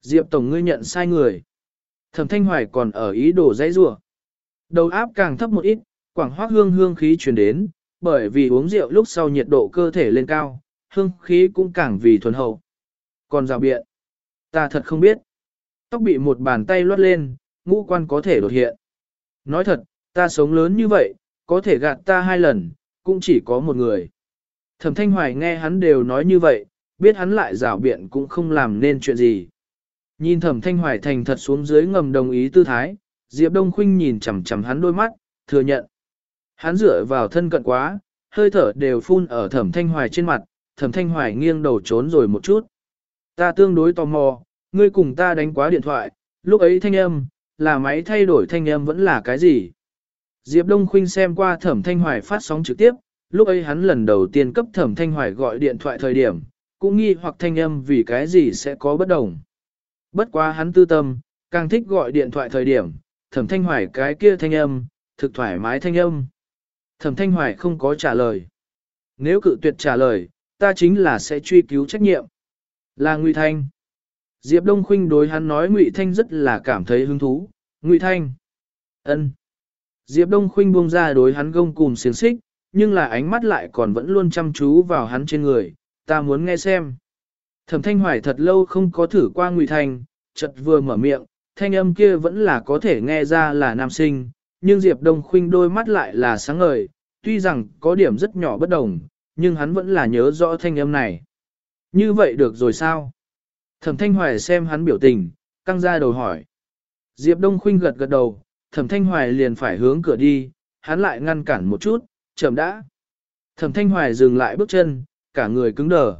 S1: Diệp Tổng ngươi nhận sai người. Thẩm Thanh Hoài còn ở ý đồ dãy rủa. Đầu áp càng thấp một ít, quảng hoác hương hương khí truyền đến, bởi vì uống rượu lúc sau nhiệt độ cơ thể lên cao, hương khí cũng càng vì thuần hậu. Còn rào biện, ta thật không biết. Tóc bị một bàn tay lót lên, ngũ quan có thể đột hiện. Nói thật, ta sống lớn như vậy, có thể gạt ta hai lần, cũng chỉ có một người. Thẩm Thanh Hoài nghe hắn đều nói như vậy, biết hắn lại rảo biện cũng không làm nên chuyện gì. Nhìn Thẩm Thanh Hoài thành thật xuống dưới ngầm đồng ý tư thái, Diệp Đông Khuynh nhìn chằm chằm hắn đôi mắt, thừa nhận. Hắn dựa vào thân cận quá, hơi thở đều phun ở Thẩm Thanh Hoài trên mặt, Thẩm Thanh Hoài nghiêng đầu trốn rồi một chút. Ta tương đối tò mò, ngươi cùng ta đánh quá điện thoại, lúc ấy thanh âm, là máy thay đổi thanh âm vẫn là cái gì? Diệp Đông Khuynh xem qua Thẩm Thanh Hoài phát sóng trực tiếp, lúc ấy hắn lần đầu tiên cấp Thẩm Thanh Hoài gọi điện thoại thời điểm, cũng nghi hoặc thanh âm vì cái gì sẽ có bất đồng. Bất quá hắn tư tâm, càng thích gọi điện thoại thời điểm, Thẩm Thanh Hoài cái kia thanh âm, thực thoải mái thanh âm. Thẩm Thanh Hoài không có trả lời. Nếu cự tuyệt trả lời, ta chính là sẽ truy cứu trách nhiệm. Là Ngụy Thanh. Diệp Đông Khuynh đối hắn nói Ngụy Thanh rất là cảm thấy hứng thú. Ngụy Thanh. ân. Diệp Đông Khuynh buông ra đối hắn gông cùng xiềng xích, nhưng là ánh mắt lại còn vẫn luôn chăm chú vào hắn trên người, ta muốn nghe xem. Thẩm Thanh Hoài thật lâu không có thử qua Ngụy Thanh, chợt vừa mở miệng, thanh âm kia vẫn là có thể nghe ra là nam sinh, nhưng Diệp Đông Khuynh đôi mắt lại là sáng ngời, tuy rằng có điểm rất nhỏ bất đồng, nhưng hắn vẫn là nhớ rõ thanh âm này. Như vậy được rồi sao? Thẩm Thanh Hoài xem hắn biểu tình, căng ra đầu hỏi. Diệp Đông Khuynh gật gật đầu, Thẩm Thanh Hoài liền phải hướng cửa đi, hắn lại ngăn cản một chút, chậm đã. Thẩm Thanh Hoài dừng lại bước chân, cả người cứng đờ.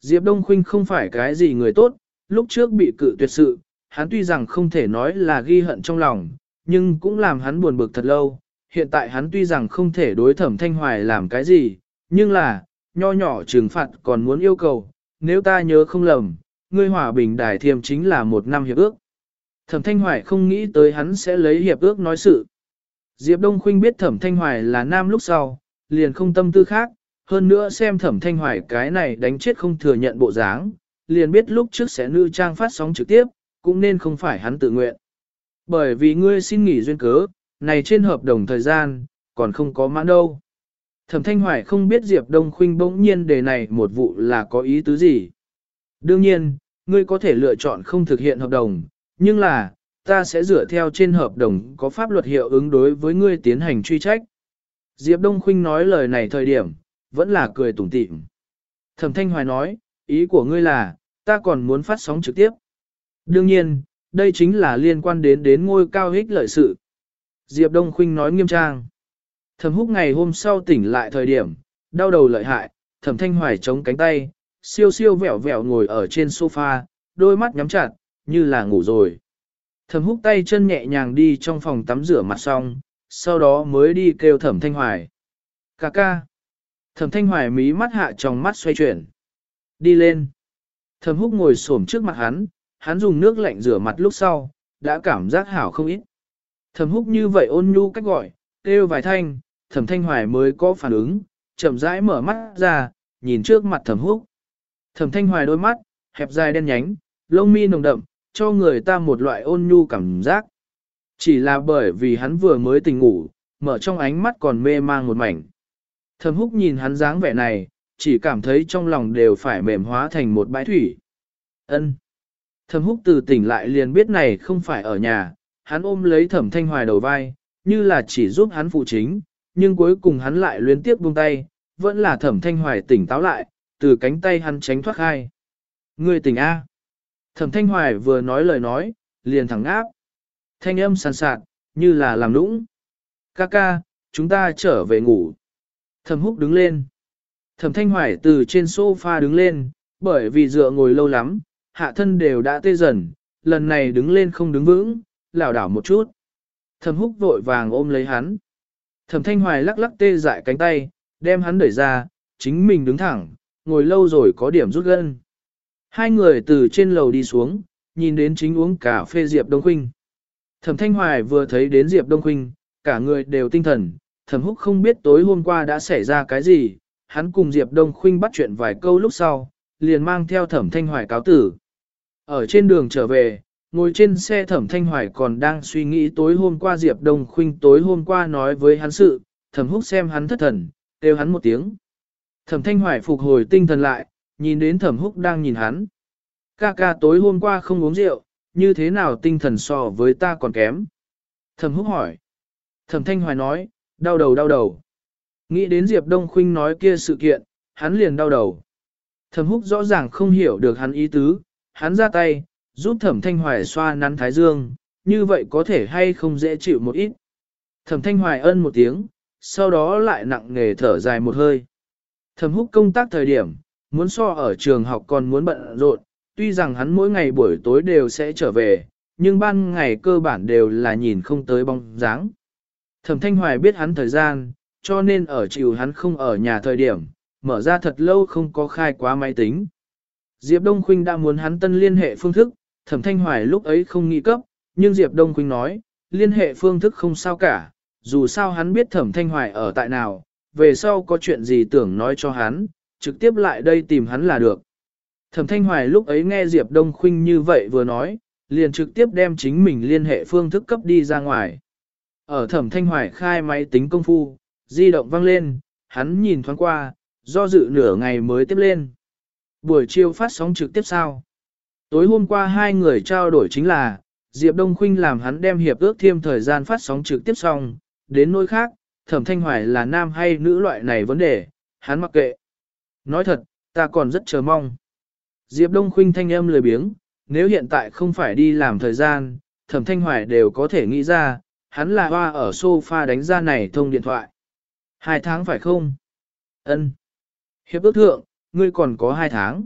S1: Diệp Đông Khuynh không phải cái gì người tốt, lúc trước bị cự tuyệt sự, hắn tuy rằng không thể nói là ghi hận trong lòng, nhưng cũng làm hắn buồn bực thật lâu. Hiện tại hắn tuy rằng không thể đối thẩm thanh hoài làm cái gì, nhưng là, nho nhỏ trừng phạt còn muốn yêu cầu, nếu ta nhớ không lầm, ngươi hòa bình đài thiềm chính là một năm hiệp ước. Thẩm thanh hoài không nghĩ tới hắn sẽ lấy hiệp ước nói sự. Diệp Đông Khuynh biết thẩm thanh hoài là nam lúc sau, liền không tâm tư khác, hơn nữa xem thẩm thanh hoài cái này đánh chết không thừa nhận bộ dáng, liền biết lúc trước sẽ nữ trang phát sóng trực tiếp, cũng nên không phải hắn tự nguyện. Bởi vì ngươi xin nghỉ duyên cớ, này trên hợp đồng thời gian, còn không có mãn đâu. Thẩm Thanh Hoài không biết Diệp Đông Khuynh bỗng nhiên đề này một vụ là có ý tứ gì. Đương nhiên, ngươi có thể lựa chọn không thực hiện hợp đồng, nhưng là, ta sẽ dựa theo trên hợp đồng có pháp luật hiệu ứng đối với ngươi tiến hành truy trách. Diệp Đông Khuynh nói lời này thời điểm, vẫn là cười tủm tỉm. Thẩm Thanh Hoài nói, ý của ngươi là, ta còn muốn phát sóng trực tiếp. Đương nhiên, đây chính là liên quan đến đến ngôi cao hích lợi sự. Diệp Đông Khuynh nói nghiêm trang. Thẩm húc ngày hôm sau tỉnh lại thời điểm, đau đầu lợi hại, thẩm thanh hoài chống cánh tay, siêu siêu vẹo vẹo ngồi ở trên sofa, đôi mắt nhắm chặt, như là ngủ rồi. Thẩm húc tay chân nhẹ nhàng đi trong phòng tắm rửa mặt xong, sau đó mới đi kêu thẩm thanh hoài. Cà ca. Thẩm thanh hoài mí mắt hạ trong mắt xoay chuyển. Đi lên. Thẩm húc ngồi xổm trước mặt hắn, hắn dùng nước lạnh rửa mặt lúc sau, đã cảm giác hảo không ít. Thẩm húc như vậy ôn nhu cách gọi, kêu vài thanh, thẩm thanh hoài mới có phản ứng, chậm rãi mở mắt ra, nhìn trước mặt thẩm húc. Thẩm thanh hoài đôi mắt, hẹp dài đen nhánh, lông mi nồng đậm, cho người ta một loại ôn nhu cảm giác. Chỉ là bởi vì hắn vừa mới tỉnh ngủ, mở trong ánh mắt còn mê mang một mảnh. Thẩm húc nhìn hắn dáng vẻ này, chỉ cảm thấy trong lòng đều phải mềm hóa thành một bãi thủy. Ân. Thẩm húc từ tỉnh lại liền biết này không phải ở nhà, hắn ôm lấy thẩm thanh hoài đầu vai, như là chỉ giúp hắn phụ chính, nhưng cuối cùng hắn lại luyến tiếp buông tay, vẫn là thẩm thanh hoài tỉnh táo lại, từ cánh tay hắn tránh thoát khai. Người tỉnh A. Thẩm thanh hoài vừa nói lời nói, liền thẳng áp. Thanh âm sàn sạt, như là làm nũng. Ca ca, chúng ta trở về ngủ. Thẩm húc đứng lên. Thẩm thanh hoài từ trên sofa đứng lên, bởi vì dựa ngồi lâu lắm, hạ thân đều đã tê dần, lần này đứng lên không đứng vững, lảo đảo một chút. Thẩm húc vội vàng ôm lấy hắn. Thẩm thanh hoài lắc lắc tê dại cánh tay, đem hắn đẩy ra, chính mình đứng thẳng, ngồi lâu rồi có điểm rút gân. Hai người từ trên lầu đi xuống, nhìn đến chính uống cà phê Diệp Đông Khuynh. Thẩm Thanh Hoài vừa thấy đến Diệp Đông Khuynh, cả người đều tinh thần, Thẩm Húc không biết tối hôm qua đã xảy ra cái gì, hắn cùng Diệp Đông Khuynh bắt chuyện vài câu lúc sau, liền mang theo Thẩm Thanh Hoài cáo tử. Ở trên đường trở về, ngồi trên xe Thẩm Thanh Hoài còn đang suy nghĩ tối hôm qua Diệp Đông Khuynh tối hôm qua nói với hắn sự, Thẩm Húc xem hắn thất thần, kêu hắn một tiếng. Thẩm Thanh Hoài phục hồi tinh thần lại, nhìn đến Thẩm Húc đang nhìn hắn. Ca ca tối hôm qua không uống rượu, như thế nào tinh thần so với ta còn kém? Thẩm Húc hỏi. Thẩm Thanh Hoài nói, đau đầu đau đầu. Nghĩ đến Diệp Đông Khuynh nói kia sự kiện, hắn liền đau đầu. Thẩm Húc rõ ràng không hiểu được hắn ý tứ, hắn ra tay, giúp Thẩm Thanh Hoài xoa nắn thái dương, như vậy có thể hay không dễ chịu một ít. Thẩm Thanh Hoài ân một tiếng, sau đó lại nặng nề thở dài một hơi. Thẩm Húc công tác thời điểm, muốn so ở trường học còn muốn bận rộn, tuy rằng hắn mỗi ngày buổi tối đều sẽ trở về, nhưng ban ngày cơ bản đều là nhìn không tới bóng dáng. Thẩm Thanh Hoài biết hắn thời gian, cho nên ở chiều hắn không ở nhà thời điểm, mở ra thật lâu không có khai quá máy tính. Diệp Đông Khuynh đã muốn hắn tân liên hệ phương thức, Thẩm Thanh Hoài lúc ấy không nghĩ cấp, nhưng Diệp Đông Khuynh nói, liên hệ phương thức không sao cả, dù sao hắn biết Thẩm Thanh Hoài ở tại nào, về sau có chuyện gì tưởng nói cho hắn, trực tiếp lại đây tìm hắn là được. Thẩm Thanh Hoài lúc ấy nghe Diệp Đông Khuynh như vậy vừa nói, liền trực tiếp đem chính mình liên hệ phương thức cấp đi ra ngoài. Ở Thẩm Thanh Hoài khai máy tính công phu, di động vang lên, hắn nhìn thoáng qua, do dự nửa ngày mới tiếp lên. Buổi chiều phát sóng trực tiếp sao? Tối hôm qua hai người trao đổi chính là, Diệp Đông Khuynh làm hắn đem hiệp ước thêm thời gian phát sóng trực tiếp xong, đến nơi khác, Thẩm Thanh Hoài là nam hay nữ loại này vấn đề, hắn mặc kệ. Nói thật, ta còn rất chờ mong. Diệp Đông Khuynh thanh âm lười biếng, nếu hiện tại không phải đi làm thời gian, Thẩm Thanh Hoài đều có thể nghĩ ra, hắn là hoa ở sofa đánh ra này thông điện thoại. Hai tháng phải không? Ân. Hiệp ước thượng, ngươi còn có hai tháng.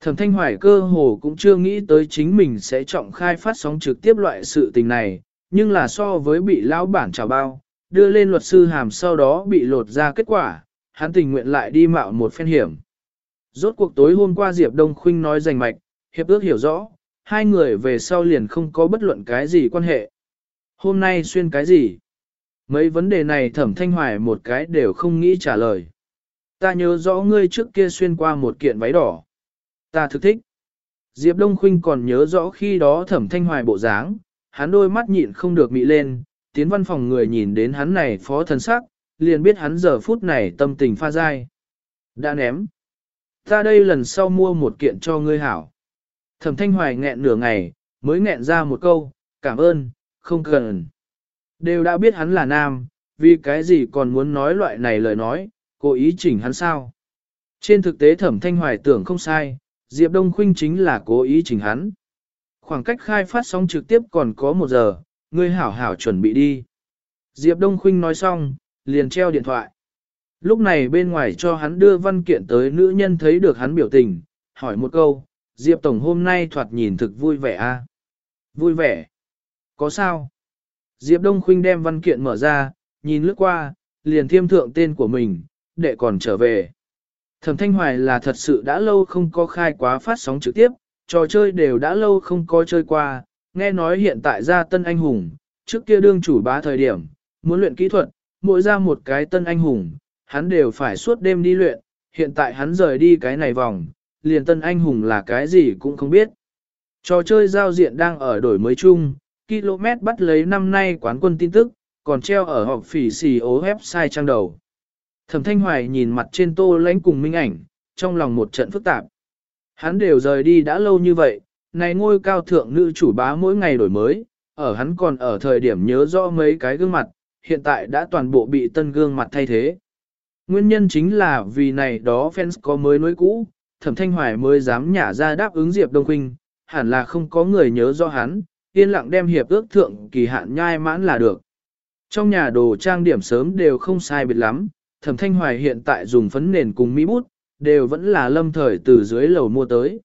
S1: Thẩm Thanh Hoài cơ hồ cũng chưa nghĩ tới chính mình sẽ trọng khai phát sóng trực tiếp loại sự tình này, nhưng là so với bị lão bản trào bao, đưa lên luật sư hàm sau đó bị lột ra kết quả, hắn tình nguyện lại đi mạo một phen hiểm. Rốt cuộc tối hôm qua Diệp Đông Khuynh nói rành mạch, hiệp ước hiểu rõ, hai người về sau liền không có bất luận cái gì quan hệ. Hôm nay xuyên cái gì? Mấy vấn đề này thẩm thanh hoài một cái đều không nghĩ trả lời. Ta nhớ rõ ngươi trước kia xuyên qua một kiện váy đỏ. Ta thực thích. Diệp Đông Khuynh còn nhớ rõ khi đó thẩm thanh hoài bộ dáng, hắn đôi mắt nhịn không được mị lên, tiến văn phòng người nhìn đến hắn này phó thần sắc, liền biết hắn giờ phút này tâm tình pha dai. Đã ném. Ta đây lần sau mua một kiện cho ngươi hảo. Thẩm thanh hoài nghẹn nửa ngày, mới nghẹn ra một câu, cảm ơn, không cần. Đều đã biết hắn là nam, vì cái gì còn muốn nói loại này lời nói, cố ý chỉnh hắn sao. Trên thực tế thẩm thanh hoài tưởng không sai, Diệp Đông Khuynh chính là cố ý chỉnh hắn. Khoảng cách khai phát sóng trực tiếp còn có một giờ, ngươi hảo hảo chuẩn bị đi. Diệp Đông Khuynh nói xong, liền treo điện thoại. Lúc này bên ngoài cho hắn đưa văn kiện tới nữ nhân thấy được hắn biểu tình, hỏi một câu, Diệp Tổng hôm nay thoạt nhìn thực vui vẻ a à? Vui vẻ. Có sao? Diệp Đông Khuynh đem văn kiện mở ra, nhìn lướt qua, liền thiêm thượng tên của mình, đệ còn trở về. Thẩm Thanh Hoài là thật sự đã lâu không có khai quá phát sóng trực tiếp, trò chơi đều đã lâu không có chơi qua, nghe nói hiện tại ra tân anh hùng, trước kia đương chủ bá thời điểm, muốn luyện kỹ thuật, mỗi ra một cái tân anh hùng, hắn đều phải suốt đêm đi luyện, hiện tại hắn rời đi cái này vòng, liền tân anh hùng là cái gì cũng không biết. Trò chơi giao diện đang ở đổi mới chung, km bắt lấy năm nay quán quân tin tức, còn treo ở họp phỉ xì ố website trang đầu. Thẩm Thanh Hoài nhìn mặt trên tô lãnh cùng minh ảnh, trong lòng một trận phức tạp. Hắn đều rời đi đã lâu như vậy, này ngôi cao thượng nữ chủ bá mỗi ngày đổi mới, ở hắn còn ở thời điểm nhớ rõ mấy cái gương mặt, hiện tại đã toàn bộ bị tân gương mặt thay thế. Nguyên nhân chính là vì này đó fans có mới nối cũ, thẩm thanh hoài mới dám nhả ra đáp ứng Diệp Đông Quynh, hẳn là không có người nhớ rõ hắn, yên lặng đem hiệp ước thượng kỳ hạn nhai mãn là được. Trong nhà đồ trang điểm sớm đều không sai biệt lắm, thẩm thanh hoài hiện tại dùng phấn nền cùng mỹ bút, đều vẫn là lâm thời từ dưới lầu mua tới.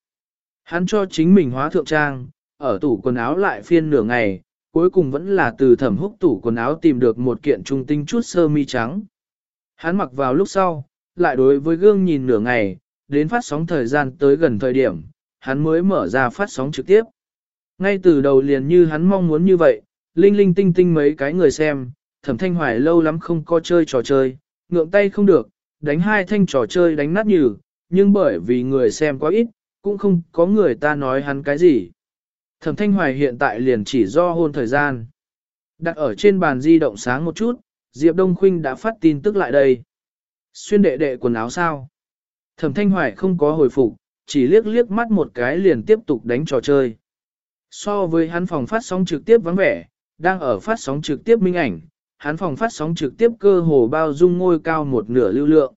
S1: Hắn cho chính mình hóa thượng trang, ở tủ quần áo lại phiên nửa ngày, cuối cùng vẫn là từ thẩm húc tủ quần áo tìm được một kiện trung tinh chút sơ mi trắng. Hắn mặc vào lúc sau, lại đối với gương nhìn nửa ngày, đến phát sóng thời gian tới gần thời điểm, hắn mới mở ra phát sóng trực tiếp. Ngay từ đầu liền như hắn mong muốn như vậy, linh linh tinh tinh mấy cái người xem, thẩm thanh hoài lâu lắm không có chơi trò chơi, ngượng tay không được, đánh hai thanh trò chơi đánh nát nhừ, nhưng bởi vì người xem quá ít, cũng không có người ta nói hắn cái gì. Thẩm thanh hoài hiện tại liền chỉ do hôn thời gian. Đặt ở trên bàn di động sáng một chút, Diệp Đông Khuynh đã phát tin tức lại đây. Xuyên đệ đệ quần áo sao? Thẩm Thanh Hoài không có hồi phục, chỉ liếc liếc mắt một cái liền tiếp tục đánh trò chơi. So với hắn phòng phát sóng trực tiếp vắng vẻ, đang ở phát sóng trực tiếp minh ảnh, hắn phòng phát sóng trực tiếp cơ hồ bao dung ngôi cao một nửa lưu lượng.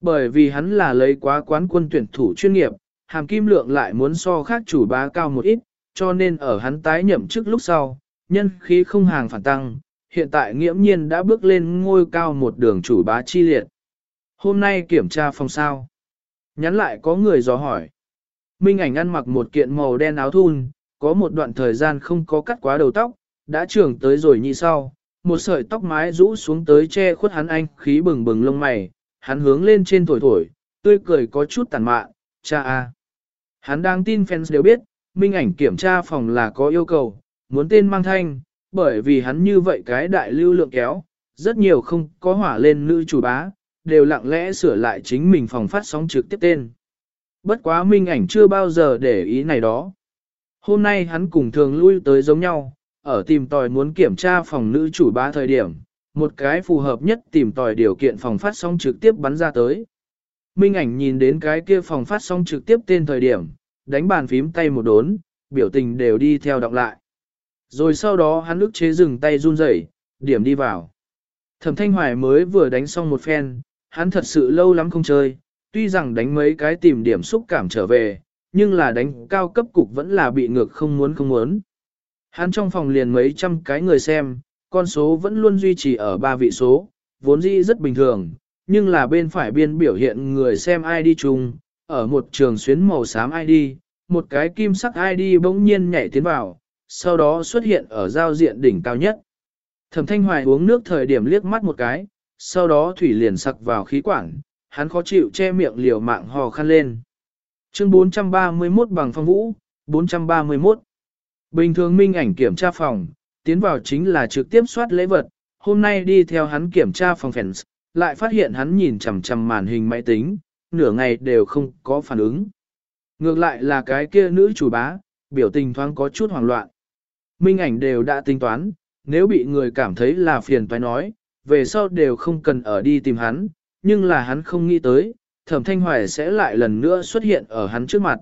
S1: Bởi vì hắn là lấy quá quán quân tuyển thủ chuyên nghiệp, hàm kim lượng lại muốn so khác chủ bá cao một ít, cho nên ở hắn tái nhậm chức lúc sau, nhân khí không hàng phản tăng, hiện tại nghiễm nhiên đã bước lên ngôi cao một đường chủ bá chi liệt. Hôm nay kiểm tra phòng sao. Nhắn lại có người dò hỏi. Minh ảnh ăn mặc một kiện màu đen áo thun, có một đoạn thời gian không có cắt quá đầu tóc, đã trưởng tới rồi như sau. Một sợi tóc mái rũ xuống tới che khuất hắn anh khí bừng bừng lông mày, hắn hướng lên trên thổi thổi, tươi cười có chút tàn mạn, cha a. Hắn đang tin fans đều biết, minh ảnh kiểm tra phòng là có yêu cầu, muốn tên mang thanh, bởi vì hắn như vậy cái đại lưu lượng kéo, rất nhiều không có hỏa lên nữ chủ bá, đều lặng lẽ sửa lại chính mình phòng phát sóng trực tiếp tên. Bất quá minh ảnh chưa bao giờ để ý này đó. Hôm nay hắn cùng thường lui tới giống nhau, ở tìm tòi muốn kiểm tra phòng nữ chủ bá thời điểm, một cái phù hợp nhất tìm tòi điều kiện phòng phát sóng trực tiếp bắn ra tới. Minh ảnh nhìn đến cái kia phòng phát sóng trực tiếp tên thời điểm, đánh bàn phím tay một đốn, biểu tình đều đi theo đọc lại. Rồi sau đó hắn ức chế dừng tay run rẩy, điểm đi vào. Thẩm Thanh Hoài mới vừa đánh xong một phen, hắn thật sự lâu lắm không chơi, tuy rằng đánh mấy cái tìm điểm xúc cảm trở về, nhưng là đánh cao cấp cục vẫn là bị ngược không muốn không muốn. Hắn trong phòng liền mấy trăm cái người xem, con số vẫn luôn duy trì ở ba vị số, vốn dĩ rất bình thường, nhưng là bên phải biên biểu hiện người xem ID chung, ở một trường xuyến màu xám ID, một cái kim sắc ID bỗng nhiên nhảy tiến vào, sau đó xuất hiện ở giao diện đỉnh cao nhất. Thẩm Thanh Hoài uống nước thời điểm liếc mắt một cái, sau đó thủy liền sặc vào khí quản, hắn khó chịu che miệng liều mạng hò khăn lên. Chương 431 bằng phong vũ, 431. Bình thường minh ảnh kiểm tra phòng, tiến vào chính là trực tiếp soát lễ vật, hôm nay đi theo hắn kiểm tra phòng fans, lại phát hiện hắn nhìn chằm chằm màn hình máy tính, nửa ngày đều không có phản ứng. Ngược lại là cái kia nữ chủ bá, biểu tình thoáng có chút hoảng loạn. Minh ảnh đều đã tính toán, nếu bị người cảm thấy là phiền toái nói, về sau đều không cần ở đi tìm hắn, nhưng là hắn không nghĩ tới, thẩm thanh hoài sẽ lại lần nữa xuất hiện ở hắn trước mặt.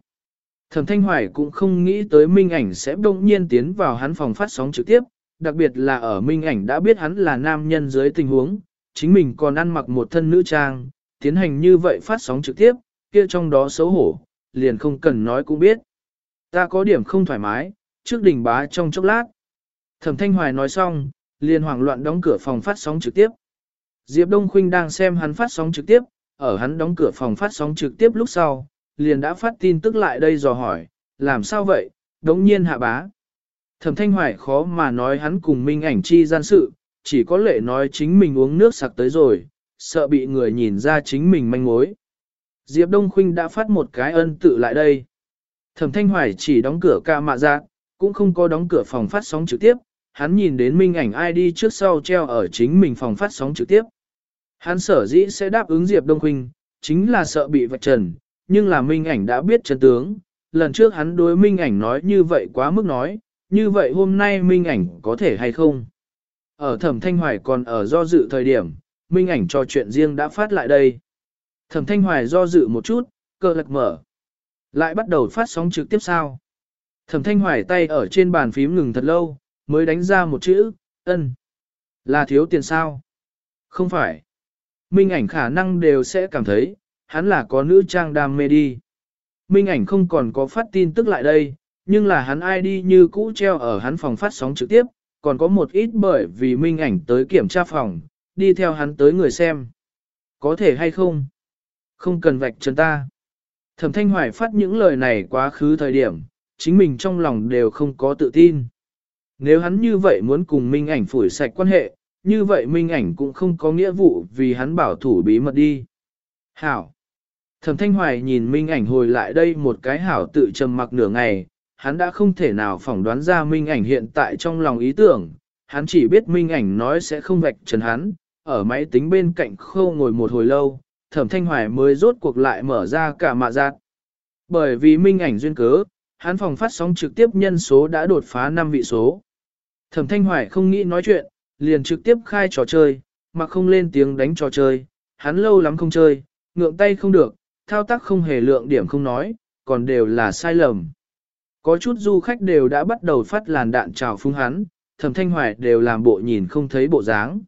S1: Thẩm thanh hoài cũng không nghĩ tới minh ảnh sẽ đông nhiên tiến vào hắn phòng phát sóng trực tiếp, đặc biệt là ở minh ảnh đã biết hắn là nam nhân dưới tình huống, chính mình còn ăn mặc một thân nữ trang, tiến hành như vậy phát sóng trực tiếp, kia trong đó xấu hổ, liền không cần nói cũng biết. Ta có điểm không thoải mái, trước đỉnh bá trong chốc lát. Thẩm Thanh Hoài nói xong, liền hoảng loạn đóng cửa phòng phát sóng trực tiếp. Diệp Đông Khuynh đang xem hắn phát sóng trực tiếp, ở hắn đóng cửa phòng phát sóng trực tiếp lúc sau, liền đã phát tin tức lại đây dò hỏi, làm sao vậy, đống nhiên hạ bá. Thẩm Thanh Hoài khó mà nói hắn cùng Minh ảnh chi gian sự, chỉ có lệ nói chính mình uống nước sặc tới rồi, sợ bị người nhìn ra chính mình manh mối. Diệp Đông Khuynh đã phát một cái ân tự lại đây. Thẩm Thanh Hoài chỉ đóng cửa ca mạ giác, cũng không có đóng cửa phòng phát sóng trực tiếp, hắn nhìn đến minh ảnh ID trước sau treo ở chính mình phòng phát sóng trực tiếp. Hắn sở dĩ sẽ đáp ứng Diệp Đông Khuynh, chính là sợ bị vạch trần, nhưng là minh ảnh đã biết chân tướng. Lần trước hắn đối minh ảnh nói như vậy quá mức nói, như vậy hôm nay minh ảnh có thể hay không? Ở thẩm thanh hoài còn ở do dự thời điểm, minh ảnh cho chuyện riêng đã phát lại đây. Thẩm thanh hoài do dự một chút, cơ lật mở. Lại bắt đầu phát sóng trực tiếp sao? Thẩm thanh hoài tay ở trên bàn phím ngừng thật lâu, mới đánh ra một chữ, ân. Là thiếu tiền sao? Không phải. Minh ảnh khả năng đều sẽ cảm thấy, hắn là có nữ trang đam mê đi. Minh ảnh không còn có phát tin tức lại đây, nhưng là hắn ID như cũ treo ở hắn phòng phát sóng trực tiếp, còn có một ít bởi vì Minh ảnh tới kiểm tra phòng, đi theo hắn tới người xem. Có thể hay không? Không cần vạch chân ta. Thẩm Thanh Hoài phát những lời này quá khứ thời điểm, chính mình trong lòng đều không có tự tin. Nếu hắn như vậy muốn cùng Minh ảnh phủi sạch quan hệ, như vậy Minh ảnh cũng không có nghĩa vụ vì hắn bảo thủ bí mật đi. Hảo. Thẩm Thanh Hoài nhìn Minh ảnh hồi lại đây một cái hảo tự trầm mặc nửa ngày, hắn đã không thể nào phỏng đoán ra Minh ảnh hiện tại trong lòng ý tưởng, hắn chỉ biết Minh ảnh nói sẽ không vạch trần hắn, ở máy tính bên cạnh khâu ngồi một hồi lâu, Thẩm Thanh Hoài mới rốt cuộc lại mở ra cả mạ giác. Bởi vì Minh ảnh duyên cớ, hắn phòng phát sóng trực tiếp nhân số đã đột phá 5 vị số. Thẩm Thanh Hoài không nghĩ nói chuyện, liền trực tiếp khai trò chơi, mà không lên tiếng đánh trò chơi, hắn lâu lắm không chơi, ngượng tay không được, thao tác không hề lượng điểm không nói, còn đều là sai lầm. Có chút du khách đều đã bắt đầu phát làn đạn chào phúng hắn, Thẩm Thanh Hoài đều làm bộ nhìn không thấy bộ dáng.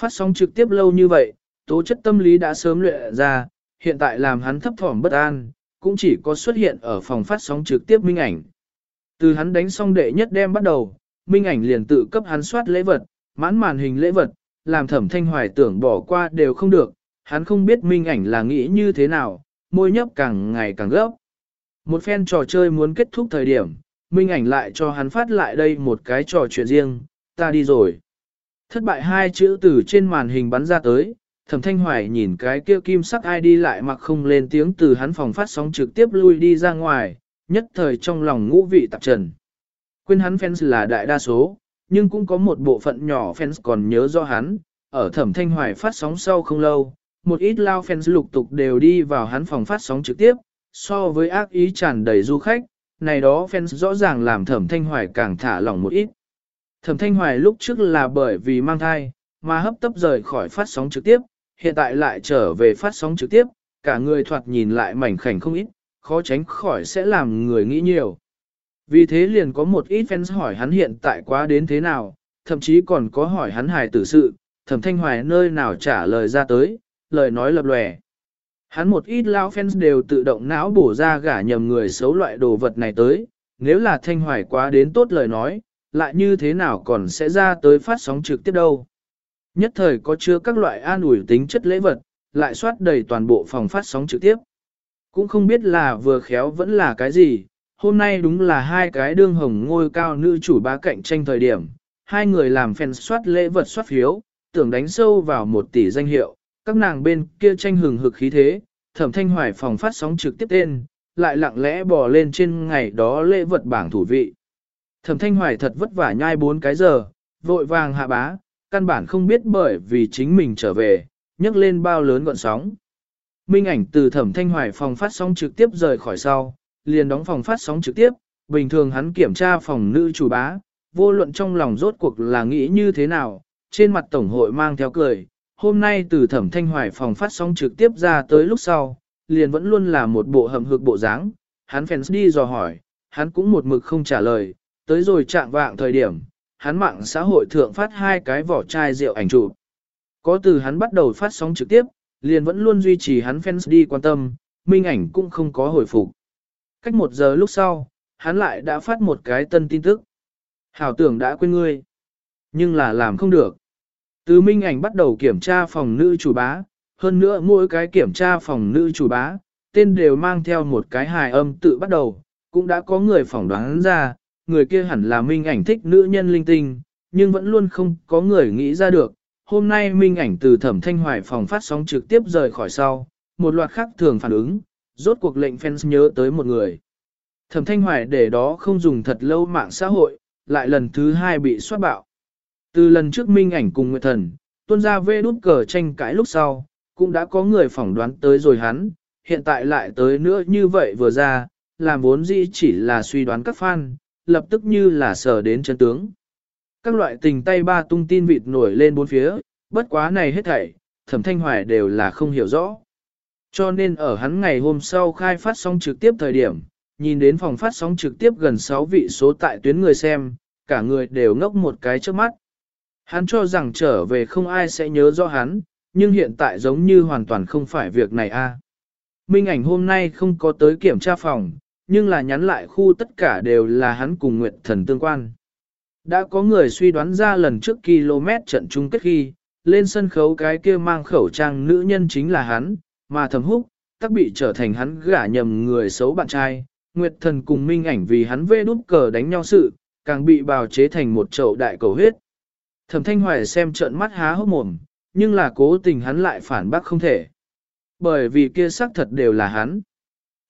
S1: Phát sóng trực tiếp lâu như vậy, tố chất tâm lý đã sớm luyện ra, hiện tại làm hắn thấp thỏm bất an, cũng chỉ có xuất hiện ở phòng phát sóng trực tiếp minh ảnh. Từ hắn đánh xong đệ nhất đem bắt đầu, minh ảnh liền tự cấp hắn soát lễ vật, mãn màn hình lễ vật, làm thẩm thanh hoài tưởng bỏ qua đều không được, hắn không biết minh ảnh là nghĩ như thế nào, môi nhấp càng ngày càng gấp. Một phen trò chơi muốn kết thúc thời điểm, minh ảnh lại cho hắn phát lại đây một cái trò chuyện riêng, ta đi rồi. Thất bại hai chữ từ trên màn hình bắn ra tới, thẩm thanh hoài nhìn cái kia kim sắc ai đi lại mặc không lên tiếng từ hắn phòng phát sóng trực tiếp lui đi ra ngoài, nhất thời trong lòng ngũ vị tạp trần. Quên hắn fans là đại đa số, nhưng cũng có một bộ phận nhỏ fans còn nhớ do hắn, ở thẩm thanh hoài phát sóng sau không lâu, một ít lao fans lục tục đều đi vào hắn phòng phát sóng trực tiếp, so với ác ý tràn đầy du khách, này đó fans rõ ràng làm thẩm thanh hoài càng thả lỏng một ít. Thẩm thanh hoài lúc trước là bởi vì mang thai, mà hấp tấp rời khỏi phát sóng trực tiếp, hiện tại lại trở về phát sóng trực tiếp, cả người thoạt nhìn lại mảnh khảnh không ít, khó tránh khỏi sẽ làm người nghĩ nhiều. Vì thế liền có một ít fans hỏi hắn hiện tại quá đến thế nào, thậm chí còn có hỏi hắn hài tử sự, thẩm thanh hoài nơi nào trả lời ra tới, lời nói lập lòe. Hắn một ít lao fans đều tự động não bổ ra gả nhầm người xấu loại đồ vật này tới, nếu là thanh hoài quá đến tốt lời nói, lại như thế nào còn sẽ ra tới phát sóng trực tiếp đâu. Nhất thời có chứa các loại an ủi tính chất lễ vật, lại soát đầy toàn bộ phòng phát sóng trực tiếp. Cũng không biết là vừa khéo vẫn là cái gì, hôm nay đúng là hai cái đương hồng ngôi cao nữ chủ ba cạnh tranh thời điểm, hai người làm fan soát lễ vật soát phiếu, tưởng đánh sâu vào một tỷ danh hiệu, các nàng bên kia tranh hừng hực khí thế, thẩm thanh hoài phòng phát sóng trực tiếp tên, lại lặng lẽ bò lên trên ngày đó lễ vật bảng thủ vị. Thẩm thanh hoài thật vất vả nhai bốn cái giờ, vội vàng hạ bá, căn bản không biết bởi vì chính mình trở về, nhấc lên bao lớn gọn sóng. Minh ảnh từ thẩm thanh hoài phòng phát sóng trực tiếp rời khỏi sau, liền đóng phòng phát sóng trực tiếp, bình thường hắn kiểm tra phòng nữ chủ bá, vô luận trong lòng rốt cuộc là nghĩ như thế nào, trên mặt tổng hội mang theo cười. Hôm nay từ thẩm thanh hoài phòng phát sóng trực tiếp ra tới lúc sau, liền vẫn luôn là một bộ hầm hực bộ dáng. Hắn fans đi dò hỏi, hắn cũng một mực không trả lời, tới rồi chạm vạng thời điểm, hắn mạng xã hội thượng phát hai cái vỏ chai rượu ảnh chụp. Có từ hắn bắt đầu phát sóng trực tiếp, liền vẫn luôn duy trì hắn fans đi quan tâm, minh ảnh cũng không có hồi phục. Cách một giờ lúc sau, hắn lại đã phát một cái tân tin tức. Hảo tưởng đã quên ngươi, nhưng là làm không được. Từ minh ảnh bắt đầu kiểm tra phòng nữ chủ bá, hơn nữa mỗi cái kiểm tra phòng nữ chủ bá, tên đều mang theo một cái hài âm tự bắt đầu, cũng đã có người phỏng đoán ra, người kia hẳn là minh ảnh thích nữ nhân linh tinh, nhưng vẫn luôn không có người nghĩ ra được. Hôm nay minh ảnh từ thẩm thanh hoài phòng phát sóng trực tiếp rời khỏi sau, một loạt khác thường phản ứng, rốt cuộc lệnh fans nhớ tới một người. Thẩm thanh hoài để đó không dùng thật lâu mạng xã hội, lại lần thứ hai bị soát bạo. Từ lần trước minh ảnh cùng Nguyệt Thần, tuôn ra vê đút cờ tranh cãi lúc sau, cũng đã có người phỏng đoán tới rồi hắn, hiện tại lại tới nữa như vậy vừa ra, làm vốn dĩ chỉ là suy đoán các fan, lập tức như là sở đến chân tướng. Các loại tình tay ba tung tin vịt nổi lên bốn phía, bất quá này hết thảy, thẩm thanh hoài đều là không hiểu rõ. Cho nên ở hắn ngày hôm sau khai phát sóng trực tiếp thời điểm, nhìn đến phòng phát sóng trực tiếp gần 6 vị số tại tuyến người xem, cả người đều ngốc một cái trước mắt. Hắn cho rằng trở về không ai sẽ nhớ rõ hắn, nhưng hiện tại giống như hoàn toàn không phải việc này a. Minh ảnh hôm nay không có tới kiểm tra phòng, nhưng là nhắn lại khu tất cả đều là hắn cùng Nguyệt Thần tương quan. Đã có người suy đoán ra lần trước km trận chung kết khi, lên sân khấu cái kia mang khẩu trang nữ nhân chính là hắn, mà thầm húc, tắc bị trở thành hắn gả nhầm người xấu bạn trai. Nguyệt Thần cùng Minh ảnh vì hắn vê đút cờ đánh nhau sự, càng bị bào chế thành một chậu đại cầu huyết. Thẩm Thanh Hoài xem trợn mắt há hốc mồm, nhưng là cố tình hắn lại phản bác không thể. Bởi vì kia xác thật đều là hắn.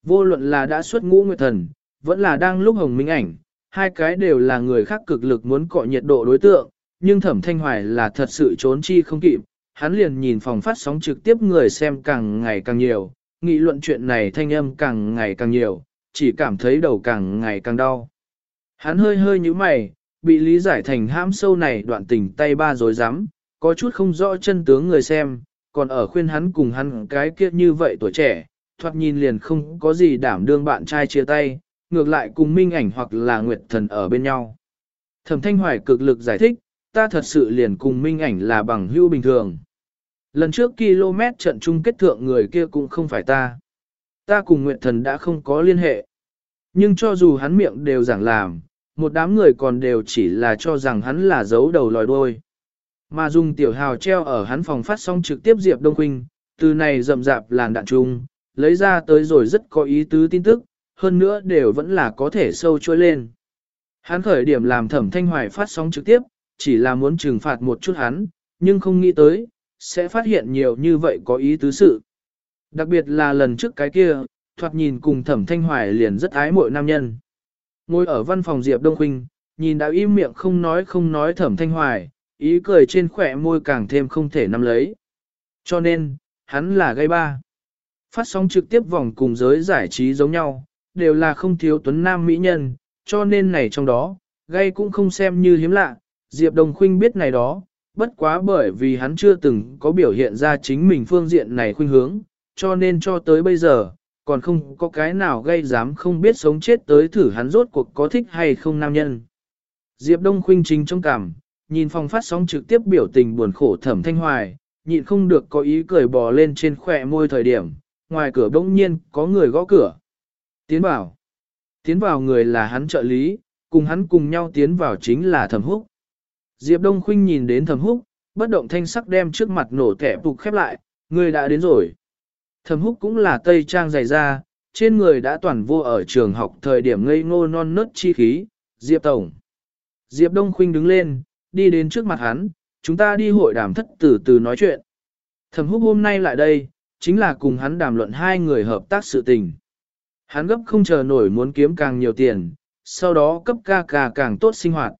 S1: Vô luận là đã xuất ngũ nguyệt thần, vẫn là đang lúc hồng minh ảnh, hai cái đều là người khác cực lực muốn cọ nhiệt độ đối tượng, nhưng thẩm thanh hoài là thật sự trốn chi không kịp, hắn liền nhìn phòng phát sóng trực tiếp người xem càng ngày càng nhiều, nghị luận chuyện này thanh âm càng ngày càng nhiều, chỉ cảm thấy đầu càng ngày càng đau. Hắn hơi hơi như mày, bị lý giải thành hãm sâu này đoạn tình tay ba dối rắm có chút không rõ chân tướng người xem, còn ở khuyên hắn cùng hắn cái kia như vậy tuổi trẻ, thoạt nhìn liền không có gì đảm đương bạn trai chia tay, ngược lại cùng minh ảnh hoặc là nguyệt thần ở bên nhau. Thẩm Thanh Hoài cực lực giải thích, ta thật sự liền cùng minh ảnh là bằng hữu bình thường. Lần trước km trận chung kết thượng người kia cũng không phải ta. Ta cùng Nguyệt Thần đã không có liên hệ. Nhưng cho dù hắn miệng đều giảng làm, một đám người còn đều chỉ là cho rằng hắn là giấu đầu lòi đuôi. Mà dùng tiểu hào treo ở hắn phòng phát xong trực tiếp Diệp Đông Quynh, từ này rậm rạp làn đạn trung, lấy ra tới rồi rất có ý tứ tin tức, hơn nữa đều vẫn là có thể sâu trôi lên. Hắn khởi điểm làm thẩm thanh hoài phát sóng trực tiếp, chỉ là muốn trừng phạt một chút hắn, nhưng không nghĩ tới, sẽ phát hiện nhiều như vậy có ý tứ sự. Đặc biệt là lần trước cái kia, thoạt nhìn cùng thẩm thanh hoài liền rất ái mội nam nhân. Ngồi ở văn phòng Diệp Đông Khuynh, nhìn đã im miệng không nói không nói thẩm thanh hoài, ý cười trên khỏe môi càng thêm không thể nắm lấy. Cho nên, hắn là gây ba. Phát sóng trực tiếp vòng cùng giới giải trí giống nhau, đều là không thiếu tuấn nam mỹ nhân, cho nên này trong đó, gây cũng không xem như hiếm lạ. Diệp Đồng Khuynh biết này đó, bất quá bởi vì hắn chưa từng có biểu hiện ra chính mình phương diện này khuynh hướng, cho nên cho tới bây giờ, còn không có cái nào gây dám không biết sống chết tới thử hắn rốt cuộc có thích hay không nam nhân. Diệp Đông Khuynh chính trong cảm, nhìn phòng phát sóng trực tiếp biểu tình buồn khổ thẩm thanh hoài, nhịn không được có ý cười bò lên trên khỏe môi thời điểm, ngoài cửa bỗng nhiên có người gõ cửa. Tiến vào. Tiến vào người là hắn trợ lý, cùng hắn cùng nhau tiến vào chính là thẩm húc. Diệp Đông Khuynh nhìn đến thẩm húc, bất động thanh sắc đem trước mặt nổ kẻ phục khép lại, người đã đến rồi. Thẩm húc cũng là tây trang dày da, trên người đã toàn vô ở trường học thời điểm ngây ngô non nớt chi khí, Diệp Tổng. Diệp Đông Khuynh đứng lên, đi đến trước mặt hắn, chúng ta đi hội đàm thất từ từ nói chuyện. Thẩm húc hôm nay lại đây, chính là cùng hắn đàm luận hai người hợp tác sự tình. Hắn gấp không chờ nổi muốn kiếm càng nhiều tiền, sau đó cấp ca ca càng tốt sinh hoạt.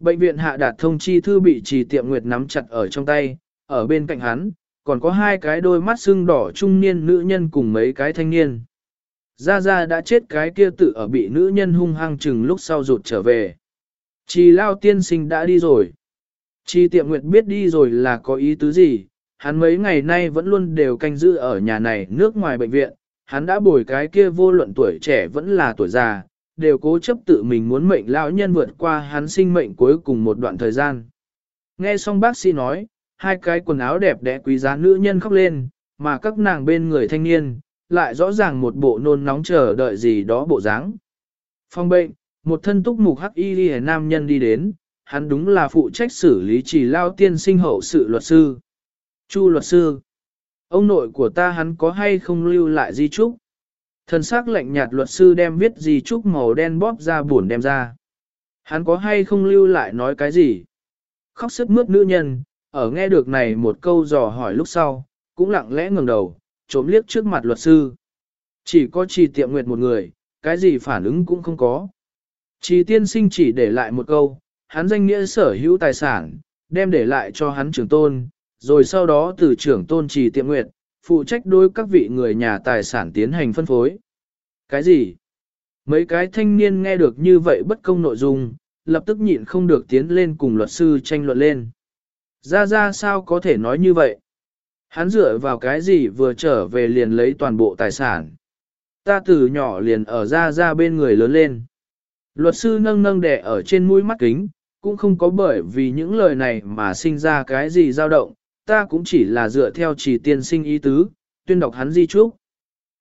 S1: Bệnh viện hạ đạt thông chi thư bị trì tiệm nguyệt nắm chặt ở trong tay, ở bên cạnh hắn, còn có hai cái đôi mắt sưng đỏ trung niên nữ nhân cùng mấy cái thanh niên. Gia Gia đã chết cái kia tự ở bị nữ nhân hung hăng chừng lúc sau rụt trở về. Chỉ lao tiên sinh đã đi rồi. Chi tiệm nguyệt biết đi rồi là có ý tứ gì, hắn mấy ngày nay vẫn luôn đều canh giữ ở nhà này nước ngoài bệnh viện, hắn đã bồi cái kia vô luận tuổi trẻ vẫn là tuổi già, đều cố chấp tự mình muốn mệnh lão nhân vượt qua hắn sinh mệnh cuối cùng một đoạn thời gian. Nghe xong bác sĩ nói, hai cái quần áo đẹp đẽ quý giá nữ nhân khóc lên, mà các nàng bên người thanh niên, lại rõ ràng một bộ nôn nóng chờ đợi gì đó bộ dáng. Phong bệnh, một thân túc mục hắc y ghi nam nhân đi đến, hắn đúng là phụ trách xử lý chỉ lao tiên sinh hậu sự luật sư. Chu luật sư, ông nội của ta hắn có hay không lưu lại di trúc? Thần sắc lạnh nhạt luật sư đem viết di trúc màu đen bóp ra buồn đem ra. Hắn có hay không lưu lại nói cái gì? Khóc sức mướt nữ nhân, ở nghe được này một câu dò hỏi lúc sau, cũng lặng lẽ ngừng đầu, trộm liếc trước mặt luật sư. Chỉ có trì tiệm nguyệt một người, cái gì phản ứng cũng không có. Trì tiên sinh chỉ để lại một câu, hắn danh nghĩa sở hữu tài sản, đem để lại cho hắn trưởng tôn, rồi sau đó từ trưởng tôn trì tiệm nguyệt, phụ trách đối các vị người nhà tài sản tiến hành phân phối. Cái gì? Mấy cái thanh niên nghe được như vậy bất công nội dung, lập tức nhịn không được tiến lên cùng luật sư tranh luận lên. Ra ra sao có thể nói như vậy? Hắn dựa vào cái gì vừa trở về liền lấy toàn bộ tài sản. Ta từ nhỏ liền ở ra ra bên người lớn lên. Luật sư nâng nâng đẻ ở trên mũi mắt kính, cũng không có bởi vì những lời này mà sinh ra cái gì dao động, ta cũng chỉ là dựa theo chỉ tiên sinh ý tứ, tuyên đọc hắn di trúc.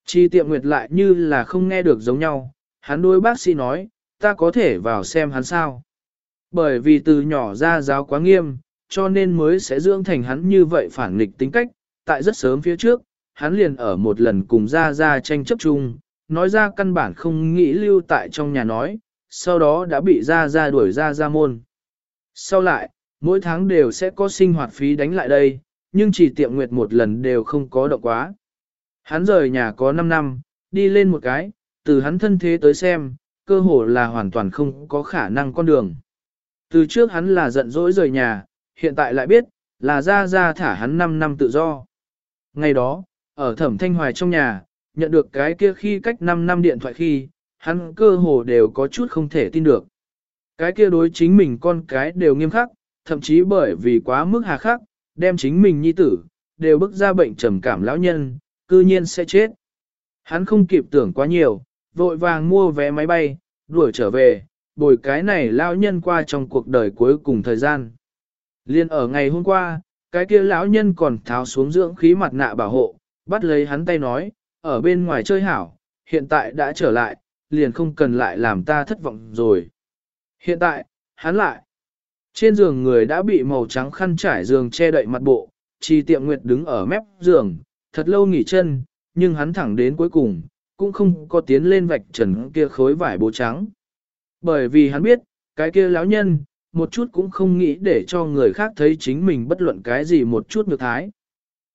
S1: Chi tiệm nguyệt lại như là không nghe được giống nhau, hắn đối bác sĩ nói, ta có thể vào xem hắn sao. Bởi vì từ nhỏ ra giáo quá nghiêm, cho nên mới sẽ dưỡng thành hắn như vậy phản nghịch tính cách, tại rất sớm phía trước, hắn liền ở một lần cùng ra ra tranh chấp chung, nói ra căn bản không nghĩ lưu tại trong nhà nói, sau đó đã bị ra ra đuổi ra ra môn. Sau lại, mỗi tháng đều sẽ có sinh hoạt phí đánh lại đây, nhưng chỉ tiệm nguyệt một lần đều không có động quá. Hắn rời nhà có 5 năm, đi lên một cái, từ hắn thân thế tới xem, cơ hồ là hoàn toàn không có khả năng con đường. Từ trước hắn là giận dỗi rời nhà, hiện tại lại biết, là ra ra thả hắn 5 năm tự do. Ngày đó, ở thẩm thanh hoài trong nhà, nhận được cái kia khi cách 5 năm điện thoại khi, hắn cơ hồ đều có chút không thể tin được. Cái kia đối chính mình con cái đều nghiêm khắc, thậm chí bởi vì quá mức hà khắc, đem chính mình nhi tử, đều bức ra bệnh trầm cảm lão nhân, cư nhiên sẽ chết. Hắn không kịp tưởng quá nhiều, vội vàng mua vé máy bay, đuổi trở về, bồi cái này lão nhân qua trong cuộc đời cuối cùng thời gian. Liên ở ngày hôm qua, cái kia lão nhân còn tháo xuống dưỡng khí mặt nạ bảo hộ, bắt lấy hắn tay nói, ở bên ngoài chơi hảo, hiện tại đã trở lại, liền không cần lại làm ta thất vọng rồi. Hiện tại, hắn lại. Trên giường người đã bị màu trắng khăn trải giường che đậy mặt bộ, trì tiệm nguyệt đứng ở mép giường, thật lâu nghỉ chân, nhưng hắn thẳng đến cuối cùng, cũng không có tiến lên vạch trần kia khối vải bố trắng. Bởi vì hắn biết, cái kia lão nhân, một chút cũng không nghĩ để cho người khác thấy chính mình bất luận cái gì một chút ngược thái.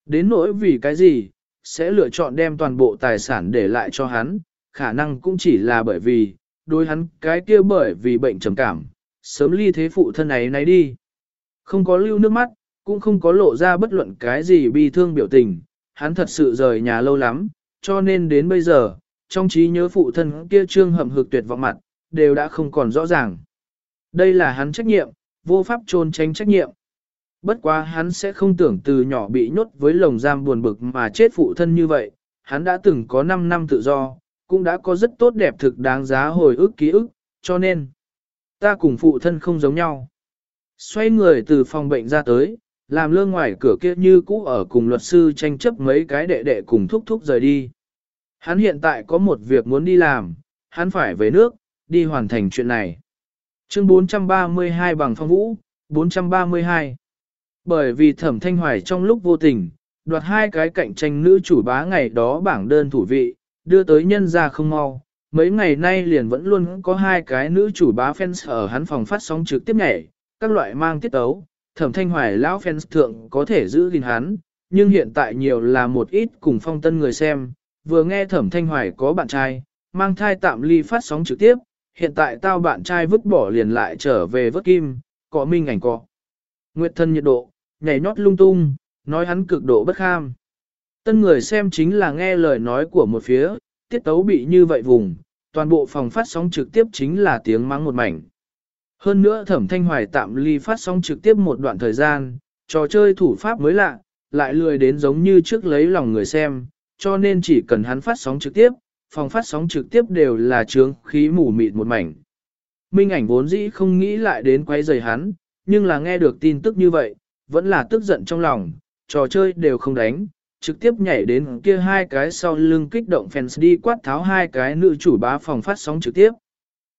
S1: Đến nỗi vì cái gì, sẽ lựa chọn đem toàn bộ tài sản để lại cho hắn, khả năng cũng chỉ là bởi vì, đối hắn cái kia bởi vì bệnh trầm cảm, sớm ly thế phụ thân ấy nấy đi. Không có lưu nước mắt, cũng không có lộ ra bất luận cái gì bi thương biểu tình, hắn thật sự rời nhà lâu lắm, cho nên đến bây giờ, trong trí nhớ phụ thân kia trương hầm hực tuyệt vọng mặt, đều đã không còn rõ ràng. Đây là hắn trách nhiệm, vô pháp trôn tránh trách nhiệm. Bất quá hắn sẽ không tưởng từ nhỏ bị nhốt với lồng giam buồn bực mà chết phụ thân như vậy, hắn đã từng có 5 năm tự do, cũng đã có rất tốt đẹp thực đáng giá hồi ức ký ức, cho nên, ta cùng phụ thân không giống nhau. Xoay người từ phòng bệnh ra tới, làm lơ ngoài cửa kia như cũ ở cùng luật sư tranh chấp mấy cái đệ đệ cùng thúc thúc rời đi. Hắn hiện tại có một việc muốn đi làm, hắn phải về nước, đi hoàn thành chuyện này. Chương 432 bằng phong vũ, 432. Bởi vì thẩm thanh hoài trong lúc vô tình, đoạt hai cái cạnh tranh nữ chủ bá ngày đó bảng đơn thủ vị, đưa tới nhân ra không mau. Mấy ngày nay liền vẫn luôn có hai cái nữ chủ bá fans ở hắn phòng phát sóng trực tiếp nhảy, các loại mang tiết tấu, thẩm thanh hoài lão fans thượng có thể giữ gìn hắn, nhưng hiện tại nhiều là một ít cùng phong tân người xem, vừa nghe thẩm thanh hoài có bạn trai, mang thai tạm ly phát sóng trực tiếp, hiện tại tao bạn trai vứt bỏ liền lại trở về vớt kim, có minh ảnh có. Nguyệt thân nhiệt độ, nhảy nhót lung tung, nói hắn cực độ bất kham. Tân người xem chính là nghe lời nói của một phía, tiết tấu bị như vậy vùng, toàn bộ phòng phát sóng trực tiếp chính là tiếng mắng một mảnh. Hơn nữa thẩm thanh hoài tạm ly phát sóng trực tiếp một đoạn thời gian, trò chơi thủ pháp mới lạ, lại lười đến giống như trước lấy lòng người xem, cho nên chỉ cần hắn phát sóng trực tiếp, phòng phát sóng trực tiếp đều là trướng khí mù mịt một mảnh. Minh ảnh vốn dĩ không nghĩ lại đến quay rời hắn, nhưng là nghe được tin tức như vậy, vẫn là tức giận trong lòng, trò chơi đều không đánh, trực tiếp nhảy đến kia hai cái sau lưng kích động fans đi quát tháo hai cái nữ chủ bá phòng phát sóng trực tiếp.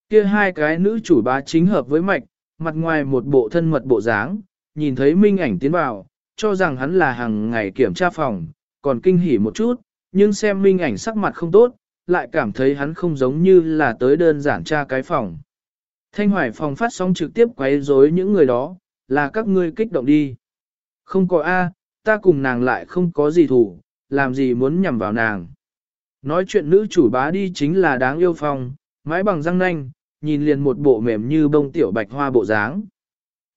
S1: Kia hai cái nữ chủ bá chính hợp với mạch, mặt ngoài một bộ thân mật bộ dáng, nhìn thấy minh ảnh tiến vào, cho rằng hắn là hàng ngày kiểm tra phòng, còn kinh hỉ một chút, nhưng xem minh ảnh sắc mặt không tốt, lại cảm thấy hắn không giống như là tới đơn giản tra cái phòng. Thanh hoài phòng phát sóng trực tiếp quấy rối những người đó, là các ngươi kích động đi. Không có A, ta cùng nàng lại không có gì thủ, làm gì muốn nhằm vào nàng. Nói chuyện nữ chủ bá đi chính là đáng yêu phong, mái bằng răng nanh, nhìn liền một bộ mềm như bông tiểu bạch hoa bộ dáng.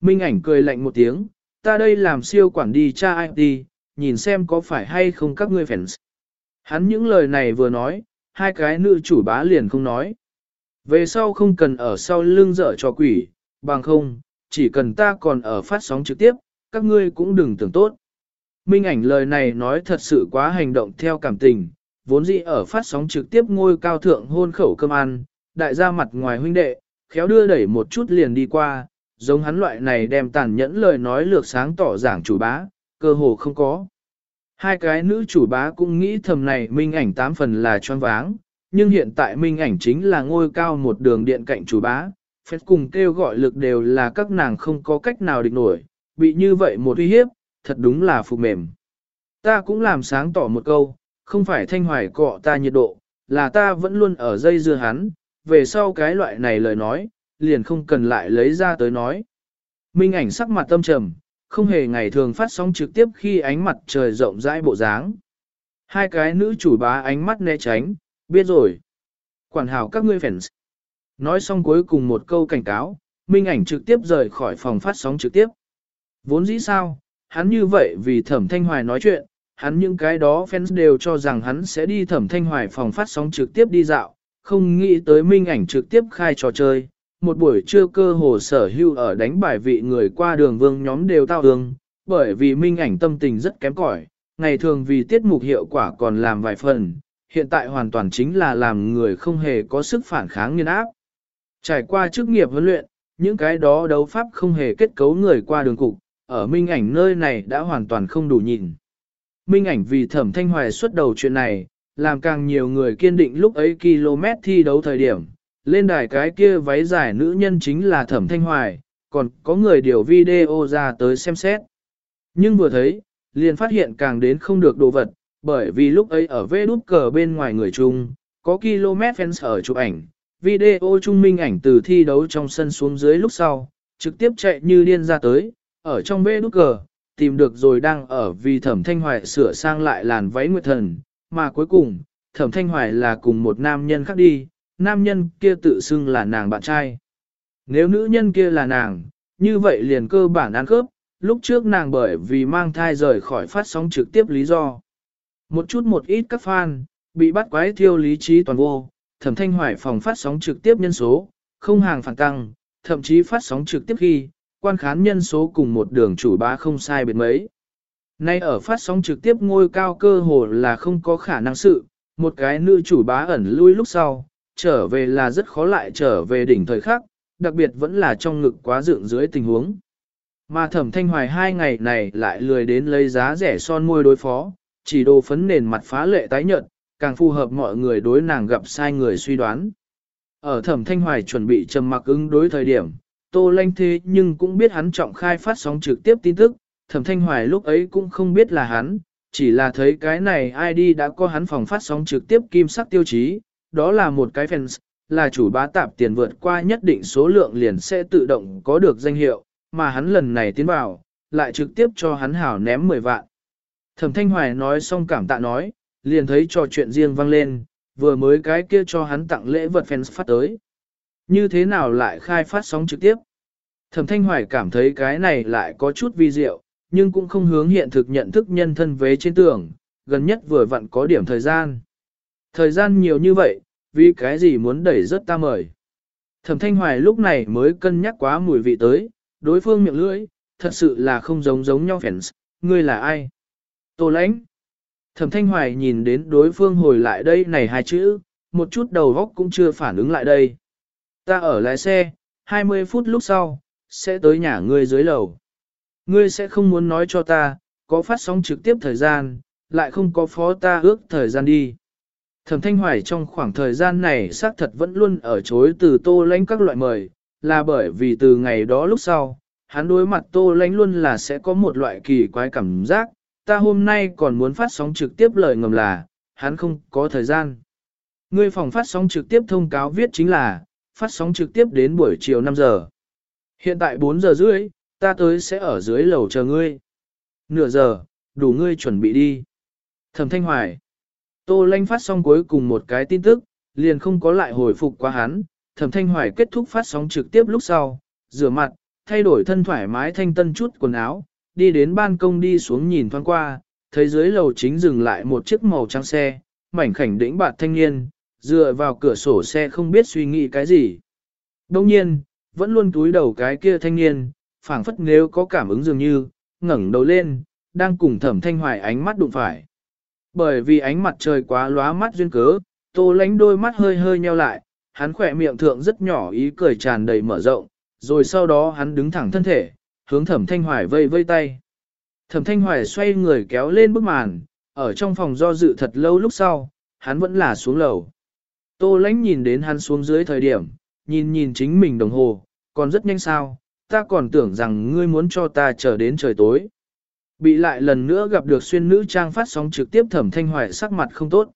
S1: Minh ảnh cười lạnh một tiếng, ta đây làm siêu quản đi cha IT, nhìn xem có phải hay không các ngươi fans. Hắn những lời này vừa nói, hai cái nữ chủ bá liền không nói. Về sau không cần ở sau lưng dở cho quỷ, bằng không, chỉ cần ta còn ở phát sóng trực tiếp, các ngươi cũng đừng tưởng tốt. Minh ảnh lời này nói thật sự quá hành động theo cảm tình, vốn dĩ ở phát sóng trực tiếp ngôi cao thượng hôn khẩu cơm ăn, đại gia mặt ngoài huynh đệ, khéo đưa đẩy một chút liền đi qua, giống hắn loại này đem tàn nhẫn lời nói lược sáng tỏ giảng chủ bá, cơ hồ không có. Hai cái nữ chủ bá cũng nghĩ thầm này minh ảnh tám phần là choáng váng, nhưng hiện tại minh ảnh chính là ngôi cao một đường điện cạnh chủ bá, phép cùng kêu gọi lực đều là các nàng không có cách nào địch nổi, bị như vậy một uy hiếp, thật đúng là phục mềm. Ta cũng làm sáng tỏ một câu, không phải thanh hoài cọ ta nhiệt độ, là ta vẫn luôn ở dây dưa hắn, về sau cái loại này lời nói, liền không cần lại lấy ra tới nói. Minh ảnh sắc mặt tâm trầm, không hề ngày thường phát sóng trực tiếp khi ánh mặt trời rộng rãi bộ dáng. Hai cái nữ chủ bá ánh mắt né tránh, biết rồi. Quản hảo các ngươi fans. Nói xong cuối cùng một câu cảnh cáo, Minh ảnh trực tiếp rời khỏi phòng phát sóng trực tiếp. Vốn dĩ sao, hắn như vậy vì thẩm thanh hoài nói chuyện, hắn những cái đó fans đều cho rằng hắn sẽ đi thẩm thanh hoài phòng phát sóng trực tiếp đi dạo, không nghĩ tới minh ảnh trực tiếp khai trò chơi. Một buổi trưa cơ hồ sở hưu ở đánh bài vị người qua đường vương nhóm đều tao hương, bởi vì minh ảnh tâm tình rất kém cỏi, ngày thường vì tiết mục hiệu quả còn làm vài phần, hiện tại hoàn toàn chính là làm người không hề có sức phản kháng nghiên áp. Trải qua chức nghiệp huấn luyện, những cái đó đấu pháp không hề kết cấu người qua đường cục, ở minh ảnh nơi này đã hoàn toàn không đủ nhìn. Minh ảnh vì thẩm thanh hoài xuất đầu chuyện này, làm càng nhiều người kiên định lúc ấy km thi đấu thời điểm, lên đài cái kia váy dài nữ nhân chính là thẩm thanh hoài, còn có người điều video ra tới xem xét. Nhưng vừa thấy, liền phát hiện càng đến không được đồ vật, bởi vì lúc ấy ở vê đút cờ bên ngoài người chung, có km fans ở chụp ảnh, video trung minh ảnh từ thi đấu trong sân xuống dưới lúc sau, trực tiếp chạy như điên ra tới, ở trong vê nút cờ, tìm được rồi đang ở vì thẩm thanh hoài sửa sang lại làn váy nguyệt thần, mà cuối cùng, thẩm thanh hoài là cùng một nam nhân khác đi, nam nhân kia tự xưng là nàng bạn trai. Nếu nữ nhân kia là nàng, như vậy liền cơ bản ăn khớp, lúc trước nàng bởi vì mang thai rời khỏi phát sóng trực tiếp lý do. Một chút một ít các fan, bị bắt quái thiêu lý trí toàn vô, thẩm thanh hoài phòng phát sóng trực tiếp nhân số, không hàng phản tăng, thậm chí phát sóng trực tiếp khi, quan khán nhân số cùng một đường chủ bá không sai biệt mấy. Nay ở phát sóng trực tiếp ngôi cao cơ hồ là không có khả năng sự, một cái nữ chủ bá ẩn lui lúc sau, trở về là rất khó lại trở về đỉnh thời khắc, đặc biệt vẫn là trong ngực quá dựng dưới tình huống. Mà thẩm thanh hoài hai ngày này lại lười đến lấy giá rẻ son môi đối phó, chỉ đồ phấn nền mặt phá lệ tái nhợt, càng phù hợp mọi người đối nàng gặp sai người suy đoán. Ở thẩm thanh hoài chuẩn bị trầm mặc ứng đối thời điểm, Tô Lanh thế nhưng cũng biết hắn trọng khai phát sóng trực tiếp tin tức, thẩm thanh hoài lúc ấy cũng không biết là hắn, chỉ là thấy cái này ID đã có hắn phòng phát sóng trực tiếp kim sắc tiêu chí, đó là một cái fans, là chủ bá tạp tiền vượt qua nhất định số lượng liền sẽ tự động có được danh hiệu, mà hắn lần này tiến vào, lại trực tiếp cho hắn hảo ném 10 vạn. Thẩm thanh hoài nói xong cảm tạ nói, liền thấy trò chuyện riêng vang lên, vừa mới cái kia cho hắn tặng lễ vật fans phát tới. Như thế nào lại khai phát sóng trực tiếp? Thẩm Thanh Hoài cảm thấy cái này lại có chút vi diệu, nhưng cũng không hướng hiện thực nhận thức nhân thân vế trên tường, gần nhất vừa vặn có điểm thời gian. Thời gian nhiều như vậy, vì cái gì muốn đẩy rất ta mời. Thẩm thanh hoài lúc này mới cân nhắc quá mùi vị tới, đối phương miệng lưỡi, thật sự là không giống giống nhau phèn ngươi là ai? Tô lãnh. Thẩm thanh hoài nhìn đến đối phương hồi lại đây này hai chữ, một chút đầu góc cũng chưa phản ứng lại đây. Ta ở lái xe, 20 phút lúc sau, sẽ tới nhà ngươi dưới lầu. Ngươi sẽ không muốn nói cho ta, có phát sóng trực tiếp thời gian, lại không có phó ta ước thời gian đi. Thẩm Thanh Hoài trong khoảng thời gian này xác thật vẫn luôn ở chối từ tô lãnh các loại mời, là bởi vì từ ngày đó lúc sau, hắn đối mặt tô lãnh luôn là sẽ có một loại kỳ quái cảm giác, ta hôm nay còn muốn phát sóng trực tiếp lời ngầm là, hắn không có thời gian. Ngươi phòng phát sóng trực tiếp thông cáo viết chính là, phát sóng trực tiếp đến buổi chiều 5 giờ. Hiện tại 4 giờ rưỡi, ta tới sẽ ở dưới lầu chờ ngươi. Nửa giờ, đủ ngươi chuẩn bị đi. Thẩm Thanh Hoài. Tô Lanh phát xong cuối cùng một cái tin tức, liền không có lại hồi phục qua hắn. Thẩm Thanh Hoài kết thúc phát sóng trực tiếp lúc sau, rửa mặt, thay đổi thân thoải mái thanh tân chút quần áo, đi đến ban công đi xuống nhìn thoáng qua, thấy dưới lầu chính dừng lại một chiếc màu trắng xe, mảnh khảnh đĩnh bạt thanh niên, dựa vào cửa sổ xe không biết suy nghĩ cái gì. Đông nhiên, vẫn luôn túi đầu cái kia thanh niên, phảng phất nếu có cảm ứng dường như, ngẩng đầu lên, đang cùng thẩm thanh hoài ánh mắt đụng phải. Bởi vì ánh mặt trời quá lóa mắt duyên cớ, tô lánh đôi mắt hơi hơi nheo lại, hắn khỏe miệng thượng rất nhỏ ý cười tràn đầy mở rộng, rồi sau đó hắn đứng thẳng thân thể, hướng thẩm thanh hoài vây vây tay. Thẩm thanh hoài xoay người kéo lên bức màn, ở trong phòng do dự thật lâu lúc sau, hắn vẫn là xuống lầu. Tô lãnh nhìn đến hắn xuống dưới thời điểm, nhìn nhìn chính mình đồng hồ, còn rất nhanh sao, ta còn tưởng rằng ngươi muốn cho ta chờ đến trời tối. Bị lại lần nữa gặp được xuyên nữ trang phát sóng trực tiếp thẩm thanh hoài sắc mặt không tốt.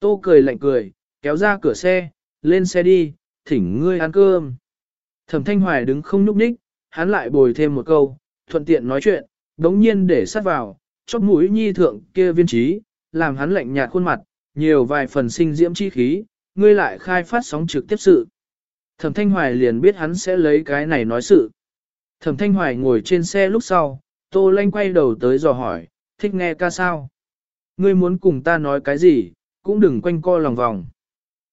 S1: Tô cười lạnh cười, kéo ra cửa xe, lên xe đi, thỉnh ngươi ăn cơm. Thẩm thanh hoài đứng không nhúc nhích, hắn lại bồi thêm một câu, thuận tiện nói chuyện, đống nhiên để sát vào, chóp mũi nhi thượng kia viên trí, làm hắn lạnh nhạt khuôn mặt, nhiều vài phần sinh diễm chi khí, ngươi lại khai phát sóng trực tiếp sự. Thẩm Thanh Hoài liền biết hắn sẽ lấy cái này nói sự. Thẩm Thanh Hoài ngồi trên xe lúc sau, Tô Lanh quay đầu tới dò hỏi, thích nghe ca sao? Ngươi muốn cùng ta nói cái gì, cũng đừng quanh co lòng vòng.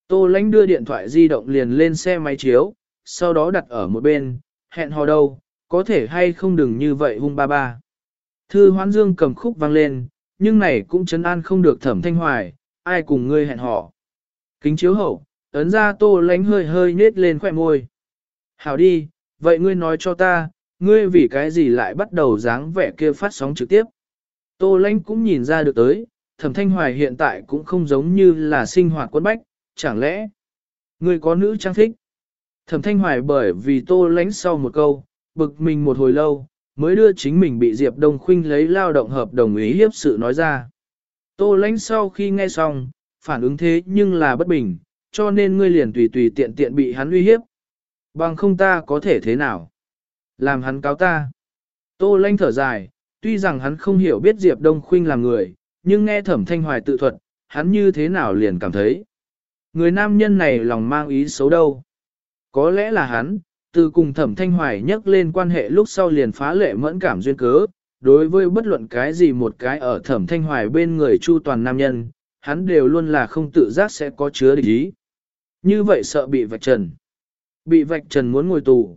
S1: Tô Lanh đưa điện thoại di động liền lên xe máy chiếu, sau đó đặt ở một bên, hẹn hò đâu, có thể hay không đừng như vậy hung ba ba. Thư hoán dương cầm khúc vang lên, nhưng này cũng chấn an không được thẩm thanh hoài, ai cùng ngươi hẹn hò. Kính chiếu hậu, ấn ra tô lánh hơi hơi nết lên khỏe môi. Hảo đi, vậy ngươi nói cho ta, ngươi vì cái gì lại bắt đầu dáng vẻ kia phát sóng trực tiếp. Tô Lanh cũng nhìn ra được tới, thẩm thanh hoài hiện tại cũng không giống như là sinh hoạt quân bách, chẳng lẽ ngươi có nữ trang thích. Thẩm thanh hoài bởi vì tô Lanh sau một câu, bực mình một hồi lâu, mới đưa chính mình bị Diệp Đông Khuynh lấy lao động hợp đồng ý hiếp sự nói ra. Tô Lanh sau khi nghe xong, phản ứng thế nhưng là bất bình, cho nên ngươi liền tùy tùy tiện tiện bị hắn uy hiếp. Bằng không ta có thể thế nào? Làm hắn cáo ta. Tô lanh thở dài, tuy rằng hắn không hiểu biết Diệp Đông Khuynh là người, nhưng nghe thẩm thanh hoài tự thuật, hắn như thế nào liền cảm thấy. Người nam nhân này lòng mang ý xấu đâu. Có lẽ là hắn, từ cùng thẩm thanh hoài nhắc lên quan hệ lúc sau liền phá lệ mẫn cảm duyên cớ, đối với bất luận cái gì một cái ở thẩm thanh hoài bên người chu toàn nam nhân, hắn đều luôn là không tự giác sẽ có chứa địch ý. Như vậy sợ bị vạch trần. Bị vạch trần muốn ngồi tù.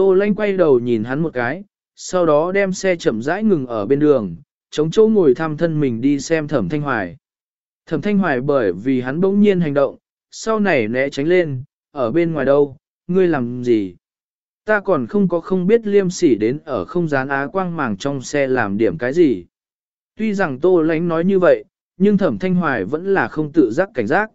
S1: Tô lanh quay đầu nhìn hắn một cái, sau đó đem xe chậm rãi ngừng ở bên đường, chống chỗ ngồi thăm thân mình đi xem thẩm thanh hoài. Thẩm thanh hoài bởi vì hắn bỗng nhiên hành động, sau này né tránh lên, ở bên ngoài đâu, ngươi làm gì? Ta còn không có không biết liêm sỉ đến ở không dán á quang màng trong xe làm điểm cái gì. Tuy rằng tô lánh nói như vậy, nhưng thẩm thanh hoài vẫn là không tự giác cảnh giác.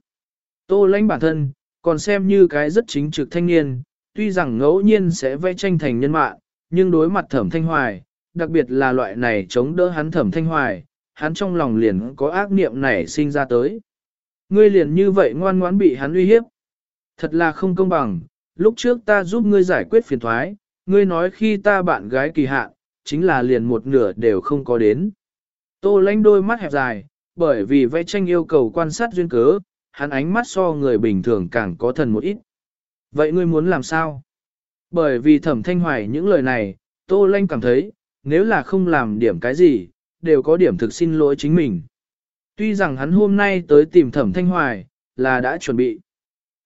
S1: Tô Lánh bản thân, còn xem như cái rất chính trực thanh niên, tuy rằng ngẫu nhiên sẽ vẽ tranh thành nhân mạng, nhưng đối mặt thẩm thanh hoài, đặc biệt là loại này chống đỡ hắn thẩm thanh hoài, hắn trong lòng liền có ác niệm nảy sinh ra tới. Ngươi liền như vậy ngoan ngoãn bị hắn uy hiếp. Thật là không công bằng, lúc trước ta giúp ngươi giải quyết phiền thoái, ngươi nói khi ta bạn gái kỳ hạn, chính là liền một nửa đều không có đến. Tô lánh đôi mắt hẹp dài, bởi vì vẽ tranh yêu cầu quan sát duyên cớ, hắn ánh mắt so người bình thường càng có thần một ít. Vậy ngươi muốn làm sao? Bởi vì thẩm thanh hoài những lời này, Tô Lanh cảm thấy, nếu là không làm điểm cái gì, đều có điểm thực xin lỗi chính mình. Tuy rằng hắn hôm nay tới tìm thẩm thanh hoài, là đã chuẩn bị.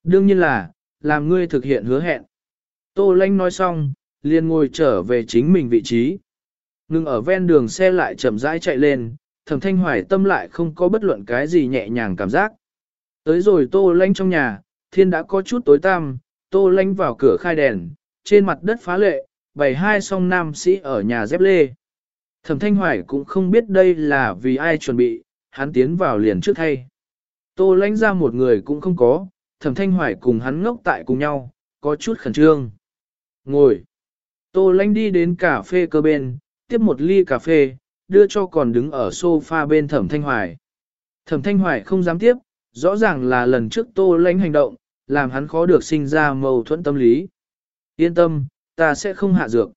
S1: Đương nhiên là, làm ngươi thực hiện hứa hẹn. Tô Lanh nói xong, liền ngồi trở về chính mình vị trí. Ngưng ở ven đường xe lại chậm rãi chạy lên, thẩm thanh hoài tâm lại không có bất luận cái gì nhẹ nhàng cảm giác. Tới rồi Tô Lanh trong nhà, thiên đã có chút tối tăm, Tô Lanh vào cửa khai đèn, trên mặt đất phá lệ, bày hai song nam sĩ ở nhà dép lê. Thẩm thanh hoài cũng không biết đây là vì ai chuẩn bị, hắn tiến vào liền trước thay. Tô lánh ra một người cũng không có, thẩm thanh hoài cùng hắn ngốc tại cùng nhau, có chút khẩn trương. Ngồi. Tô lánh đi đến cà phê cơ bên, tiếp một ly cà phê, đưa cho còn đứng ở sofa bên thẩm thanh hoài. Thẩm thanh hoài không dám tiếp, rõ ràng là lần trước tô lánh hành động, làm hắn khó được sinh ra mâu thuẫn tâm lý. Yên tâm, ta sẽ không hạ dược.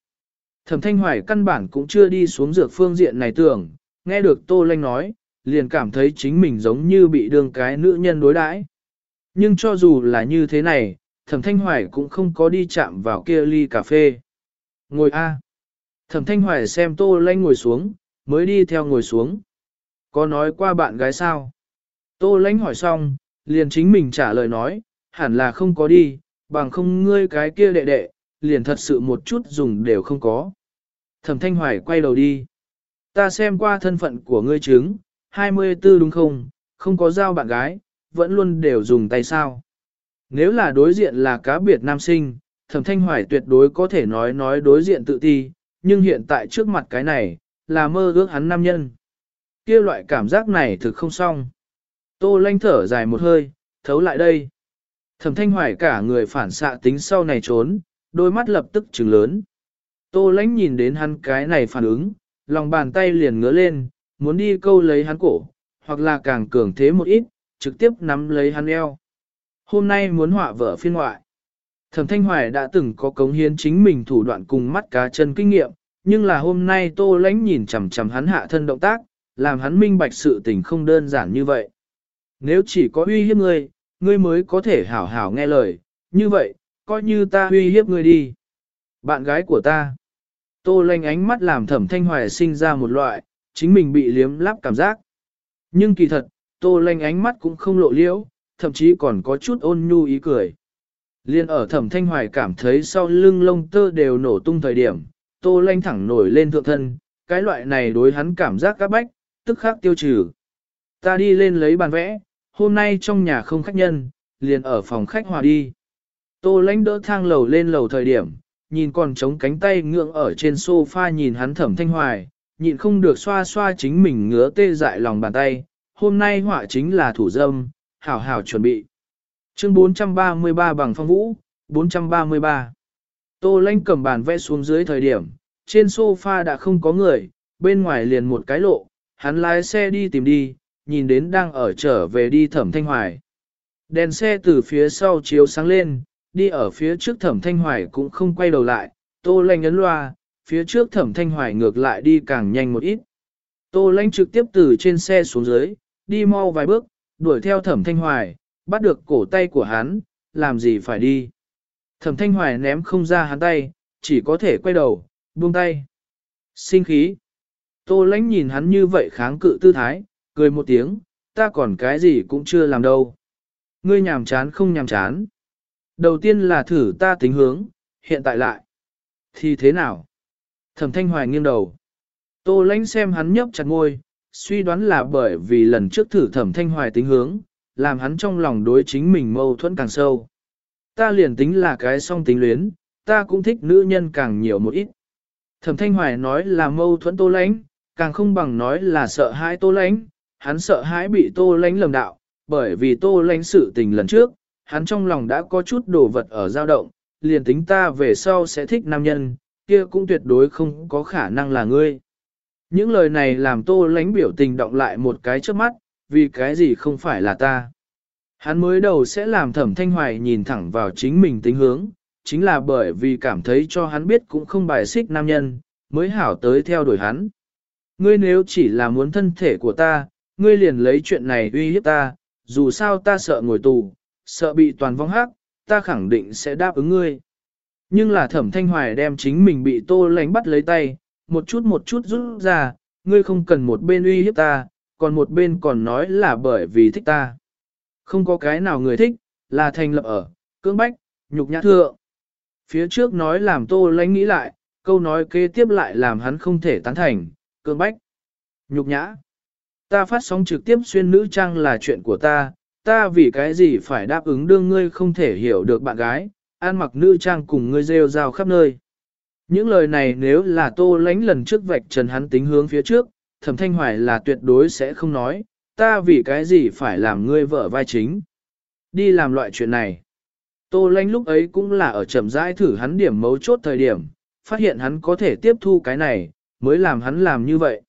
S1: Thẩm thanh hoài căn bản cũng chưa đi xuống dược phương diện này tưởng, nghe được tô lãnh nói, liền cảm thấy chính mình giống như bị đương cái nữ nhân đối đãi. Nhưng cho dù là như thế này, thẩm thanh hoài cũng không có đi chạm vào kia ly cà phê. Ngồi A. Thẩm thanh hoài xem tô lanh ngồi xuống, mới đi theo ngồi xuống. Có nói qua bạn gái sao? Tô lanh hỏi xong, liền chính mình trả lời nói, hẳn là không có đi, bằng không ngươi cái kia đệ đệ, liền thật sự một chút dùng đều không có. Thẩm thanh hoài quay đầu đi. Ta xem qua thân phận của ngươi chứng, 24 đúng không, không có giao bạn gái, vẫn luôn đều dùng tay sao. Nếu là đối diện là cá biệt nam sinh, thẩm thanh hoài tuyệt đối có thể nói nói đối diện tự ti, nhưng hiện tại trước mặt cái này, là mơ ước hắn nam nhân. kia loại cảm giác này thực không xong. Tô lanh thở dài một hơi, thấu lại đây. Thẩm thanh hoài cả người phản xạ tính sau này trốn, đôi mắt lập tức trừng lớn. Tô lãnh nhìn đến hắn cái này phản ứng, lòng bàn tay liền ngứa lên, muốn đi câu lấy hắn cổ, hoặc là càng cường thế một ít, trực tiếp nắm lấy hắn eo. Hôm nay muốn họa vợ phiên ngoại. Thẩm Thanh Hoài đã từng có cống hiến chính mình thủ đoạn cùng mắt cá chân kinh nghiệm, nhưng là hôm nay Tô Lánh nhìn chằm chằm hắn hạ thân động tác, làm hắn minh bạch sự tình không đơn giản như vậy. Nếu chỉ có uy hiếp ngươi, ngươi mới có thể hảo hảo nghe lời, như vậy, coi như ta uy hiếp ngươi đi. Bạn gái của ta. Tô lanh ánh mắt làm Thẩm Thanh Hoài sinh ra một loại, chính mình bị liếm lắp cảm giác. Nhưng kỳ thật, tô lanh ánh mắt cũng không lộ liễu, thậm chí còn có chút ôn nhu ý cười. Liên ở thẩm thanh hoài cảm thấy sau lưng lông tơ đều nổ tung thời điểm, tô lanh thẳng nổi lên thượng thân, cái loại này đối hắn cảm giác các bách, tức khắc tiêu trừ. Ta đi lên lấy bàn vẽ, hôm nay trong nhà không khách nhân, liền ở phòng khách hòa đi. Tô lãnh đỡ thang lầu lên lầu thời điểm, nhìn còn chống cánh tay ngưỡng ở trên sofa nhìn hắn thẩm thanh hoài, nhịn không được xoa xoa chính mình ngứa tê dại lòng bàn tay, hôm nay họa chính là thủ dâm, hảo hảo chuẩn bị. Chương 433 bằng phong vũ, 433. Tô Lanh cầm bàn vẽ xuống dưới thời điểm, trên sofa đã không có người, bên ngoài liền một cái lộ, hắn lái xe đi tìm đi, nhìn đến đang ở trở về đi thẩm thanh hoài. Đèn xe từ phía sau chiếu sáng lên, đi ở phía trước thẩm thanh hoài cũng không quay đầu lại, tô lanh ấn loa, phía trước thẩm thanh hoài ngược lại đi càng nhanh một ít. Tô lãnh trực tiếp từ trên xe xuống dưới, đi mau vài bước, đuổi theo thẩm thanh hoài, bắt được cổ tay của hắn, làm gì phải đi. Thẩm thanh hoài ném không ra hắn tay, chỉ có thể quay đầu, buông tay. Sinh khí. Tô lãnh nhìn hắn như vậy kháng cự tư thái, cười một tiếng, ta còn cái gì cũng chưa làm đâu. Ngươi nhàm chán không nhàm chán. Đầu tiên là thử ta tính hướng, hiện tại lại. Thì thế nào? Thẩm thanh hoài nghiêng đầu. Tô lãnh xem hắn nhấp chặt ngôi, suy đoán là bởi vì lần trước thử thẩm thanh hoài tính hướng, làm hắn trong lòng đối chính mình mâu thuẫn càng sâu. Ta liền tính là cái song tính luyến, ta cũng thích nữ nhân càng nhiều một ít. Thẩm thanh hoài nói là mâu thuẫn tô lãnh, càng không bằng nói là sợ hãi tô lãnh, hắn sợ hãi bị tô lãnh lầm đạo, bởi vì tô lãnh sự tình lần trước, hắn trong lòng đã có chút đồ vật ở dao động, liền tính ta về sau sẽ thích nam nhân, kia cũng tuyệt đối không có khả năng là ngươi. Những lời này làm tô lánh biểu tình động lại một cái trước mắt, vì cái gì không phải là ta. Hắn mới đầu sẽ làm thẩm thanh hoài nhìn thẳng vào chính mình tính hướng, chính là bởi vì cảm thấy cho hắn biết cũng không bài xích nam nhân, mới hảo tới theo đuổi hắn. Ngươi nếu chỉ là muốn thân thể của ta, ngươi liền lấy chuyện này uy hiếp ta, dù sao ta sợ ngồi tù, sợ bị toàn vong hắc, ta khẳng định sẽ đáp ứng ngươi. Nhưng là thẩm thanh hoài đem chính mình bị tô lánh bắt lấy tay, một chút một chút rút ra, ngươi không cần một bên uy hiếp ta, còn một bên còn nói là bởi vì thích ta. Không có cái nào người thích, là thành lập ở, cưỡng bách, Nhục nhã thượng. Phía trước nói làm tô lánh nghĩ lại, câu nói kế tiếp lại làm hắn không thể tán thành, cương bách. Nhục nhã. Ta phát sóng trực tiếp xuyên nữ trang là chuyện của ta, ta vì cái gì phải đáp ứng đương ngươi không thể hiểu được bạn gái, ăn mặc nữ trang cùng ngươi rêu rao khắp nơi. Những lời này nếu là tô lánh lần trước vạch trần hắn tính hướng phía trước, thẩm thanh hoài là tuyệt đối sẽ không nói, ta vì cái gì phải làm ngươi vợ vai chính. Đi làm loại chuyện này. Tô lánh lúc ấy cũng là ở chậm rãi thử hắn điểm mấu chốt thời điểm, phát hiện hắn có thể tiếp thu cái này, mới làm hắn làm như vậy.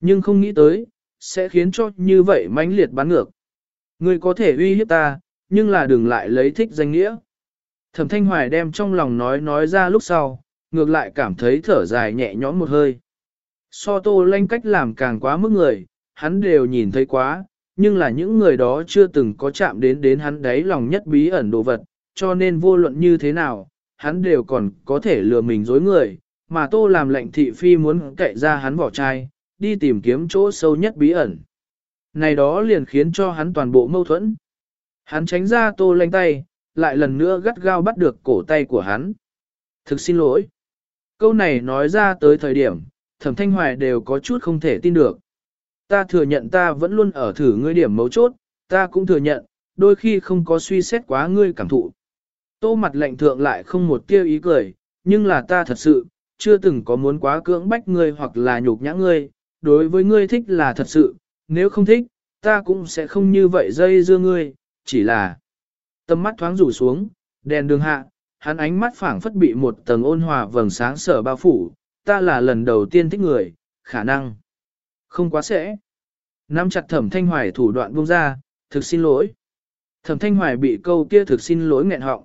S1: Nhưng không nghĩ tới, sẽ khiến cho như vậy mãnh liệt bắn ngược. Ngươi có thể uy hiếp ta, nhưng là đừng lại lấy thích danh nghĩa. Thẩm Thanh Hoài đem trong lòng nói nói ra lúc sau, ngược lại cảm thấy thở dài nhẹ nhõm một hơi. So tô lanh cách làm càng quá mức người, hắn đều nhìn thấy quá, nhưng là những người đó chưa từng có chạm đến đến hắn đáy lòng nhất bí ẩn đồ vật, cho nên vô luận như thế nào, hắn đều còn có thể lừa mình dối người, mà tô làm lệnh thị phi muốn cậy ra hắn vỏ chai, đi tìm kiếm chỗ sâu nhất bí ẩn. Này đó liền khiến cho hắn toàn bộ mâu thuẫn. Hắn tránh ra tô lanh tay, lại lần nữa gắt gao bắt được cổ tay của hắn. Thực xin lỗi. Câu này nói ra tới thời điểm, thẩm thanh hoài đều có chút không thể tin được. Ta thừa nhận ta vẫn luôn ở thử ngươi điểm mấu chốt, ta cũng thừa nhận, đôi khi không có suy xét quá ngươi cảm thụ. Tô mặt lạnh thượng lại không một tiêu ý cười, nhưng là ta thật sự, chưa từng có muốn quá cưỡng bách ngươi hoặc là nhục nhã ngươi, đối với ngươi thích là thật sự, nếu không thích, ta cũng sẽ không như vậy dây dưa ngươi, chỉ là tâm mắt thoáng rủ xuống, đèn đường hạ, hắn ánh mắt phảng phất bị một tầng ôn hòa vầng sáng sở bao phủ, ta là lần đầu tiên thích người, khả năng không quá sẽ. Nắm chặt thẩm thanh hoài thủ đoạn buông ra, thực xin lỗi. Thẩm thanh hoài bị câu kia thực xin lỗi nghẹn họng.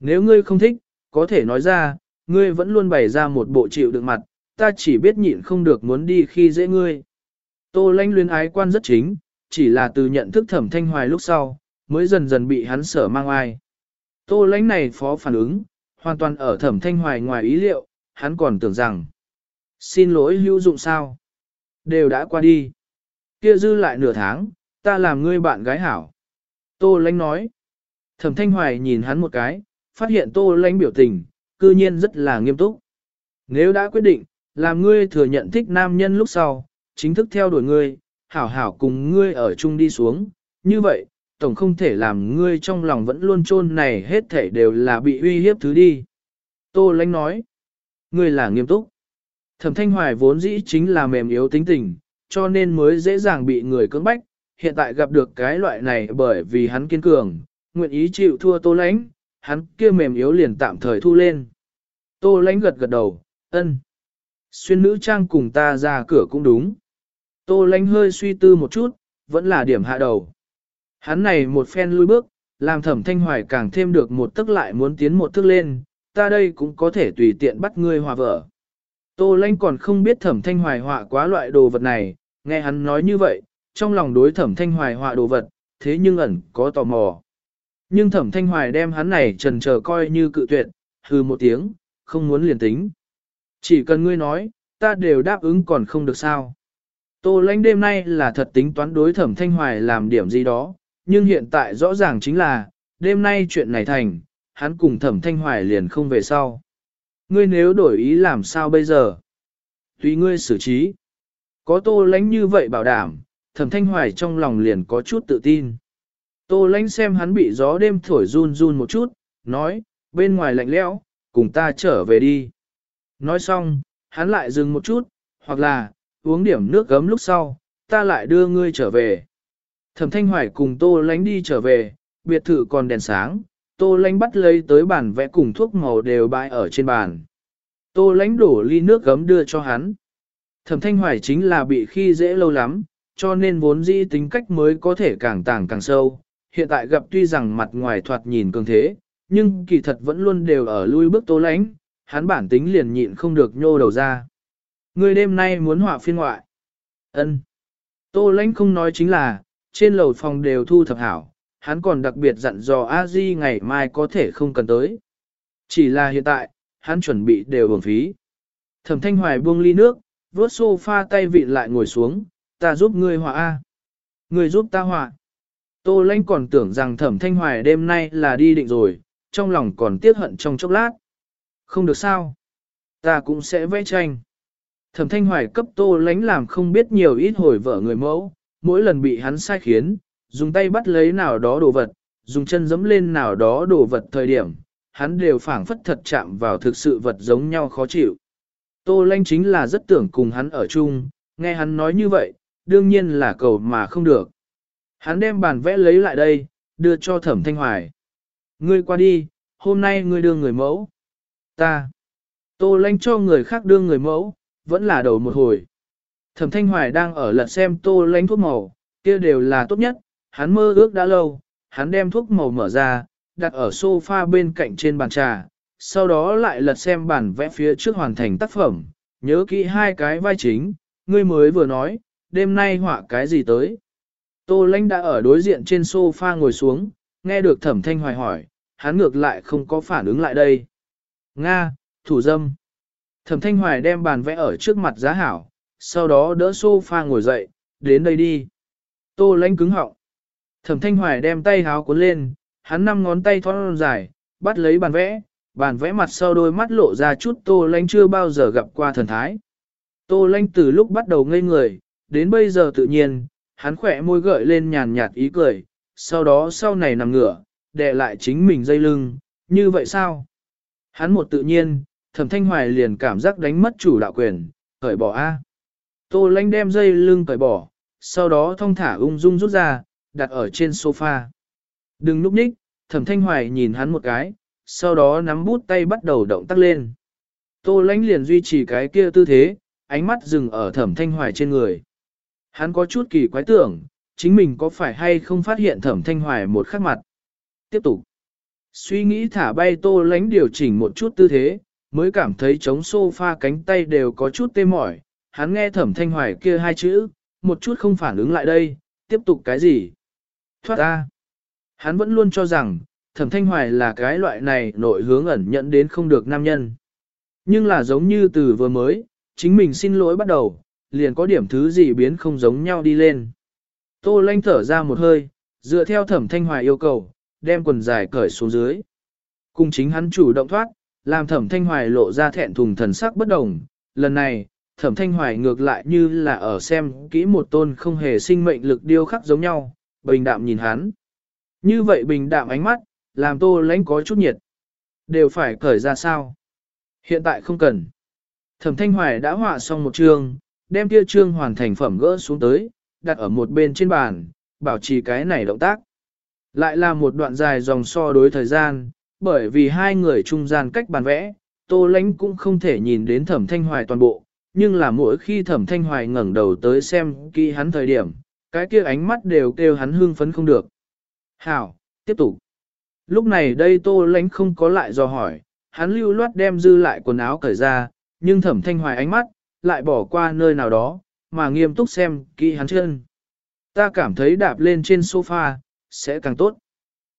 S1: Nếu ngươi không thích, có thể nói ra, ngươi vẫn luôn bày ra một bộ chịu đựng mặt, ta chỉ biết nhịn không được muốn đi khi dễ ngươi. Tô lanh luyến ái quan rất chính, chỉ là từ nhận thức thẩm thanh hoài lúc sau, mới dần dần bị hắn sở mang ai. Tô lãnh này phó phản ứng, hoàn toàn ở thẩm thanh hoài ngoài ý liệu, hắn còn tưởng rằng. Xin lỗi hữu dụng sao? Đều đã qua đi. Kia dư lại nửa tháng, ta làm ngươi bạn gái hảo. Tô lãnh nói. Thẩm thanh hoài nhìn hắn một cái, phát hiện tô lãnh biểu tình, cư nhiên rất là nghiêm túc. Nếu đã quyết định, làm ngươi thừa nhận thích nam nhân lúc sau, chính thức theo đuổi ngươi, hảo hảo cùng ngươi ở chung đi xuống, như vậy, tổng không thể làm ngươi trong lòng vẫn luôn chôn này hết thể đều là bị uy hiếp thứ đi. Tô Lánh nói, ngươi là nghiêm túc. Thẩm Thanh Hoài vốn dĩ chính là mềm yếu tính tình, cho nên mới dễ dàng bị người cưỡng bách, hiện tại gặp được cái loại này bởi vì hắn kiên cường, nguyện ý chịu thua Tô Lánh, hắn kia mềm yếu liền tạm thời thu lên. Tô Lánh gật gật đầu, ân. Xuyên nữ trang cùng ta ra cửa cũng đúng. Tô Lánh hơi suy tư một chút, vẫn là điểm hạ đầu. Hắn này một phen lui bước, làm thẩm thanh hoài càng thêm được một tức lại muốn tiến một thức lên, ta đây cũng có thể tùy tiện bắt ngươi hòa vợ. Tô lánh còn không biết thẩm thanh hoài họa quá loại đồ vật này, nghe hắn nói như vậy, trong lòng đối thẩm thanh hoài họa đồ vật, thế nhưng ẩn có tò mò. Nhưng thẩm thanh hoài đem hắn này trần chờ coi như cự tuyệt, hư một tiếng, không muốn liền tính. Chỉ cần ngươi nói, ta đều đáp ứng còn không được sao. Tô lãnh đêm nay là thật tính toán đối thẩm thanh hoài làm điểm gì đó, nhưng hiện tại rõ ràng chính là, đêm nay chuyện này thành, hắn cùng thẩm thanh hoài liền không về sau. Ngươi nếu đổi ý làm sao bây giờ? Tùy ngươi xử trí. Có tô lãnh như vậy bảo đảm, thẩm thanh hoài trong lòng liền có chút tự tin. Tô lãnh xem hắn bị gió đêm thổi run run một chút, nói, bên ngoài lạnh lẽo, cùng ta trở về đi. Nói xong, hắn lại dừng một chút, hoặc là, uống điểm nước gấm lúc sau, ta lại đưa ngươi trở về. Thẩm Thanh Hoài cùng Tô Lánh đi trở về, biệt thự còn đèn sáng, Tô Lánh bắt lấy tới bản vẽ cùng thuốc màu đều bãi ở trên bàn. Tô Lánh đổ ly nước gấm đưa cho hắn. Thẩm Thanh Hoài chính là bị khi dễ lâu lắm, cho nên vốn dĩ tính cách mới có thể càng tàng càng sâu. Hiện tại gặp tuy rằng mặt ngoài thoạt nhìn cường thế, nhưng kỳ thật vẫn luôn đều ở lui bước Tô Lánh, hắn bản tính liền nhịn không được nhô đầu ra. Người đêm nay muốn họa phiên ngoại. ân Tô lãnh không nói chính là, trên lầu phòng đều thu thập hảo, hắn còn đặc biệt dặn dò a di ngày mai có thể không cần tới. Chỉ là hiện tại, hắn chuẩn bị đều bổng phí. Thẩm thanh hoài buông ly nước, vốt sofa tay vịn lại ngồi xuống, ta giúp ngươi họa A. Ngươi giúp ta họa. Tô Lanh còn tưởng rằng thẩm thanh hoài đêm nay là đi định rồi, trong lòng còn tiếc hận trong chốc lát. Không được sao. Ta cũng sẽ vẽ tranh. Thẩm thanh hoài cấp tô lánh làm không biết nhiều ít hồi vợ người mẫu, mỗi lần bị hắn sai khiến, dùng tay bắt lấy nào đó đồ vật, dùng chân dẫm lên nào đó đồ vật thời điểm, hắn đều phảng phất thật chạm vào thực sự vật giống nhau khó chịu. Tô lanh chính là rất tưởng cùng hắn ở chung, nghe hắn nói như vậy, đương nhiên là cầu mà không được. Hắn đem bàn vẽ lấy lại đây, đưa cho thẩm thanh hoài. Ngươi qua đi, hôm nay ngươi đưa người mẫu. Ta. Tô lanh cho người khác đưa người mẫu, vẫn là đầu một hồi. Thẩm thanh hoài đang ở lật xem tô lanh thuốc màu, kia đều là tốt nhất, hắn mơ ước đã lâu, hắn đem thuốc màu mở ra, đặt ở sofa bên cạnh trên bàn trà, sau đó lại lật xem bản vẽ phía trước hoàn thành tác phẩm, nhớ kỹ hai cái vai chính, ngươi mới vừa nói, đêm nay họa cái gì tới. Tô Lanh đã ở đối diện trên sofa ngồi xuống, nghe được thẩm thanh hoài hỏi, hắn ngược lại không có phản ứng lại đây. Nga, thủ dâm. Thẩm thanh hoài đem bàn vẽ ở trước mặt giá hảo, sau đó đỡ sofa ngồi dậy, đến đây đi. Tô Lanh cứng họng. Thẩm thanh hoài đem tay háo cuốn lên, hắn năm ngón tay thon dài, bắt lấy bàn vẽ, bàn vẽ mặt sau đôi mắt lộ ra chút tô lanh chưa bao giờ gặp qua thần thái. Tô lanh từ lúc bắt đầu ngây người, đến bây giờ tự nhiên, hắn khỏe môi gợi lên nhàn nhạt ý cười, sau đó sau này nằm ngửa, đè lại chính mình dây lưng, như vậy sao? Hắn một tự nhiên, thẩm thanh hoài liền cảm giác đánh mất chủ đạo quyền, cởi bỏ A. Tô lanh đem dây lưng cởi bỏ, sau đó thong thả ung dung rút ra, đặt ở trên sofa. Đừng núp ních, thẩm thanh hoài nhìn hắn một cái, sau đó nắm bút tay bắt đầu động tác lên. Tô lánh liền duy trì cái kia tư thế, ánh mắt dừng ở thẩm thanh hoài trên người. Hắn có chút kỳ quái tưởng, chính mình có phải hay không phát hiện thẩm thanh hoài một khắc mặt. Tiếp tục. Suy nghĩ thả bay tô lãnh điều chỉnh một chút tư thế, mới cảm thấy chống sofa cánh tay đều có chút tê mỏi. Hắn nghe thẩm thanh hoài kia hai chữ, một chút không phản ứng lại đây, tiếp tục cái gì? Thoát ra. Hắn vẫn luôn cho rằng, thẩm thanh hoài là cái loại này nội hướng ẩn nhận đến không được nam nhân. Nhưng là giống như từ vừa mới, chính mình xin lỗi bắt đầu, liền có điểm thứ gì biến không giống nhau đi lên. Tô lanh thở ra một hơi, dựa theo thẩm thanh hoài yêu cầu, đem quần dài cởi xuống dưới. Cùng chính hắn chủ động thoát, làm thẩm thanh hoài lộ ra thẹn thùng thần sắc bất đồng. Lần này, thẩm thanh hoài ngược lại như là ở xem kỹ một tôn không hề sinh mệnh lực điêu khắc giống nhau, bình đạm nhìn hắn. Như vậy bình đạm ánh mắt, làm tô lãnh có chút nhiệt. Đều phải cởi ra sao? Hiện tại không cần. Thẩm Thanh Hoài đã họa xong một chương, đem kia chương hoàn thành phẩm gỡ xuống tới, đặt ở một bên trên bàn, bảo trì cái này động tác. Lại là một đoạn dài dòng so đối thời gian, bởi vì hai người trung gian cách bàn vẽ, Tô Lánh cũng không thể nhìn đến Thẩm Thanh Hoài toàn bộ, nhưng là mỗi khi Thẩm Thanh Hoài ngẩng đầu tới xem kỹ hắn thời điểm, cái kia ánh mắt đều kêu hắn hưng phấn không được. Hảo, tiếp tục. Lúc này đây tô lánh không có lại do hỏi, hắn lưu loát đem dư lại quần áo cởi ra, nhưng thẩm thanh hoài ánh mắt, lại bỏ qua nơi nào đó, mà nghiêm túc xem kỹ hắn chân. Ta cảm thấy đạp lên trên sofa, sẽ càng tốt.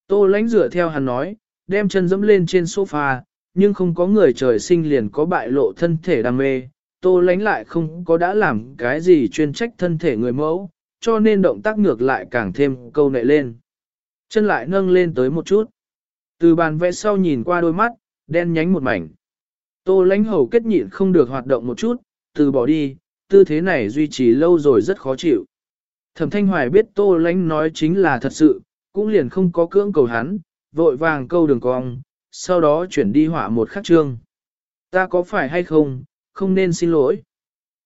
S1: Tô lánh dựa theo hắn nói, đem chân dẫm lên trên sofa, nhưng không có người trời sinh liền có bại lộ thân thể đam mê. Tô lánh lại không có đã làm cái gì chuyên trách thân thể người mẫu, cho nên động tác ngược lại càng thêm câu nệ lên. Chân lại nâng lên tới một chút. Từ bàn vẽ sau nhìn qua đôi mắt, đen nhánh một mảnh. Tô lánh hầu kết nhịn không được hoạt động một chút, từ bỏ đi, tư thế này duy trì lâu rồi rất khó chịu. Thẩm thanh hoài biết tô Lánh nói chính là thật sự, cũng liền không có cưỡng cầu hắn, vội vàng câu đường cong, sau đó chuyển đi họa một khắc trương. Ta có phải hay không, không nên xin lỗi.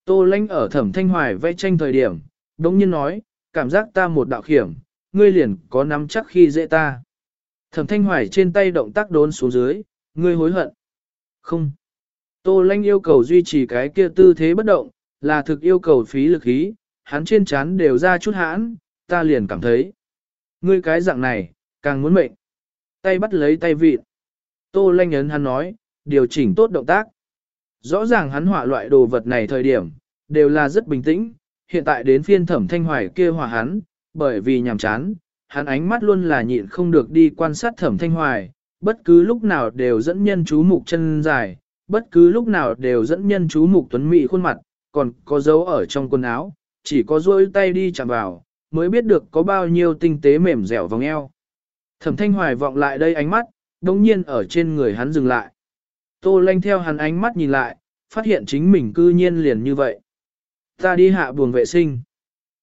S1: Tô Lánh ở thẩm thanh hoài vẽ tranh thời điểm, đống nhiên nói, cảm giác ta một đạo khiểm, ngươi liền có nắm chắc khi dễ ta. Thẩm thanh hoài trên tay động tác đốn xuống dưới, ngươi hối hận. Không. Tô lanh yêu cầu duy trì cái kia tư thế bất động, là thực yêu cầu phí lực khí, hắn trên chán đều ra chút hãn, ta liền cảm thấy. Ngươi cái dạng này, càng muốn mệnh. Tay bắt lấy tay vịt. Tô lanh ấn hắn nói, điều chỉnh tốt động tác. Rõ ràng hắn họa loại đồ vật này thời điểm, đều là rất bình tĩnh, hiện tại đến phiên thẩm thanh hoài kia hòa hắn, bởi vì nhàm chán, hắn ánh mắt luôn là nhịn không được đi quan sát thẩm thanh hoài, bất cứ lúc nào đều dẫn nhân chú mục chân dài, bất cứ lúc nào đều dẫn nhân chú mục tuấn mỹ khuôn mặt, còn có dấu ở trong quần áo, chỉ có duỗi tay đi chạm vào, mới biết được có bao nhiêu tinh tế mềm dẻo vòng eo. Thẩm thanh hoài vọng lại đây ánh mắt, đồng nhiên ở trên người hắn dừng lại. Tô lanh theo hắn ánh mắt nhìn lại, phát hiện chính mình cư nhiên liền như vậy. Ta đi hạ buồng vệ sinh.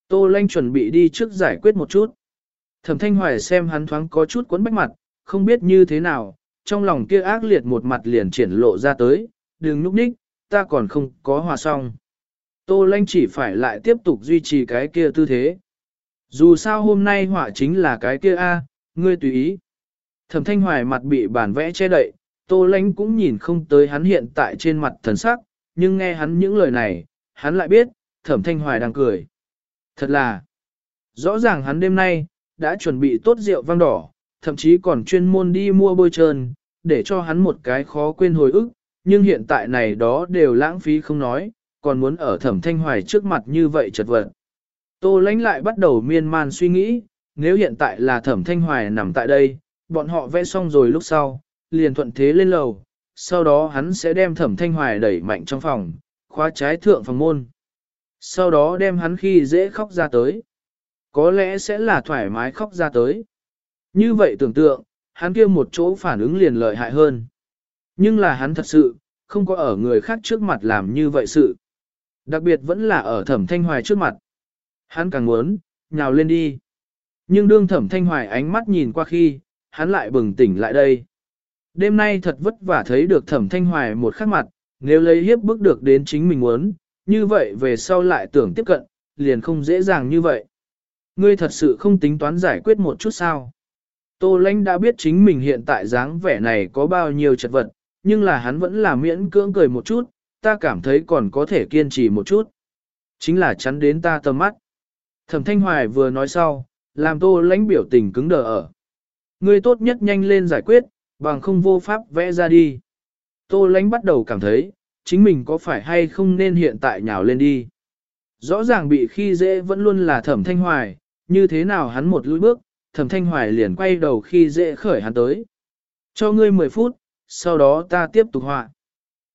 S1: Tô lanh chuẩn bị đi trước giải quyết một chút. Thẩm thanh hoài xem hắn thoáng có chút cuốn bách mặt, không biết như thế nào, trong lòng kia ác liệt một mặt liền triển lộ ra tới, đừng núp đích, ta còn không có hòa xong. Tô lanh chỉ phải lại tiếp tục duy trì cái kia tư thế. Dù sao hôm nay họa chính là cái kia A, ngươi tùy ý. Thẩm thanh hoài mặt bị bản vẽ che đậy, tô lanh cũng nhìn không tới hắn hiện tại trên mặt thần sắc, nhưng nghe hắn những lời này, hắn lại biết, thẩm thanh hoài đang cười. Thật là, rõ ràng hắn đêm nay, đã chuẩn bị tốt rượu vang đỏ, thậm chí còn chuyên môn đi mua bôi trơn, để cho hắn một cái khó quên hồi ức, nhưng hiện tại này đó đều lãng phí không nói, còn muốn ở thẩm thanh hoài trước mặt như vậy chật vật. Tô lãnh lại bắt đầu miên man suy nghĩ, nếu hiện tại là thẩm thanh hoài nằm tại đây, bọn họ vẽ xong rồi lúc sau, liền thuận thế lên lầu, sau đó hắn sẽ đem thẩm thanh hoài đẩy mạnh trong phòng, khóa trái thượng phòng môn. Sau đó đem hắn khi dễ khóc ra tới. Có lẽ sẽ là thoải mái khóc ra tới. Như vậy tưởng tượng, hắn kia một chỗ phản ứng liền lợi hại hơn. Nhưng là hắn thật sự, không có ở người khác trước mặt làm như vậy sự. Đặc biệt vẫn là ở thẩm thanh hoài trước mặt. Hắn càng muốn, nhào lên đi. Nhưng đương thẩm thanh hoài ánh mắt nhìn qua khi, hắn lại bừng tỉnh lại đây. Đêm nay thật vất vả thấy được thẩm thanh hoài một khắc mặt, nếu lấy hiếp bước được đến chính mình muốn, như vậy về sau lại tưởng tiếp cận, liền không dễ dàng như vậy. Ngươi thật sự không tính toán giải quyết một chút sao. Tô Lanh đã biết chính mình hiện tại dáng vẻ này có bao nhiêu chật vật, nhưng là hắn vẫn là miễn cưỡng cười một chút, ta cảm thấy còn có thể kiên trì một chút. Chính là chắn đến ta tầm mắt. Thẩm Thanh Hoài vừa nói sau, làm tô lãnh biểu tình cứng đờ ở. Ngươi tốt nhất nhanh lên giải quyết, bằng không vô pháp vẽ ra đi. Tô lãnh bắt đầu cảm thấy, chính mình có phải hay không nên hiện tại nhào lên đi. Rõ ràng bị khi dễ vẫn luôn là thẩm thanh hoài, như thế nào hắn một lùi bước, thẩm thanh hoài liền quay đầu khi dễ khởi hắn tới. Cho ngươi 10 phút, sau đó ta tiếp tục họa.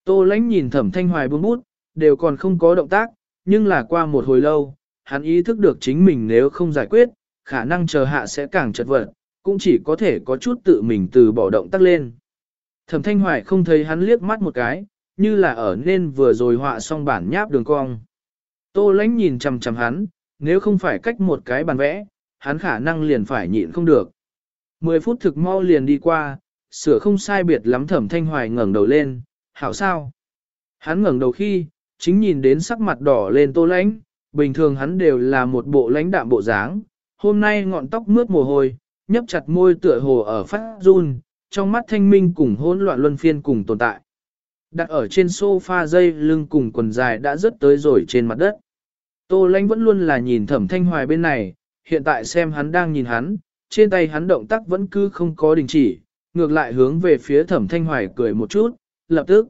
S1: Tô lãnh nhìn thẩm thanh hoài buông bút, đều còn không có động tác, nhưng là qua một hồi lâu, hắn ý thức được chính mình nếu không giải quyết, khả năng chờ hạ sẽ càng chật vật, cũng chỉ có thể có chút tự mình từ bỏ động tác lên. Thẩm thanh hoài không thấy hắn liếc mắt một cái, như là ở nên vừa rồi họa xong bản nháp đường cong. Tô lãnh nhìn chầm chầm hắn, nếu không phải cách một cái bàn vẽ, hắn khả năng liền phải nhịn không được. Mười phút thực mau liền đi qua, sửa không sai biệt lắm thẩm thanh hoài ngẩng đầu lên, hảo sao? Hắn ngẩng đầu khi, chính nhìn đến sắc mặt đỏ lên tô lãnh, bình thường hắn đều là một bộ lãnh đạm bộ dáng, hôm nay ngọn tóc mướt mồ hôi, nhấp chặt môi tựa hồ ở phát run, trong mắt thanh minh cùng hỗn loạn luân phiên cùng tồn tại. Đặt ở trên sofa dây lưng cùng quần dài đã rất tới rồi trên mặt đất. Tô lãnh vẫn luôn là nhìn thẩm thanh hoài bên này, hiện tại xem hắn đang nhìn hắn, trên tay hắn động tác vẫn cứ không có đình chỉ, ngược lại hướng về phía thẩm thanh hoài cười một chút, lập tức.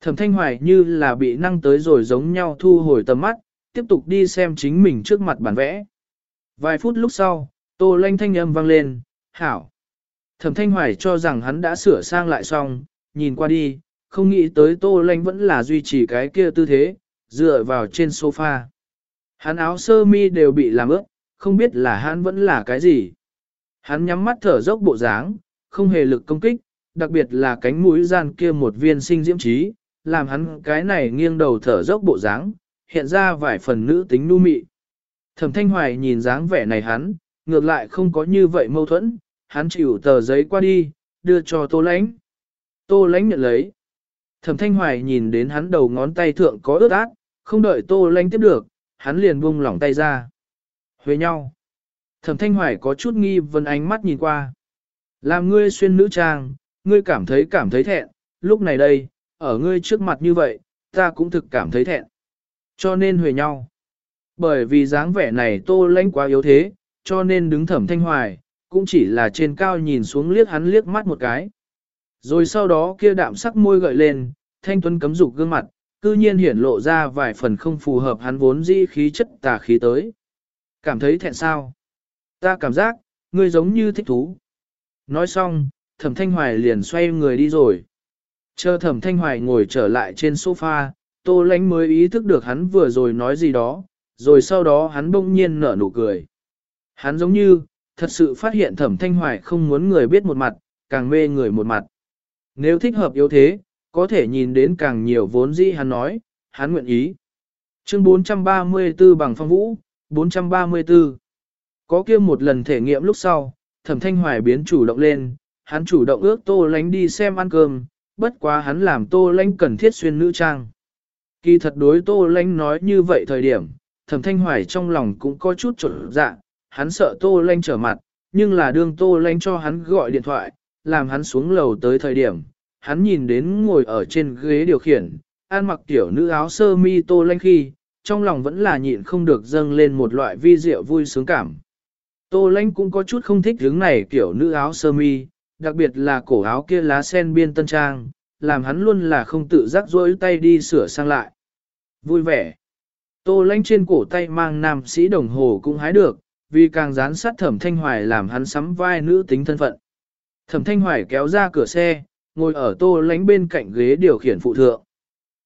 S1: Thẩm thanh hoài như là bị năng tới rồi giống nhau thu hồi tầm mắt, tiếp tục đi xem chính mình trước mặt bản vẽ. Vài phút lúc sau, tô lanh thanh âm vang lên, hảo. Thẩm thanh hoài cho rằng hắn đã sửa sang lại xong, nhìn qua đi, không nghĩ tới tô lanh vẫn là duy trì cái kia tư thế, dựa vào trên sofa. Hắn áo sơ mi đều bị làm ướt, không biết là hắn vẫn là cái gì. Hắn nhắm mắt thở dốc bộ dáng, không hề lực công kích, đặc biệt là cánh mũi gian kia một viên sinh diễm trí, làm hắn cái này nghiêng đầu thở dốc bộ dáng, hiện ra vài phần nữ tính nu mị. Thẩm Thanh Hoài nhìn dáng vẻ này hắn, ngược lại không có như vậy mâu thuẫn, hắn chịu tờ giấy qua đi, đưa cho Tô Lánh. Tô Lánh nhận lấy. Thẩm Thanh Hoài nhìn đến hắn đầu ngón tay thượng có ướt át, không đợi Tô Lánh tiếp được, hắn liền buông lỏng tay ra. Huế nhau. Thẩm Thanh Hoài có chút nghi vấn ánh mắt nhìn qua. Làm ngươi xuyên nữ trang, ngươi cảm thấy cảm thấy thẹn, lúc này đây, ở ngươi trước mặt như vậy, ta cũng thực cảm thấy thẹn. Cho nên huề nhau. Bởi vì dáng vẻ này tô lãnh quá yếu thế, cho nên đứng thẩm thanh hoài, cũng chỉ là trên cao nhìn xuống liếc hắn liếc mắt một cái. Rồi sau đó kia đạm sắc môi gợi lên, thanh tuấn cấm dục gương mặt, cư nhiên hiển lộ ra vài phần không phù hợp hắn vốn di khí chất tà khí tới. Cảm thấy thẹn sao? Ta cảm giác, ngươi giống như thích thú. Nói xong, thẩm thanh hoài liền xoay người đi rồi. Chờ thẩm thanh hoài ngồi trở lại trên sofa, tô lánh mới ý thức được hắn vừa rồi nói gì đó, rồi sau đó hắn bỗng nhiên nở nụ cười. Hắn giống như, thật sự phát hiện thẩm thanh hoài không muốn người biết một mặt, càng mê người một mặt. Nếu thích hợp yếu thế, có thể nhìn đến càng nhiều vốn dĩ hắn nói, hắn nguyện ý. Chương 434 bằng phong vũ, 434. Có kia một lần thể nghiệm lúc sau, thẩm thanh hoài biến chủ động lên, hắn chủ động ước tô lánh đi xem ăn cơm, bất quá hắn làm tô lánh cần thiết xuyên nữ trang. Kỳ thật đối tô lánh nói như vậy thời điểm, thẩm thanh hoài trong lòng cũng có chút trộn dạ, hắn sợ tô lánh trở mặt, nhưng là đương tô lánh cho hắn gọi điện thoại, làm hắn xuống lầu tới thời điểm, hắn nhìn đến ngồi ở trên ghế điều khiển, ăn mặc tiểu nữ áo sơ mi tô lanh khi, trong lòng vẫn là nhịn không được dâng lên một loại vi diệu vui sướng cảm. Tô lanh cũng có chút không thích hướng này kiểu nữ áo sơ mi, đặc biệt là cổ áo kia lá sen biên tân trang, làm hắn luôn là không tự giác rỗi tay đi sửa sang lại. Vui vẻ. Tô lãnh trên cổ tay mang nam sĩ đồng hồ cũng hái được, vì càng dán sát thẩm thanh hoài làm hắn sắm vai nữ tính thân phận. Thẩm thanh hoài kéo ra cửa xe, ngồi ở tô lánh bên cạnh ghế điều khiển phụ thượng.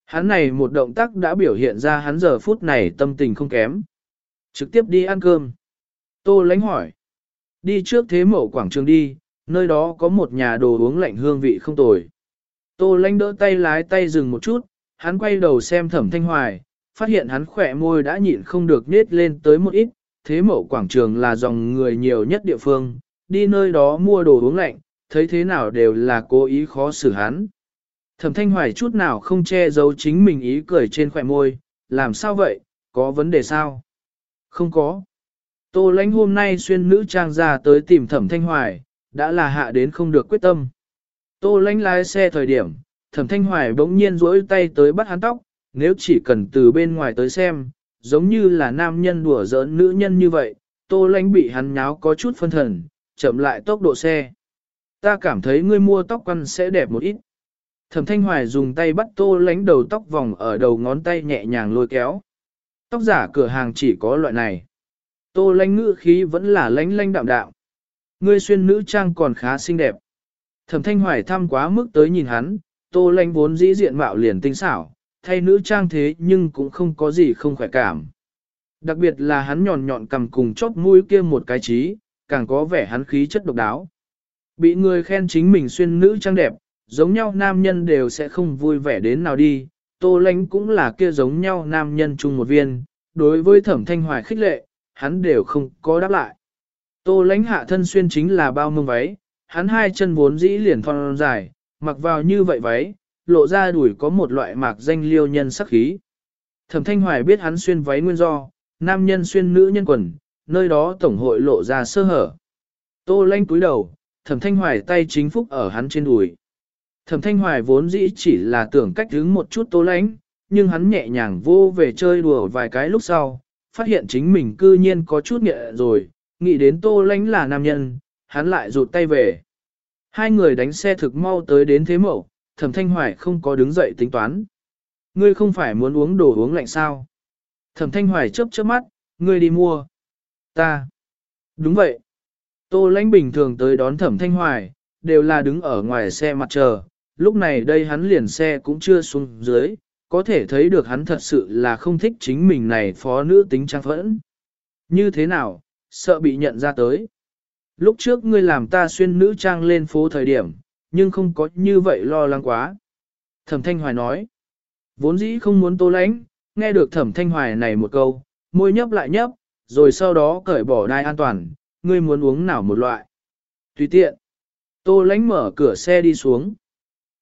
S1: Hắn này một động tác đã biểu hiện ra hắn giờ phút này tâm tình không kém. Trực tiếp đi ăn cơm. Tô lánh hỏi. Đi trước thế mẫu quảng trường đi, nơi đó có một nhà đồ uống lạnh hương vị không tồi. Tô lánh đỡ tay lái tay dừng một chút, hắn quay đầu xem thẩm thanh hoài, phát hiện hắn khỏe môi đã nhịn không được nết lên tới một ít, thế mẫu quảng trường là dòng người nhiều nhất địa phương, đi nơi đó mua đồ uống lạnh, thấy thế nào đều là cố ý khó xử hắn. Thẩm thanh hoài chút nào không che giấu chính mình ý cười trên khỏe môi, làm sao vậy, có vấn đề sao? Không có. Tô lãnh hôm nay xuyên nữ trang ra tới tìm thẩm thanh hoài, đã là hạ đến không được quyết tâm. Tô lãnh lái xe thời điểm, thẩm thanh hoài bỗng nhiên rỗi tay tới bắt hắn tóc, nếu chỉ cần từ bên ngoài tới xem, giống như là nam nhân đùa giỡn nữ nhân như vậy, tô lãnh bị hắn nháo có chút phân thần, chậm lại tốc độ xe. Ta cảm thấy ngươi mua tóc quăn sẽ đẹp một ít. Thẩm Thanh Hoài dùng tay bắt tô lánh đầu tóc vòng ở đầu ngón tay nhẹ nhàng lôi kéo. Tóc giả cửa hàng chỉ có loại này. Tô lánh ngữ khí vẫn là lánh lánh đạm đạm. Ngươi xuyên nữ trang còn khá xinh đẹp. Thẩm Thanh Hoài thăm quá mức tới nhìn hắn, tô lánh vốn dĩ diện mạo liền tinh xảo, thay nữ trang thế nhưng cũng không có gì không khỏe cảm. Đặc biệt là hắn nhọn nhọn cầm cùng chóp mũi kia một cái trí, càng có vẻ hắn khí chất độc đáo. Bị người khen chính mình xuyên nữ trang đẹp, giống nhau nam nhân đều sẽ không vui vẻ đến nào đi, tô lánh cũng là kia giống nhau nam nhân chung một viên, đối với thẩm thanh hoài khích lệ, hắn đều không có đáp lại. Tô lãnh hạ thân xuyên chính là bao mông váy, hắn hai chân vốn dĩ liền thon dài, mặc vào như vậy váy, lộ ra đuổi có một loại mạc danh liêu nhân sắc khí. Thẩm thanh hoài biết hắn xuyên váy nguyên do, nam nhân xuyên nữ nhân quần, nơi đó tổng hội lộ ra sơ hở. Tô lanh túi đầu, thẩm thanh hoài tay chính phúc ở hắn trên đùi. Thẩm thanh hoài vốn dĩ chỉ là tưởng cách đứng một chút tô lãnh, nhưng hắn nhẹ nhàng vô về chơi đùa vài cái lúc sau, phát hiện chính mình cư nhiên có chút nghệ rồi, nghĩ đến tô lánh là nam nhân, hắn lại rụt tay về. Hai người đánh xe thực mau tới đến thế mẫu, thẩm thanh hoài không có đứng dậy tính toán. Ngươi không phải muốn uống đồ uống lạnh sao? Thẩm thanh hoài chớp chớp mắt, ngươi đi mua. Ta. Đúng vậy. Tô lãnh bình thường tới đón thẩm thanh hoài, đều là đứng ở ngoài xe mặt chờ, lúc này đây hắn liền xe cũng chưa xuống dưới, có thể thấy được hắn thật sự là không thích chính mình này phó nữ tính trang phẫn. Như thế nào, sợ bị nhận ra tới. Lúc trước ngươi làm ta xuyên nữ trang lên phố thời điểm, nhưng không có như vậy lo lắng quá. Thẩm Thanh Hoài nói, vốn dĩ không muốn tô lãnh, nghe được Thẩm Thanh Hoài này một câu, môi nhấp lại nhấp, rồi sau đó cởi bỏ đai an toàn, ngươi muốn uống nào một loại. Tùy tiện. Tô lãnh mở cửa xe đi xuống.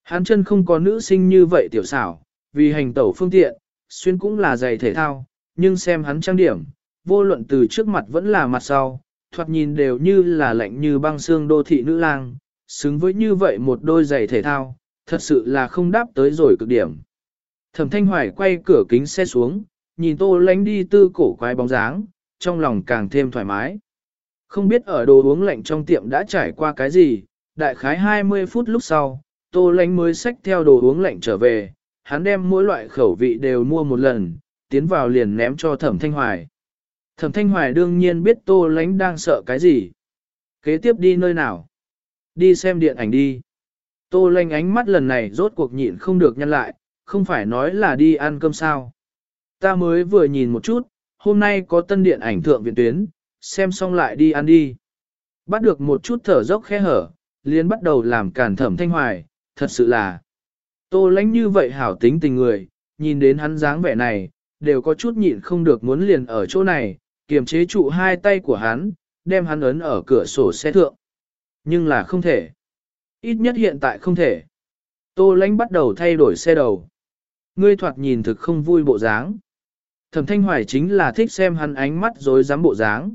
S1: Hắn chân không có nữ sinh như vậy tiểu xảo, vì hành tẩu phương tiện, xuyên cũng là giày thể thao, nhưng xem hắn trang điểm, vô luận từ trước mặt vẫn là mặt sau, thoạt nhìn đều như là lạnh như băng xương đô thị nữ lang, xứng với như vậy một đôi giày thể thao, thật sự là không đáp tới rồi cực điểm. Thẩm Thanh Hoài quay cửa kính xe xuống, nhìn tô lánh đi tư cổ quái bóng dáng, trong lòng càng thêm thoải mái. Không biết ở đồ uống lạnh trong tiệm đã trải qua cái gì, đại khái 20 phút lúc sau, tô lánh mới xách theo đồ uống lạnh trở về, hắn đem mỗi loại khẩu vị đều mua một lần, tiến vào liền ném cho thẩm thanh hoài. Thẩm thanh hoài đương nhiên biết tô lánh đang sợ cái gì. Kế tiếp đi nơi nào? Đi xem điện ảnh đi. Tô lánh ánh mắt lần này rốt cuộc nhịn không được nhăn lại, không phải nói là đi ăn cơm sao. Ta mới vừa nhìn một chút, hôm nay có tân điện ảnh thượng viện tuyến, xem xong lại đi ăn đi. Bắt được một chút thở dốc khe hở, liền bắt đầu làm cản thẩm thanh hoài, thật sự là. Tô Lánh như vậy hảo tính tình người, nhìn đến hắn dáng vẻ này, đều có chút nhịn không được muốn liền ở chỗ này, kiềm chế trụ hai tay của hắn, đem hắn ấn ở cửa sổ xe thượng. Nhưng là không thể. Ít nhất hiện tại không thể. Tô lãnh bắt đầu thay đổi xe đầu. Ngươi thoạt nhìn thực không vui bộ dáng. Thẩm thanh hoài chính là thích xem hắn ánh mắt dối dám bộ dáng.